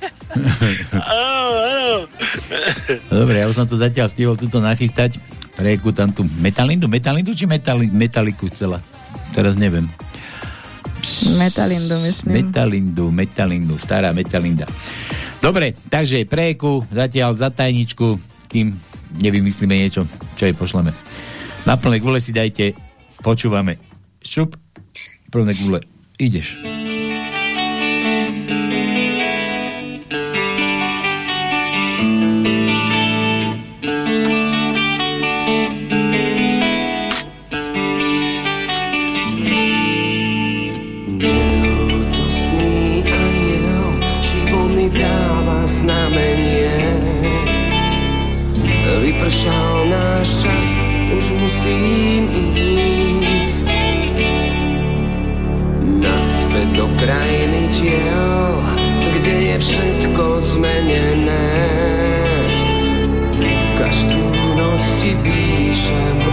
Dobre, ja už som to zatiaľ stihol tuto nachystať. Preku tam tú metalindu, metalindu či metali, metaliku chcela? Teraz neviem. Metalindu, myslím. Metalindu, metalindu, stará metalinda. Dobre, takže preku zatiaľ za tajničku, kým nevymyslíme niečo, čo jej pošleme. Na plné gule si dajte, počúvame. Šup, plné gule, ideš. Neľutosný December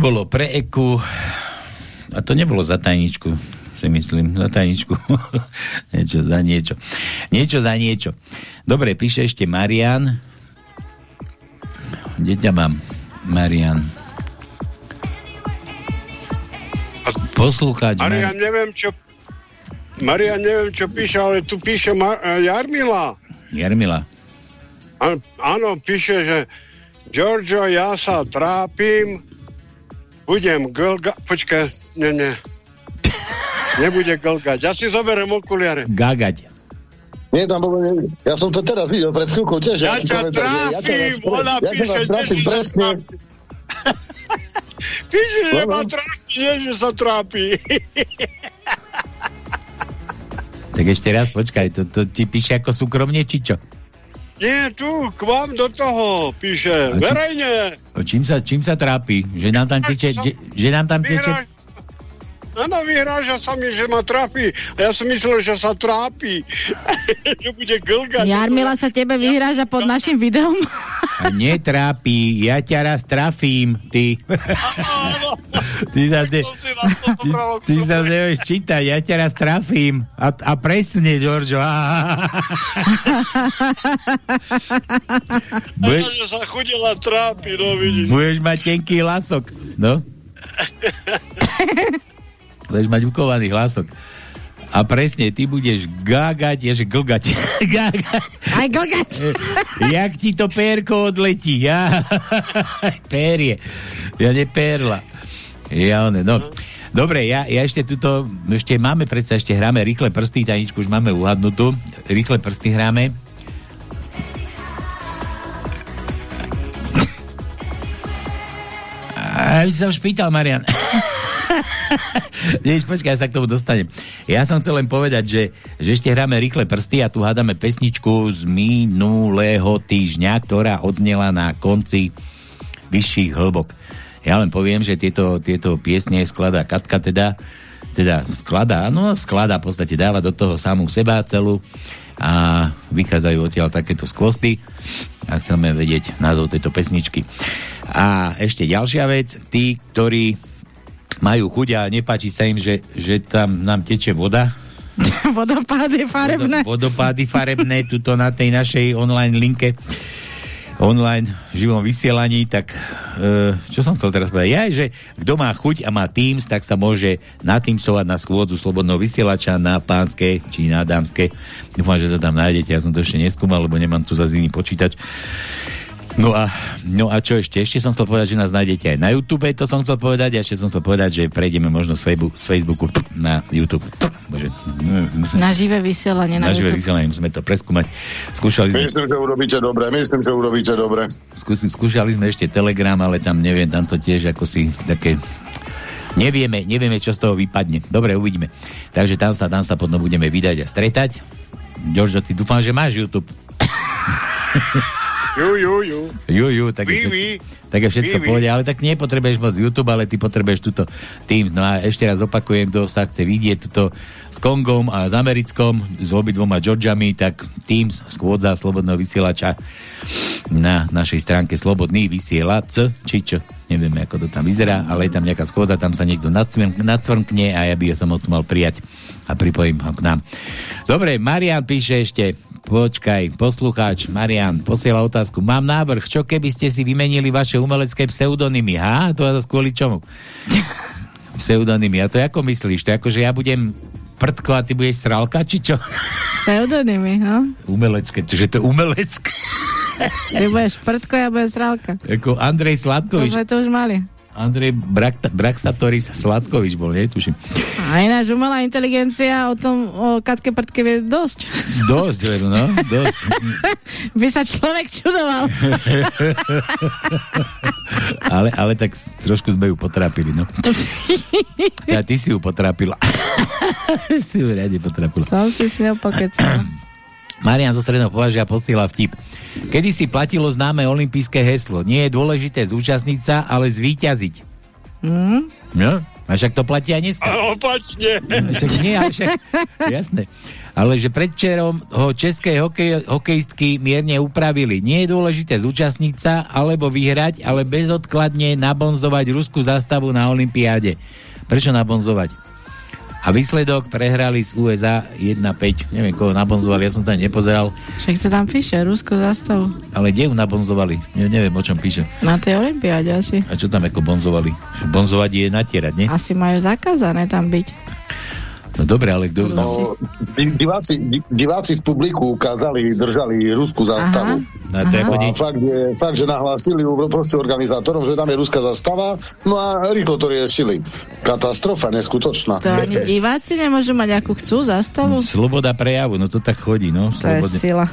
bolo pre Eku, a to nebolo za tajničku, si myslím, za tajničku. niečo za niečo. Niečo za niečo. Dobre, píše ešte Marian. Kde ťa mám? Marian. Poslúchať. Marian, neviem, čo... Marian, neviem, čo píše, ale tu píše Ma- eh, Jarmila. Jarmila. A, áno, píše, že Giorgio, ja sa trápim, budem glga... Počkaj, nie, nie. Nebude glgať. Ja si zoberiem okuliare. Gagať. Nie, tam bolo, nie, ja som to teraz videl pred chvíľkou tiež. Ja ťa ja ťa vás- ona ja píše, si sa presne. Píše, že ma trápi, nie, že sa trápi. Tak ešte raz, počkaj, to, to ti píše ako súkromne, či čo? Nie, tu, k vám do toho, píše, verejne. Čím sa, čím sa trápi? Že nám tam teče, že, že nám tam teče... Áno, vyhráža sa mi, že ma trápi. A ja som myslel, že sa trápi. že bude glgať. Jarmila sa tebe vyhráža pod našim videom. A netrápi, ja ťa raz trafím, ty. ty sa, ty, ty, ty sa nevieš čítať, ja ťa raz trafím. A, a presne, Giorgio. Budeš, že sa chodila trápi, no vidíš. budeš mať tenký hlasok. No? budeš mať ukovaný hlasok. A presne, ty budeš gágať, je že glgať. gágať. Aj glgať. Jak ti to pérko odletí? Ja, périe. Ja ne perla. Ja one, no. Dobre, ja, ja ešte tuto, ešte máme predsa, ešte hráme rýchle prsty, tajničku už máme uhadnutú. Rýchle prsty hráme. A sa už pýtal, Marian. Nie, počkaj, ja sa k tomu dostanem. Ja som chcel len povedať, že, že ešte hráme rýchle prsty a tu hádame pesničku z minulého týždňa, ktorá odznela na konci vyšších hĺbok. Ja len poviem, že tieto, tieto piesne skladá Katka teda, teda skladá, no skladá v podstate, dáva do toho samú seba celú a vychádzajú odtiaľ takéto skvosty a chceme vedieť názov tejto pesničky. A ešte ďalšia vec, tí, ktorí majú chuť a nepáči sa im, že, že tam nám teče voda, Vodopády farebné. vodopády farebné tuto na tej našej online linke online v živom vysielaní, tak e, čo som chcel teraz povedať? Ja, že kto má chuť a má Teams, tak sa môže nateamsovať na schôdzu slobodného vysielača na pánske či na dámske. Dúfam, že to tam nájdete, ja som to ešte neskúmal, lebo nemám tu zase iný počítač. No a, no a čo ešte? Ešte som chcel povedať, že nás nájdete aj na YouTube, to som chcel povedať, a ešte som chcel povedať, že prejdeme možno z Facebooku, z Facebooku na YouTube. Bože, Na živé vysielanie na, na živé YouTube. vysielanie musíme to preskúmať. Skúšali sme, Myslím, že urobíte dobre, myslím, že urobíte dobre. skúsi, skúšali sme ešte Telegram, ale tam neviem, tam to tiež ako si také Nevieme, nevieme, čo z toho vypadne. Dobre, uvidíme. Takže tam sa, tam sa potom budeme vydať a stretať. Jožo, ty dúfam, že máš YouTube. Ju, ju, ju. Ju, ju, tak je, ví. tak je všetko Ví, v ví. pohode, ale tak nepotrebuješ moc YouTube, ale ty potrebuješ túto Teams. No a ešte raz opakujem, kto sa chce vidieť túto s Kongom a s Americkom, s obidvoma Georgiami, tak Teams, skôdza Slobodného vysielača na našej stránke Slobodný vysielač, či čo, nevieme, ako to tam vyzerá, ale je tam nejaká skôdza, tam sa niekto nacvrkne a ja by som ho tu mal prijať a pripojím ho k nám. Dobre, Marian píše ešte, počkaj, poslucháč, Marian, posiela otázku. Mám návrh, čo keby ste si vymenili vaše umelecké pseudonymy? Ha? To je kvôli čomu? pseudonymy. A to ako myslíš? To je ako, že ja budem prdko a ty budeš sralka, či čo? Pseudonymy, no. Umelecké, že to je umelecké. Ty budeš prdko, ja budem sralka. Ako Andrej To Sladkovič. sme to už mali. Andrej Brak- Braxatoris Sladkovič bol, netuším. A ináč umelá inteligencia o tom, o Katke Prdke vie dosť. Dosť, veru, no, dosť. By sa človek čudoval. ale, ale tak trošku sme ju potrápili, no. Ja, ty si ju potrápila. si ju riadne potrápila. Som si s ňou pokecala. Marian zo Sredného považia posiela vtip. Kedy si platilo známe olympijské heslo. Nie je dôležité zúčastniť sa, ale zvíťaziť. Hm? No? A však to platí aj dneska. A opačne. Však nie, ale však, jasné. Ale že predčerom ho české hokej, hokejistky mierne upravili. Nie je dôležité zúčastniť sa alebo vyhrať, ale bezodkladne nabonzovať ruskú zastavu na Olympiáde. Prečo nabonzovať? A výsledok prehrali z USA 1-5. Neviem, koho nabonzovali, ja som tam nepozeral. Však to tam píše, Ruskú zastavu. Ale kde ju nabonzovali? Ne, neviem, o čom píše. Na tej olympiáde asi. A čo tam ako bonzovali? Bonzovať je natierať, nie? Asi majú zakázané tam byť. No dobre, ale kto... No, di- diváci, di- diváci v publiku ukázali, držali ruskú zastavu. No, to je ako A nič. fakt, že, fakt, že nahlásili proste organizátorom, že tam je ruská zastava, no a rýchlo to riešili. Katastrofa, neskutočná. To ani diváci nemôžu mať akú chcú zastavu. Sloboda prejavu, no to tak chodí, no. To je sila.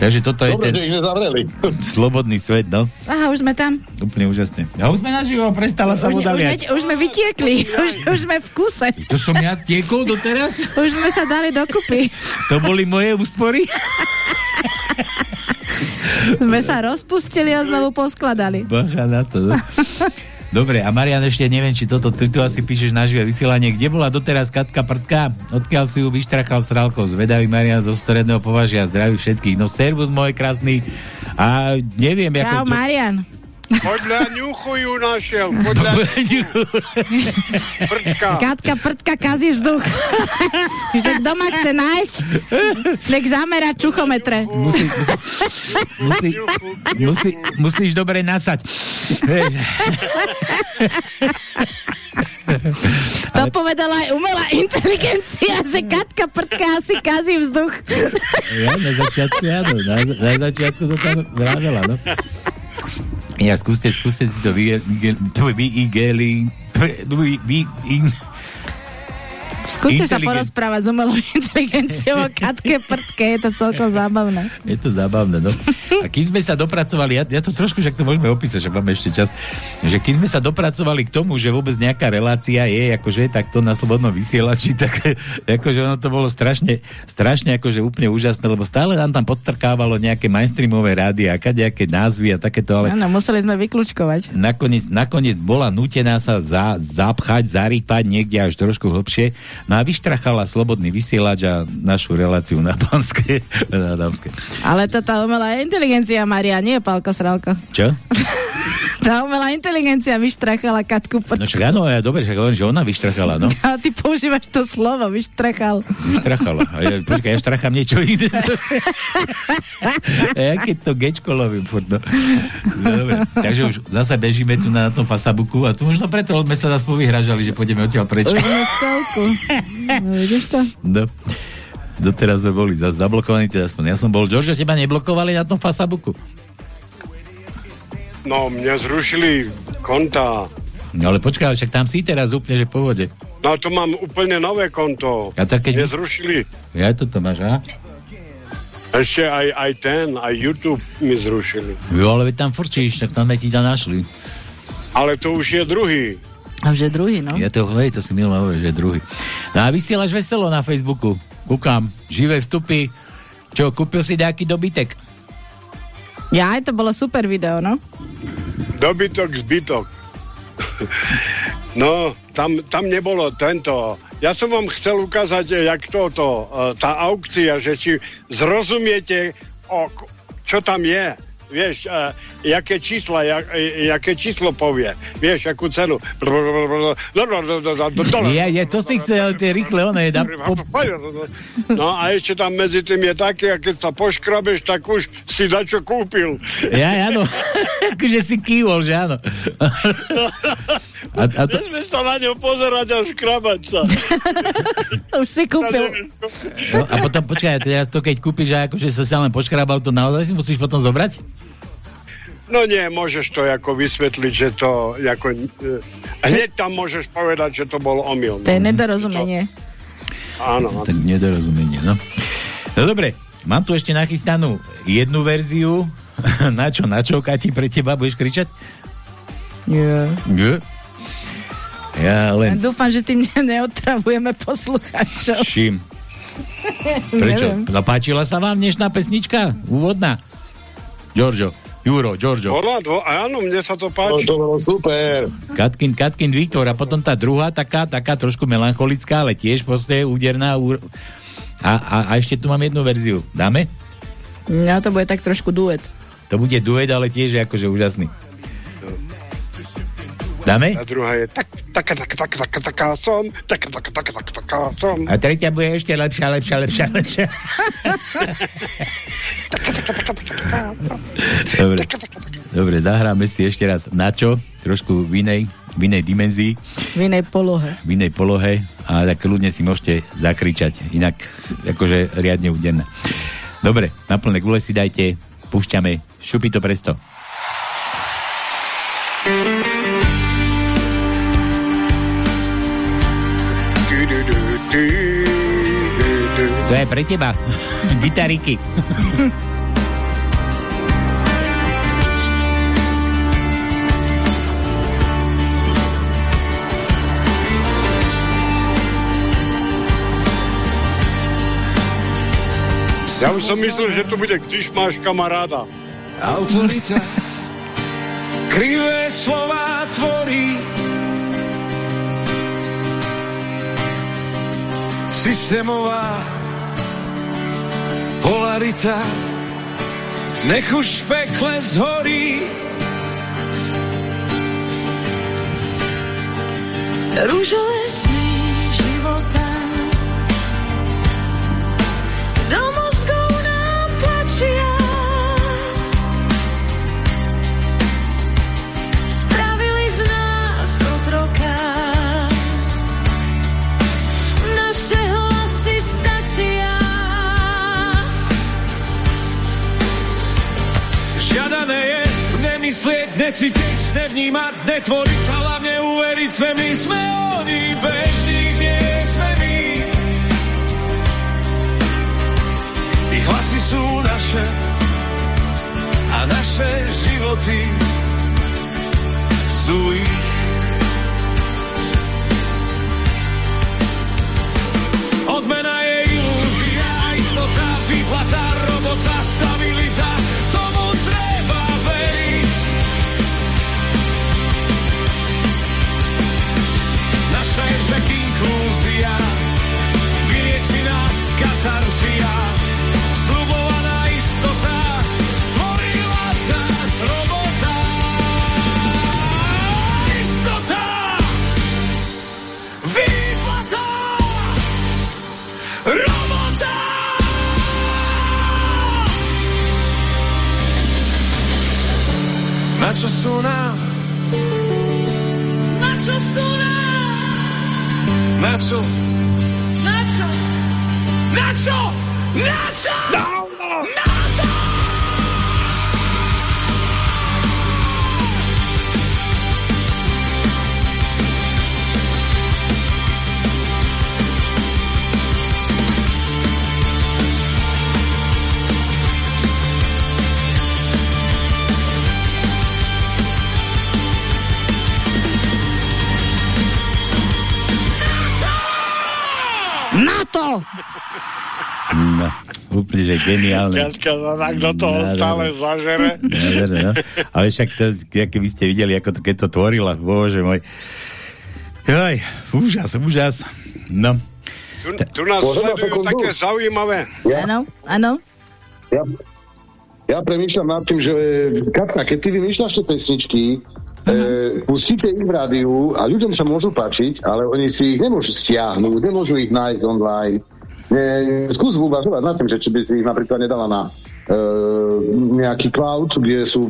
Takže toto je Dobre, ten že ich nezavreli. slobodný svet, no. Aha, už sme tam. Úplne úžasné. A už sme naživo, prestala sa Už, už, už sme vytiekli, už, už sme v kuse. To som ja tiekol doteraz? Už sme sa dali dokupy. To boli moje úspory? Sme sa rozpustili a znovu poskladali. Bacha na to. No. Dobre, a Marian, ešte neviem, či toto, ty tu asi píšeš na živé vysielanie. Kde bola doteraz Katka Prdka? Odkiaľ si ju vyštrachal strálkou? Zvedavý Marian zo stredného považia. Zdraví všetkých. No servus, môj krásny. A neviem, Čau, ako... Marian. Podľa ňuchu ju našiel. Podľa prdka. Katka prdka kazí vzduch. Že kto ma chce nájsť, nech zamera čuchometre. Musí, musí, musí, musí, musíš dobre nasať. To povedala aj umelá inteligencia, že Katka prdka asi kazí vzduch. Ja na začiatku, áno. Na, na začiatku to tam vravela, no. Ja, skúste, skúste si to vy, vy, vy, vy, vy, vy, Skúste sa porozprávať s umelou inteligenciou o Katke prdke, je to celkom zábavné. Je to zábavné, no. A keď sme sa dopracovali, ja, ja to trošku, však to môžeme opísať, že máme ešte čas, že keď sme sa dopracovali k tomu, že vôbec nejaká relácia je, akože takto na slobodnom vysielači, tak akože ono to bolo strašne, strašne akože úplne úžasné, lebo stále nám tam podstrkávalo nejaké mainstreamové rády a kadejaké názvy a takéto, ale Áno, museli sme vyklúčkovať. nakoniec, nakoniec bola nutená sa za, zapchať, zarýpať niekde až trošku hlbšie. No a vyštrachala slobodný vysielač a našu reláciu na Banské, na Dámske. Ale to tá umelá inteligencia, Maria, nie Pálko Sralko. Čo? Tá umelá inteligencia vyštrachala Katku No prdku. však áno, ja dobre, však hovorím, že ona vyštrachala, no. Ale ty používaš to slovo, vyštrachal. Vyštrachala. A ja, počkaj, ja štrachám niečo iné. a ja keď to gečko lovím furt, no. Dobre, takže už zase bežíme tu na, tom fasabuku a tu možno preto sme sa nás povyhražali, že pôjdeme odtiaľ preč. Už sme v celku. No, vidíš to? No. Doteraz sme boli zase zablokovaní, teda aspoň ja som bol. George, teba neblokovali na tom fasabuku? No, mne zrušili konta. No ale počkaj, však tam si teraz úplne, že v pohode. No to mám úplne nové konto. A tak keď vy- zrušili. Ja toto máš, a? Ešte aj, aj ten, aj YouTube mi zrušili. Jo, ale veď tam furčíš, tak tam ti tam našli. Ale to už je druhý. A už je druhý, no. Ja to, hej, to si milé hovorí, že je druhý. No a vysielaš veselo na Facebooku. Kúkam, živé vstupy. Čo, kúpil si nejaký dobytek? Ja, aj to bolo super video, no. Dobytok, zbytok. No, tam, tam nebolo tento. Ja som vám chcel ukázať, eh, jak toto, eh, tá aukcia, že či zrozumiete, o, čo tam je. Vieš, uh, jaké čísla, jak, jaké číslo povie. Vieš, akú cenu. Ja, ja, to si chcel, tie rýchle, one, da, po, No a ešte tam medzi tým je také, a keď sa poškrabeš, tak už si dačo kúpil. ja, áno. akože si kývol, že áno. a, a to, Nesmieš sa na ňo pozerať a škrabať sa. Už si kúpil. no, a potom, počkaj, teraz to keď kúpiš a akože sa sa len poškrabal, to naozaj si musíš potom zobrať? No nie, môžeš to ako vysvetliť, že to ako, e, hneď tam môžeš povedať, že to bol omyl. To je nedorozumenie. Áno, áno. Tak nedorozumenie, no. No dobre, mám tu ešte nachystanú jednu verziu. na čo, na čo, Kati, pre teba budeš kričať? Yeah. Nie. Ja len... Dúfam, že tým ne- neotravujeme poslucháčov. Čím? Prečo? Neviem. No sa vám dnešná pesnička? Úvodná? Giorgio. Juro, Giorgio. Bola, dvo, áno, mne sa to páči. to bolo super. Katkin, Katkin Viktor a potom tá druhá taká, taká trošku melancholická, ale tiež proste úderná. úr- A, a, a ešte tu mám jednu verziu. Dáme? No to bude tak trošku duet. To bude duet, ale tiež je akože úžasný. Dáme? A druhá je tak, taká, taká, taká, taká, taká som, taká, taká, taká, taká, taká som. A tretia bude ešte lepšia, lepšia, lepšia, lepšia. Dobre. Dobre, zahráme si ešte raz na čo? Trošku v inej, v inej dimenzii, V inej polohe. v inej polohe a tak ľudne si môžete zakričať. Inak akože riadne udenné. Dobre, na plné gule si dajte, púšťame šupito presto. To je pre teba. Gitariky. Ja už som myslel, že to bude, když máš kamaráda. Autorita krivé slova tvorí Systémová polarita Nech už pekle zhorí. Rúžové sny nemyslieť, necítiť, nevnímať, netvoriť a hlavne uveriť sme my sme oni, bežní nie sme my. Ich hlasy sú naše a naše životy sú ich. Odmena je ilúzia, istota, výplata, robota, stabilita, však inklúzia, vylieči nás katarzia, slubovaná istota, stvorila z nás robota. Istota, výplata, robota. Na čo sú nám? Na čo sú nám? Na čo? Na čo? Na čo? Na čo? Na čo? Na to! No, úplne, že geniálne. Ťaťka sa tak do toho No, no, stále no. zažere. Nádherné, no. Ale však to, keby ste videli, ako to, keď to tvorila, bože môj. Joj, úžas, úžas. No, Tu, tu nás sledujú také zaujímavé. Áno, áno. Ja, ja premýšľam nad tým, že Katka, keď ty vymýšľaš tie pesničky, e, pustíte ich v rádiu a ľuďom sa môžu páčiť, ale oni si ich nemôžu stiahnuť, nemôžu ich nájsť online. Nie, skús uvažovať nad tým, že či by si ich napríklad nedala na e, nejaký cloud, kde sú,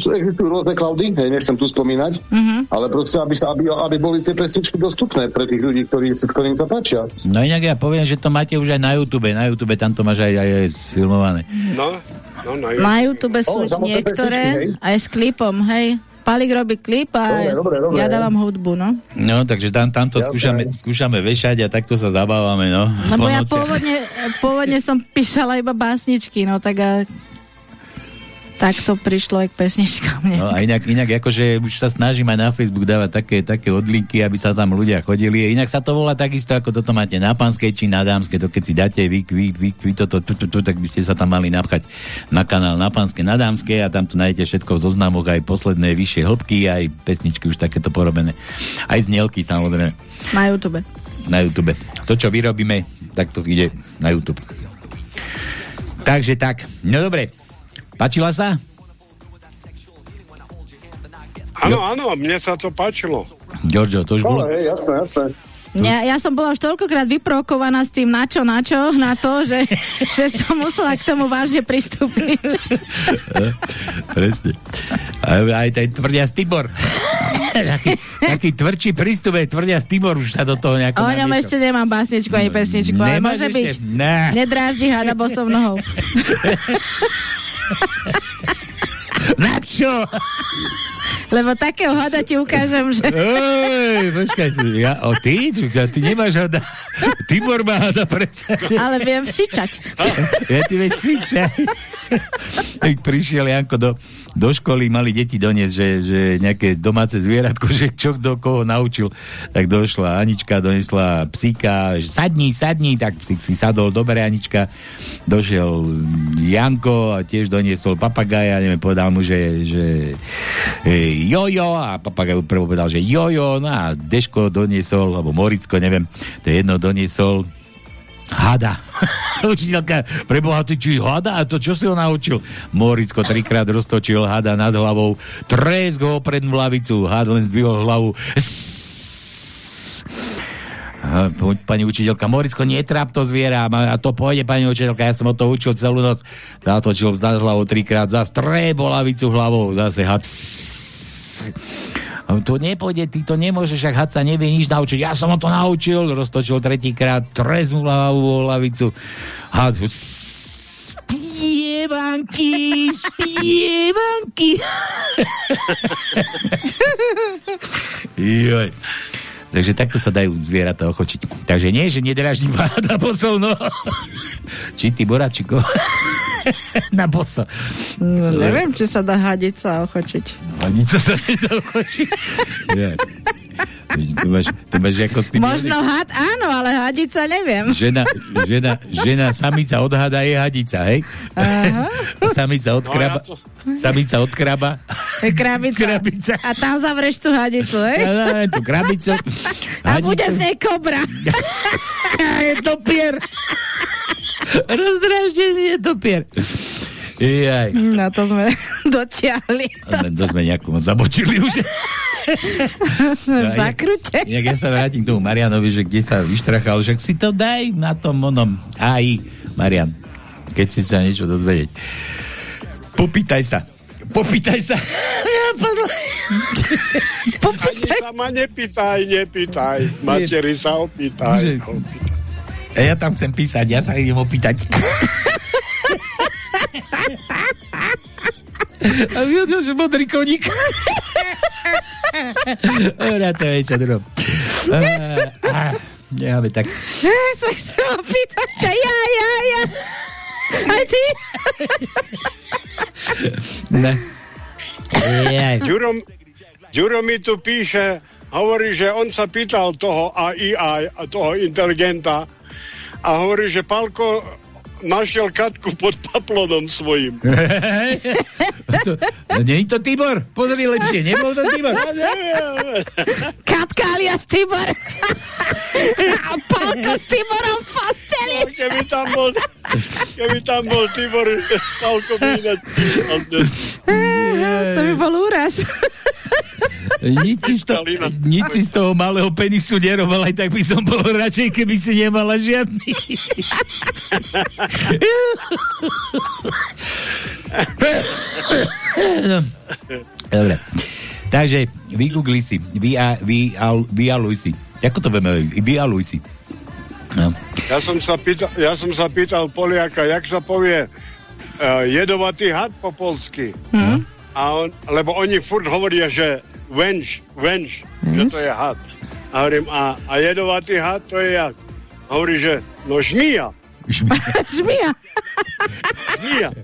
existujú rôzne cloudy, hej, nechcem tu spomínať, Mhm. ale proste, aby, sa, aby, aby boli tie pesničky dostupné pre tých ľudí, ktorí, ktorým sa páčia. no inak ja poviem, že to máte už aj na YouTube. Na YouTube tam to máš aj, aj, aj sfilmované. No, no, no. Na YouTube sú O, niektoré pesničky, hej? aj s klipom, hej. Palik robí klip a Dobre, dobre, dobre. ja dávam hudbu, no. No, takže tam, tam to Jasné. skúšame, skúšame vešať a takto sa zabávame, no. Lebo ja pôvodne, pôvodne som písala iba básničky, no tak a Tak to prišlo aj k pesničkám. No a inak, inak akože už sa snažím aj na Facebook dávať také, také odlinky, aby sa tam ľudia chodili. Inak sa to volá takisto, ako toto máte na pánskej či na dámskej, to keď si dáte vy, vy, vy, vy toto, tu, tu, tu, tak by ste sa tam mali napchať na kanál na pánskej, na dámskej a tam tu nájdete všetko v zoznamoch, aj posledné vyššie hĺbky, aj pesničky už takéto porobené. Aj znielky samozrejme Na YouTube. na YouTube. To, čo vyrobíme, tak to ide na YouTube. Takže tak. No dobre. Pačila sa? Áno, áno, mne sa to páčilo. Giorgio, to už bolo... No, hej, jasné, jasné. Ja, ja som bola už toľkokrát vyprovokovaná s tým načo, načo, na to, že, že som musela k tomu vážne pristúpiť. Presne. A aj ten tvrdia Tibor. taký, taký tvrdší prístup, je tvrdia Tibor už sa do toho nejako... O ňom ešte nemám básničku ani pesničku, ale môže ešte? byť. Ne. Nedráždi hada bosou nohou. Na čo? Lebo takého hada ti ukážem, že... Ej, počkaj, ja, o ty? Ja, ty nemáš hada. Tibor má hada predsa. Ale viem sičať. Ja ty vieš sičať. Prišiel Janko do, do školy, mali deti doniesť, že, že nejaké domáce zvieratko, že čo do koho naučil. Tak došla Anička, donesla psíka, že sadni, sadni, tak psík si sadol, dobre Anička. Došiel Janko a tiež doniesol papagaja, neviem, povedal mu, že, že e, jojo a papagaj prvo povedal, že jojo, no a Deško doniesol, alebo Moricko, neviem, to je jedno doniesol Hada. Učiteľka, preboha, ty či hada? A to čo si ho naučil? Moricko trikrát roztočil hada nad hlavou, tresk ho pred lavicu, had len zdvihol hlavu. Pani učiteľka, Moricko, netráp to zviera a to pôjde, pani učiteľka, ja som ho to učil celú noc. Zatočil nad hlavou trikrát, zase trebo lavicu hlavou, zase had. To nepôjde, ty to nemôžeš, ak had sa nevie nič naučiť. Ja som ho to naučil, roztočil tretíkrát, treznul hlavu o hlavicu. Had, spievanky, spievanky. Joj. Takže takto sa dajú zvieratá ochočiť. Takže nie, že nedráždi páda bosov, no. Či ty Boračiko. Na boso. No, neviem, či sa dá hadica ochočiť. A nič sa nedá ochočiť. Ja. To máš, to máš ako s tým Možno had, áno, ale hadica neviem. Žena, žena, žena, samica od hada je hadica, hej? Aha. Samica od No, kraba, ja som- samica od kraba. Krabica. Krabica. A tam zavreš tú hadicu, hej? A dáme tú krabicu. A bude z nej kobra. je to pier. Rozdraždený je to pier. Jaj. No to sme dotiahli. To sme, to sme nejako moc zabočili už. V zakrute. Inak ja sa vrátim k tomu Marianovi, že kde sa vyštrachal, že si to daj na tom onom AI, Marian, keď si sa niečo dozvedieť. Popýtaj sa. Popýtaj sa. Ja, pozor. Ani sa ma nepýtaj, nepýtaj. Materi sa opýtaj. A ja tam chcem písať, ja sa idem opýtať. A videl, že modrý koník. Dobre, to je čo druhom. Necháme tak. Sa chcem opýtať. Ja, ja, ja. Aj ty? Ne. Ďuro, Ďuro mi tu píše, hovorí, že on sa pýtal toho AI, a toho inteligenta a hovorí, že Palko našiel Katku pod paplonom svojim. to, nie je to Tibor? Pozri lepšie, nebol to Tibor? Katka alias Tibor. A Pálko s Tiborom v posteli. No, Keby tam bol, keby tam bol Tibor, Palko by ináč písal. To by bol úraz. Nič si, z toho, nič si z toho malého penisu nerobil, aj tak by som bol radšej, keby si nemala žiadny. Dobre. Takže vygoogli si, vya- vya- vyaluj si. Ako to vieme? Vyaluj si. No. Ja som sa pýtal, ja som sa pýtal Poliaka, jak sa povie uh, jedovatý had po polsky. Hm? A on, lebo oni furt hovoria, že venš, venš, že to je had. A hovorím, a, a jedovatý had to je jak? Hovorí, že no žmija. Žmia. žmija.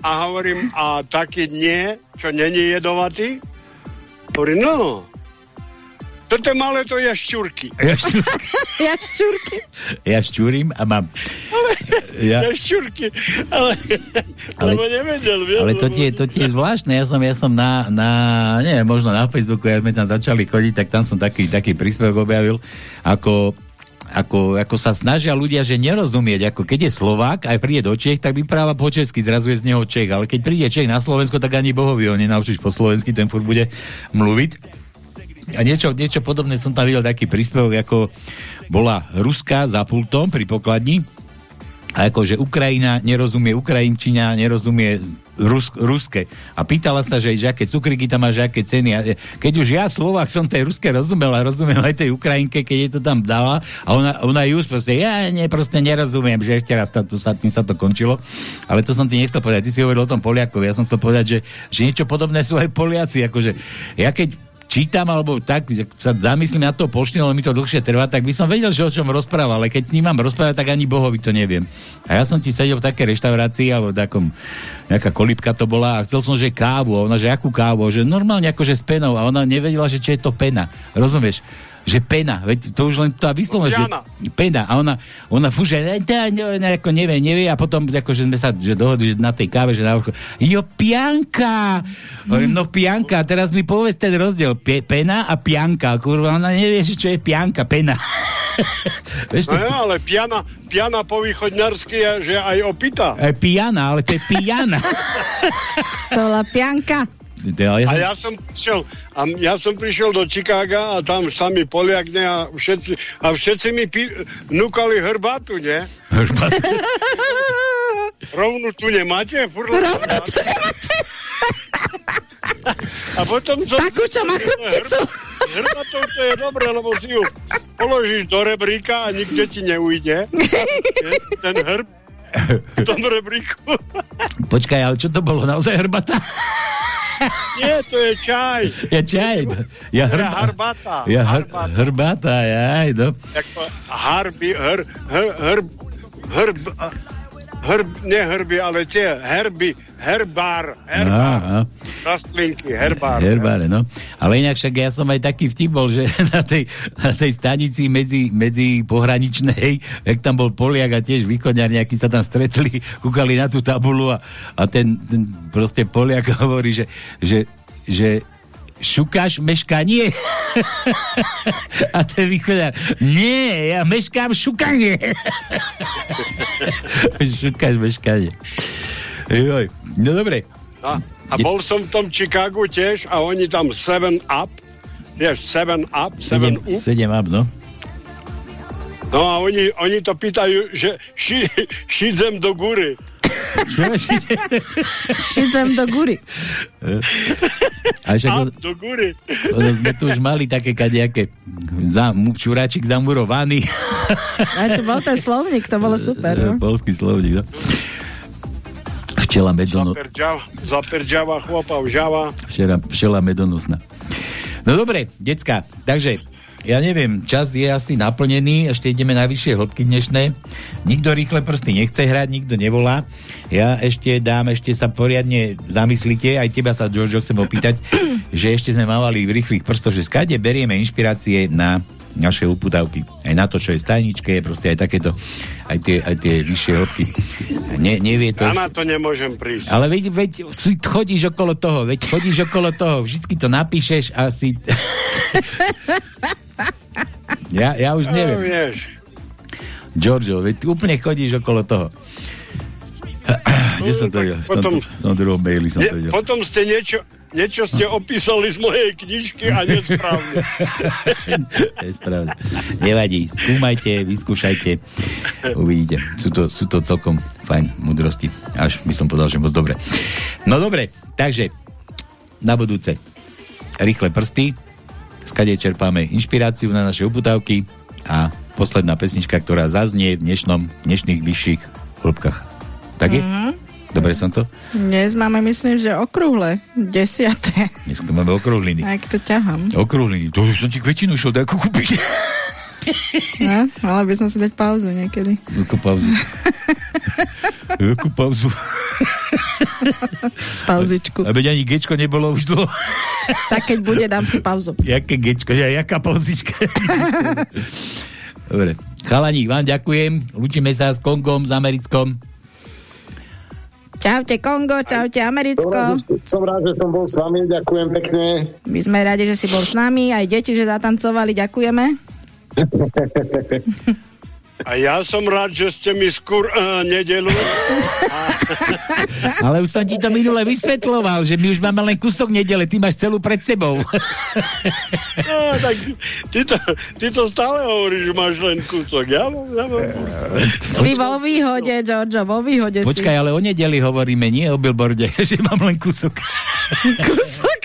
A a hovorím, a taký nie, čo není jedovatý? Hovorím, no, toto malé to je šťurky. Ja, šťu, Ja šťurky. ja šťurím a mám... Ja, Ja, šťurky, ale, Ale- lebo nevedel, vieš, ale to lebo- ti, je, to ti je zvláštne. Ja som, ja som na, na, neviem, možno na Facebooku, ja sme tam začali chodiť, tak tam som taký, taký príspevok objavil, ako ako, ako sa snažia ľudia, že nerozumieť, ako keď je Slovák aj príde do Čech, tak vypráva po česky, zrazu je z neho Čech, ale keď príde Čech na Slovensko, tak ani Bohovi ho nenaučíš po slovensky, ten furt bude mluviť. A niečo, niečo podobné som tam videl taký príspevok, ako bola Ruska za pultom pri pokladni a ako, že Ukrajina nerozumie Ukrajinčina, nerozumie Rus, ruské. A pýtala sa, že, že aké cukriky tam má, že aké ceny. A, keď už ja Slovák som tej rozumel a rozumiem aj tej Ukrajinke, keď jej to tam dala a ona, ona ju proste, ja nie, proste nerozumiem, že ešte raz to sa, tým sa to končilo. Ale to som ti nechcel povedať. Ty si hovoril o tom Poliakovi. Ja som chcel povedať, že, že niečo podobné sú aj Poliaci. Akože, ja keď čítam, alebo tak sa zamyslím na to polštinu, ale mi to dlhšie trvá, tak by som vedel, že o čom rozpráva, ale keď s ním mám rozprávať, tak ani Bohovi to neviem. A ja som ti sedel v také reštaurácii, alebo takom, nejaká kolibka to bola a chcel som, že kávu, a ona, že akú kávu, že normálne akože s penou a ona nevedela, že čo je to pena. Rozumieš? Že pena, veď to už len to vyslovene, že Piana. pena. A ona, ona fú, že ne, ne, ne, ne, ako nevie, nevie a potom ako, že sme sa že dohodli, že na tej káve, že na vrchu, jo, pianka! Hovorím, no pianka, teraz mi povedz ten rozdiel, Pe, pena a pianka, kurva, ona nevie, čo je pianka, pena. Vieš, No to, ja, ale piana, piana po východňarsky je, že aj opita. e, piana, ale to je piana. To bola pianka. Ja A ja som prišiel, a ja som prišiel do Chicaga a tam sami Poliak, ne, a všetci, a všetci mi pi, núkali hrbátu, ne? Rovnú tu nemáte? Furt len Rovno tu nemáte. A potom som... Takú, čo má chrbticu. Hrbatou to je dobré, lebo si ju položíš do rebríka a nikde ti neujde. Ten hrb v tom rebríku. Počkaj, ale čo to bolo? Naozaj hrbata? Nie, to je čaj. Ja čaj. Ja, To je hrba, harbata. ja hr, Harbata. hrbata, jaj, no. Jako harby, hr, hr, hrb, hrb, ne hrby, ale tie herby, herbár, herbár, Á, á. rastlinky, herbár. Herbáre, no. Ale inak však ja som aj taký vtip bol, že na tej, na tej stanici medzi, medzi pohraničnej, jak tam bol Poliak a tiež východňar nejakí sa tam stretli, kúkali na tú tabulu a, a ten, ten proste Poliak hovorí, že, že, že šukáš meškanie? a ten východňar, nie, ja meškám šukanie. šukáš meškanie. Joj, no dobre. A, a bol som v tom Chicagu tiež a oni tam 7 up, vieš, 7 up, 7 7, up. 7 up, no. No a oni, oni to pýtajú, že ši, šidzem do góry. Šicem do gury. A však do góry. sme tu už mali také kadejaké za, čuráčik zamurovaný. Aj tu bol ten slovník, to bolo super. No? Polský slovník, no. Včela medono, Zaperdžava, zaperdžava chlopov, žava. včera, včela medonosná. No dobre, decka, takže ja neviem, čas je asi naplnený, ešte ideme na vyššie hĺbky dnešné. Nikto rýchle prsty nechce hrať, nikto nevolá. Ja ešte dám, ešte sa poriadne zamyslite, aj teba sa, Giorgio, chcem opýtať, že ešte sme mávali v rýchlych prstoch, že skade berieme inšpirácie na naše uputavky. Aj na to, čo je v stajničke, proste aj takéto, aj tie, aj tie vyššie hĺbky. Ne, nevie to... Ja na to nemôžem prísť. Ale veď, veď si chodíš okolo toho, veď chodíš okolo toho, vždy to napíšeš a si... ja, ja už No, neviem. vieš. Giorgio, veď úplne chodíš okolo toho. Kde som to videl? Potom- v tom druhom maili som Nie, to videl. potom ste niečo, niečo ste opísali z mojej knižky a nesprávne. to je správne. Nevadí, skúmajte, vyskúšajte, uvidíte. Sú to, sú to celkom fajn mudrosti. Až by som povedal, že moc dobre. No dobre, takže na budúce rýchle prsty, skade čerpáme inšpiráciu na naše uputávky a posledná pesnička, ktorá zaznie v dnešnom, dnešných vyšších hĺbkach. Tak je? Mhm. Dobre som to? Dnes máme, myslím, že okrúhle. Desiaté. Dnes máme okrúhliny. Ak to ťahám. Okrúhliny. To už som ti kvetinu išiel dajku kúpiť. No, mala by som si dať pauzu niekedy. Jakú pauzu? Jakú pauzu? Pauzičku. A veď ani gečko nebolo už dlho. Tak keď bude, dám si pauzu. Jaké gečko, že jaká pauzička. Dobre. Chalaník, vám ďakujem. Lúčime sa s Kongom, s Americkom. Čaute Kongo, čaute Americko. Som rád, že- som rád, že som bol s vami, ďakujem pekne. My sme radi, že si bol s nami, aj deti, že zatancovali, ďakujeme. A ja som rád, že ste mi skôr uh, nedelu. Ale už som ti to minule vysvetloval, že my už máme len kúsok nedele, ty máš celú pred sebou. No, tak ty to, ty to stále hovoríš, že máš len kúsok. Ja, ja mám... Si vo výhode, Giorgio, vo výhode Počkaj, si. ale o nedeli hovoríme, nie o billboarde, že mám len kúsok. Kúsok?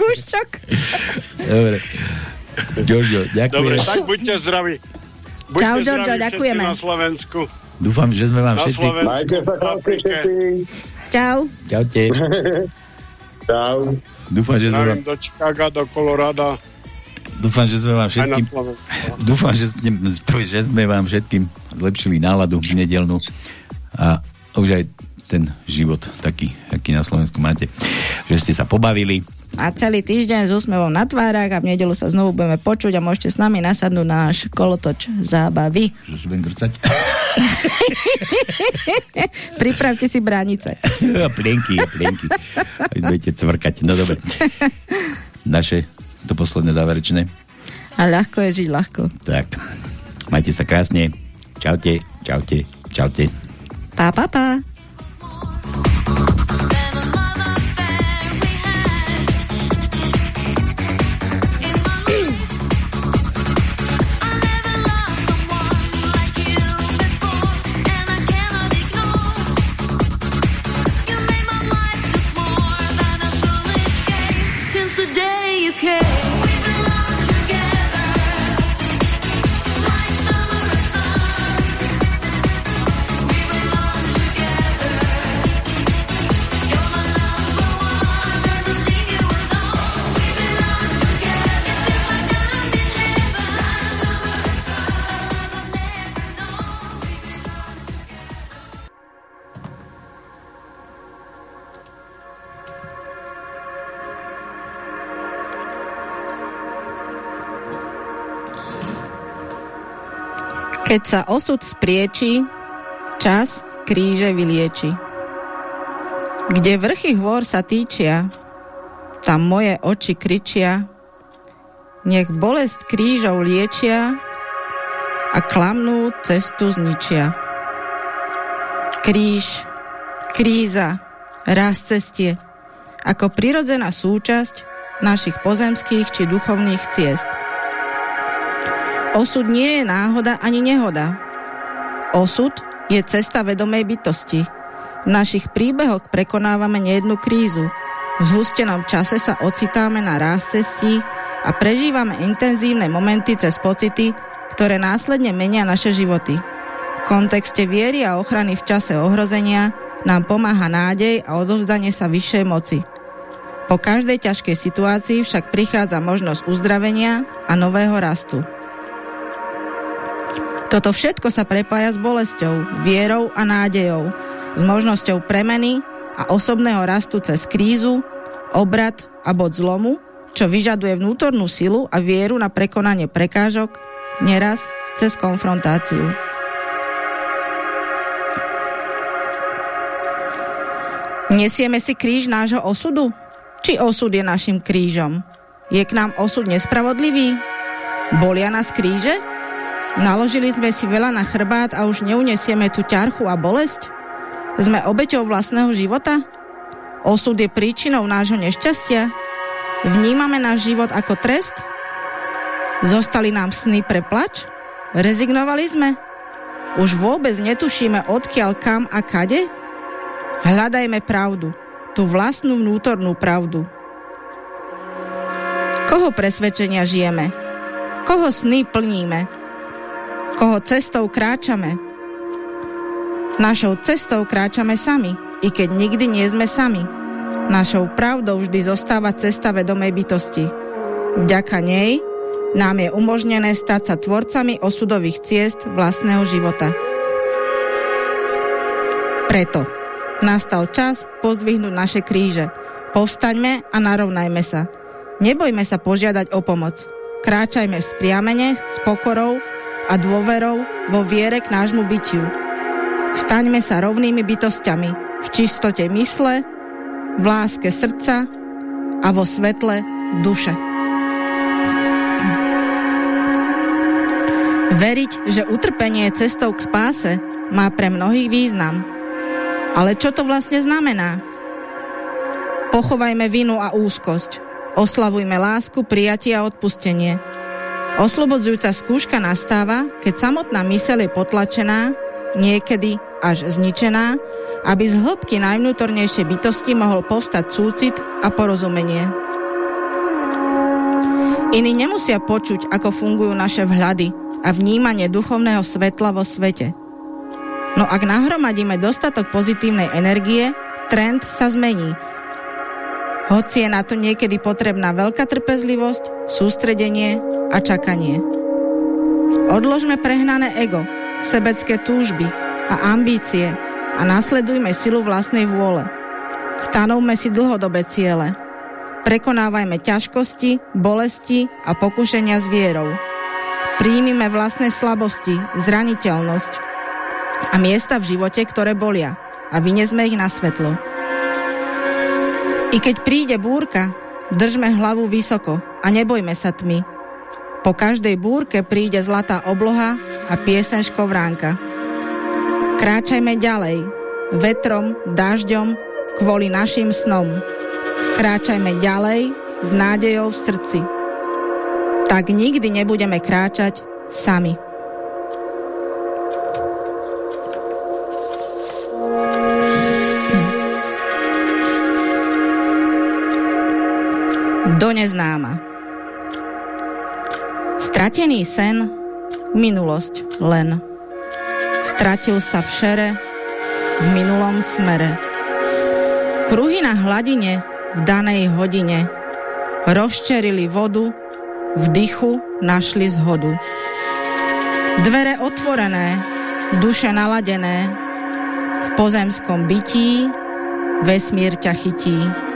Kúščok? Dobre. Giorgio, ďakujem. Dobre, tak buďte zdraví. Buďte Čau, všetci ďakujeme. na Slovensku. Dúfam, že sme vám Na všetci... Slovensku. Majte sa krásne všetci. Čau. Čaute. Čau. Dúfam, že sme vám, do Chicaga, do Colorada, dúfam, že sme vám všetkým... Slovensku. Dúfam, že, sme- že sme vám všetkým zlepšili náladu nedelnú a už aj ten život taký, aký na Slovensku máte. Že ste sa pobavili. A celý týždeň s úsmevom na tvárach a v nedelu sa znovu budeme počuť a môžete s nami nasadnúť na náš kolotoč zábavy. Že si budem grcať. Pripravte si bránice. A plienky, a plienky. Aj budete cvrkať. No dobre. Naše to posledné záverečné. A ľahko je žiť ľahko. Tak. Majte sa krásne. Čaute, čaute, čaute. Pa, pa, pa. Keď sa osud sprieči, čas kríže vylieči. Kde vrchy hôr sa týčia, tam moje oči kričia, nech bolesť krížov liečia a klamnú cestu zničia. Kríž, kríza, raz cestie, ako prirodzená súčasť našich pozemských či duchovných ciest. Osud nie je náhoda ani nehoda. Osud je cesta vedomej bytosti. V našich príbehoch prekonávame nejednú krízu. V zhustenom čase sa ocitáme na ráz cestí a prežívame intenzívne momenty cez pocity, ktoré následne menia naše životy. V kontexte viery a ochrany v čase ohrozenia nám pomáha nádej a odovzdanie sa vyššej moci. Po každej ťažkej situácii však prichádza možnosť uzdravenia a nového rastu. Toto všetko sa prepája s bolesťou, vierou a nádejou, s možnosťou premeny a osobného rastu cez krízu, obrad a bod zlomu, čo vyžaduje vnútornú silu a vieru na prekonanie prekážok, neraz cez konfrontáciu. Nesieme si kríž nášho osudu? Či osud je našim krížom? Je k nám osud nespravodlivý? Bolia nás kríže? Naložili sme si veľa na chrbát a už neunesieme tú ťarchu a bolesť? Sme obeťou vlastného života? Osud je príčinou nášho nešťastia? Vnímame náš život ako trest? Zostali nám sny pre plač? Rezignovali sme? Už vôbec netušíme odkiaľ kam a kade? Hľadajme pravdu, tú vlastnú vnútornú pravdu. Koho presvedčenia žijeme? Koho sny plníme? Koho cestou kráčame? Našou cestou kráčame sami, i keď nikdy nie sme sami. Našou pravdou vždy zostáva cesta vedomej bytosti. Vďaka nej nám je umožnené stať sa tvorcami osudových ciest vlastného života. Preto Nastal čas pozdvihnúť naše kríže. Povstaňme a narovnajme sa. Nebojme sa požiadať o pomoc. Kráčajme v spriamene, s pokorou a dôverou vo viere k nášmu bytiu. Staňme sa rovnými bytostiami v čistote mysle, v láske srdca a vo svetle duše. Veriť, že utrpenie cestou k spáse má pre mnohých význam. Ale čo to vlastne znamená? Pochovajme vinu a úzkosť. Oslavujme lásku, prijatie a odpustenie. Oslobodzujúca skúška nastáva, keď samotná myseľ je potlačená, niekedy až zničená, aby z hĺbky najvnútornejšej bytosti mohol povstať súcit a porozumenie. Iní nemusia počuť, ako fungujú naše vhľady a vnímanie duchovného svetla vo svete. No ak nahromadíme dostatok pozitívnej energie, trend sa zmení. Hoci je na to niekedy potrebná veľká trpezlivosť, sústredenie a čakanie. Odložme prehnané ego, sebecké túžby a ambície a nasledujme silu vlastnej vôle. Stanovme si dlhodobé ciele. Prekonávajme ťažkosti, bolesti a pokušenia s vierou. Príjmime vlastné slabosti, zraniteľnosť a miesta v živote, ktoré bolia a vynesme ich na svetlo. I keď príde búrka, držme hlavu vysoko a nebojme sa tmy. Po každej búrke príde zlatá obloha a pieseň škovránka. Kráčajme ďalej, vetrom, dažďom, kvôli našim snom. Kráčajme ďalej s nádejou v srdci. Tak nikdy nebudeme kráčať sami. Do neznáma. Stratený sen, minulosť len. Stratil sa v šere, v minulom smere. Kruhy na hladine v danej hodine rozčerili vodu, v dychu našli zhodu. Dvere otvorené, duše naladené, v pozemskom bytí vesmír ťa chytí.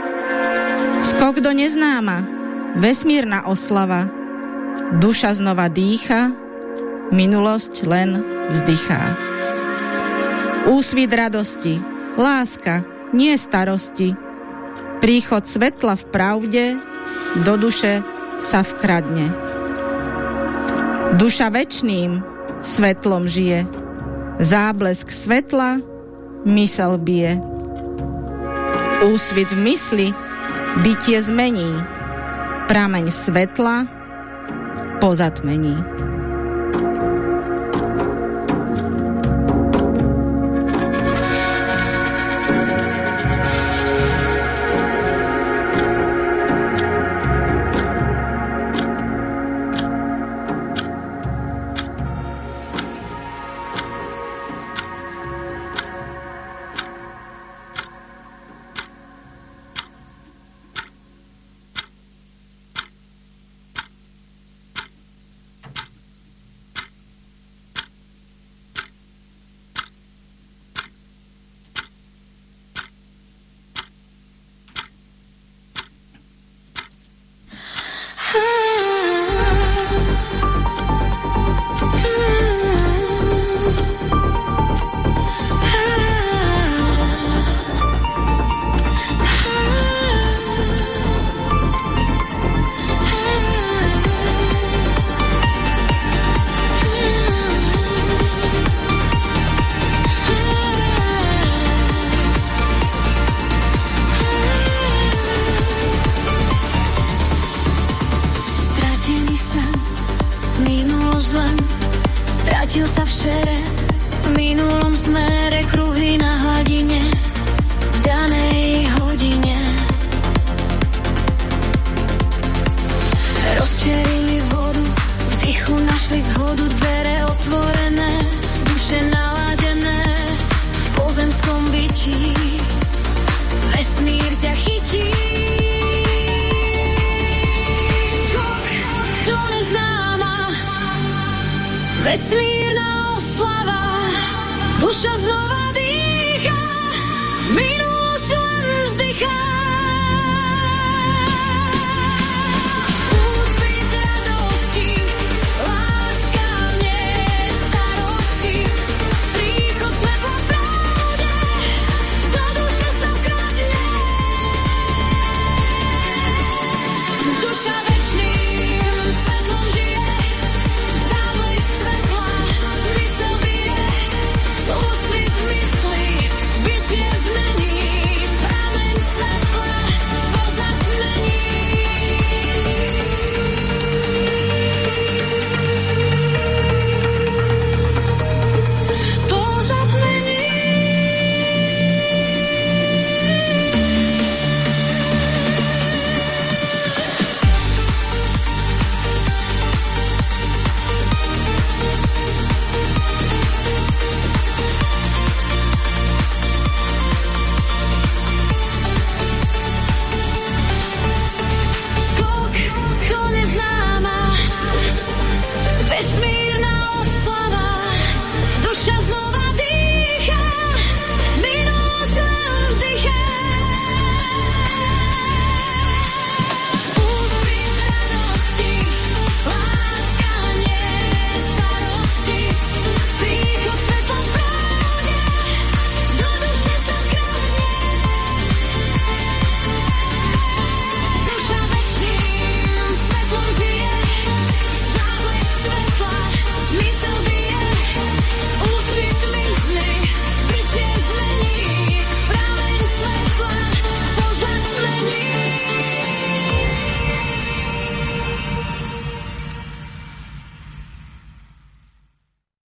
Skok do neznáma, vesmírna oslava, duša znova dýcha, minulosť len vzdychá. Úsvit radosti, láska, nie starosti, príchod svetla v pravde. Do duše sa vkradne. Duša večným svetlom žije, záblesk svetla mysel bije. Úsvit v mysli bytie zmení, prameň svetla pozatmení.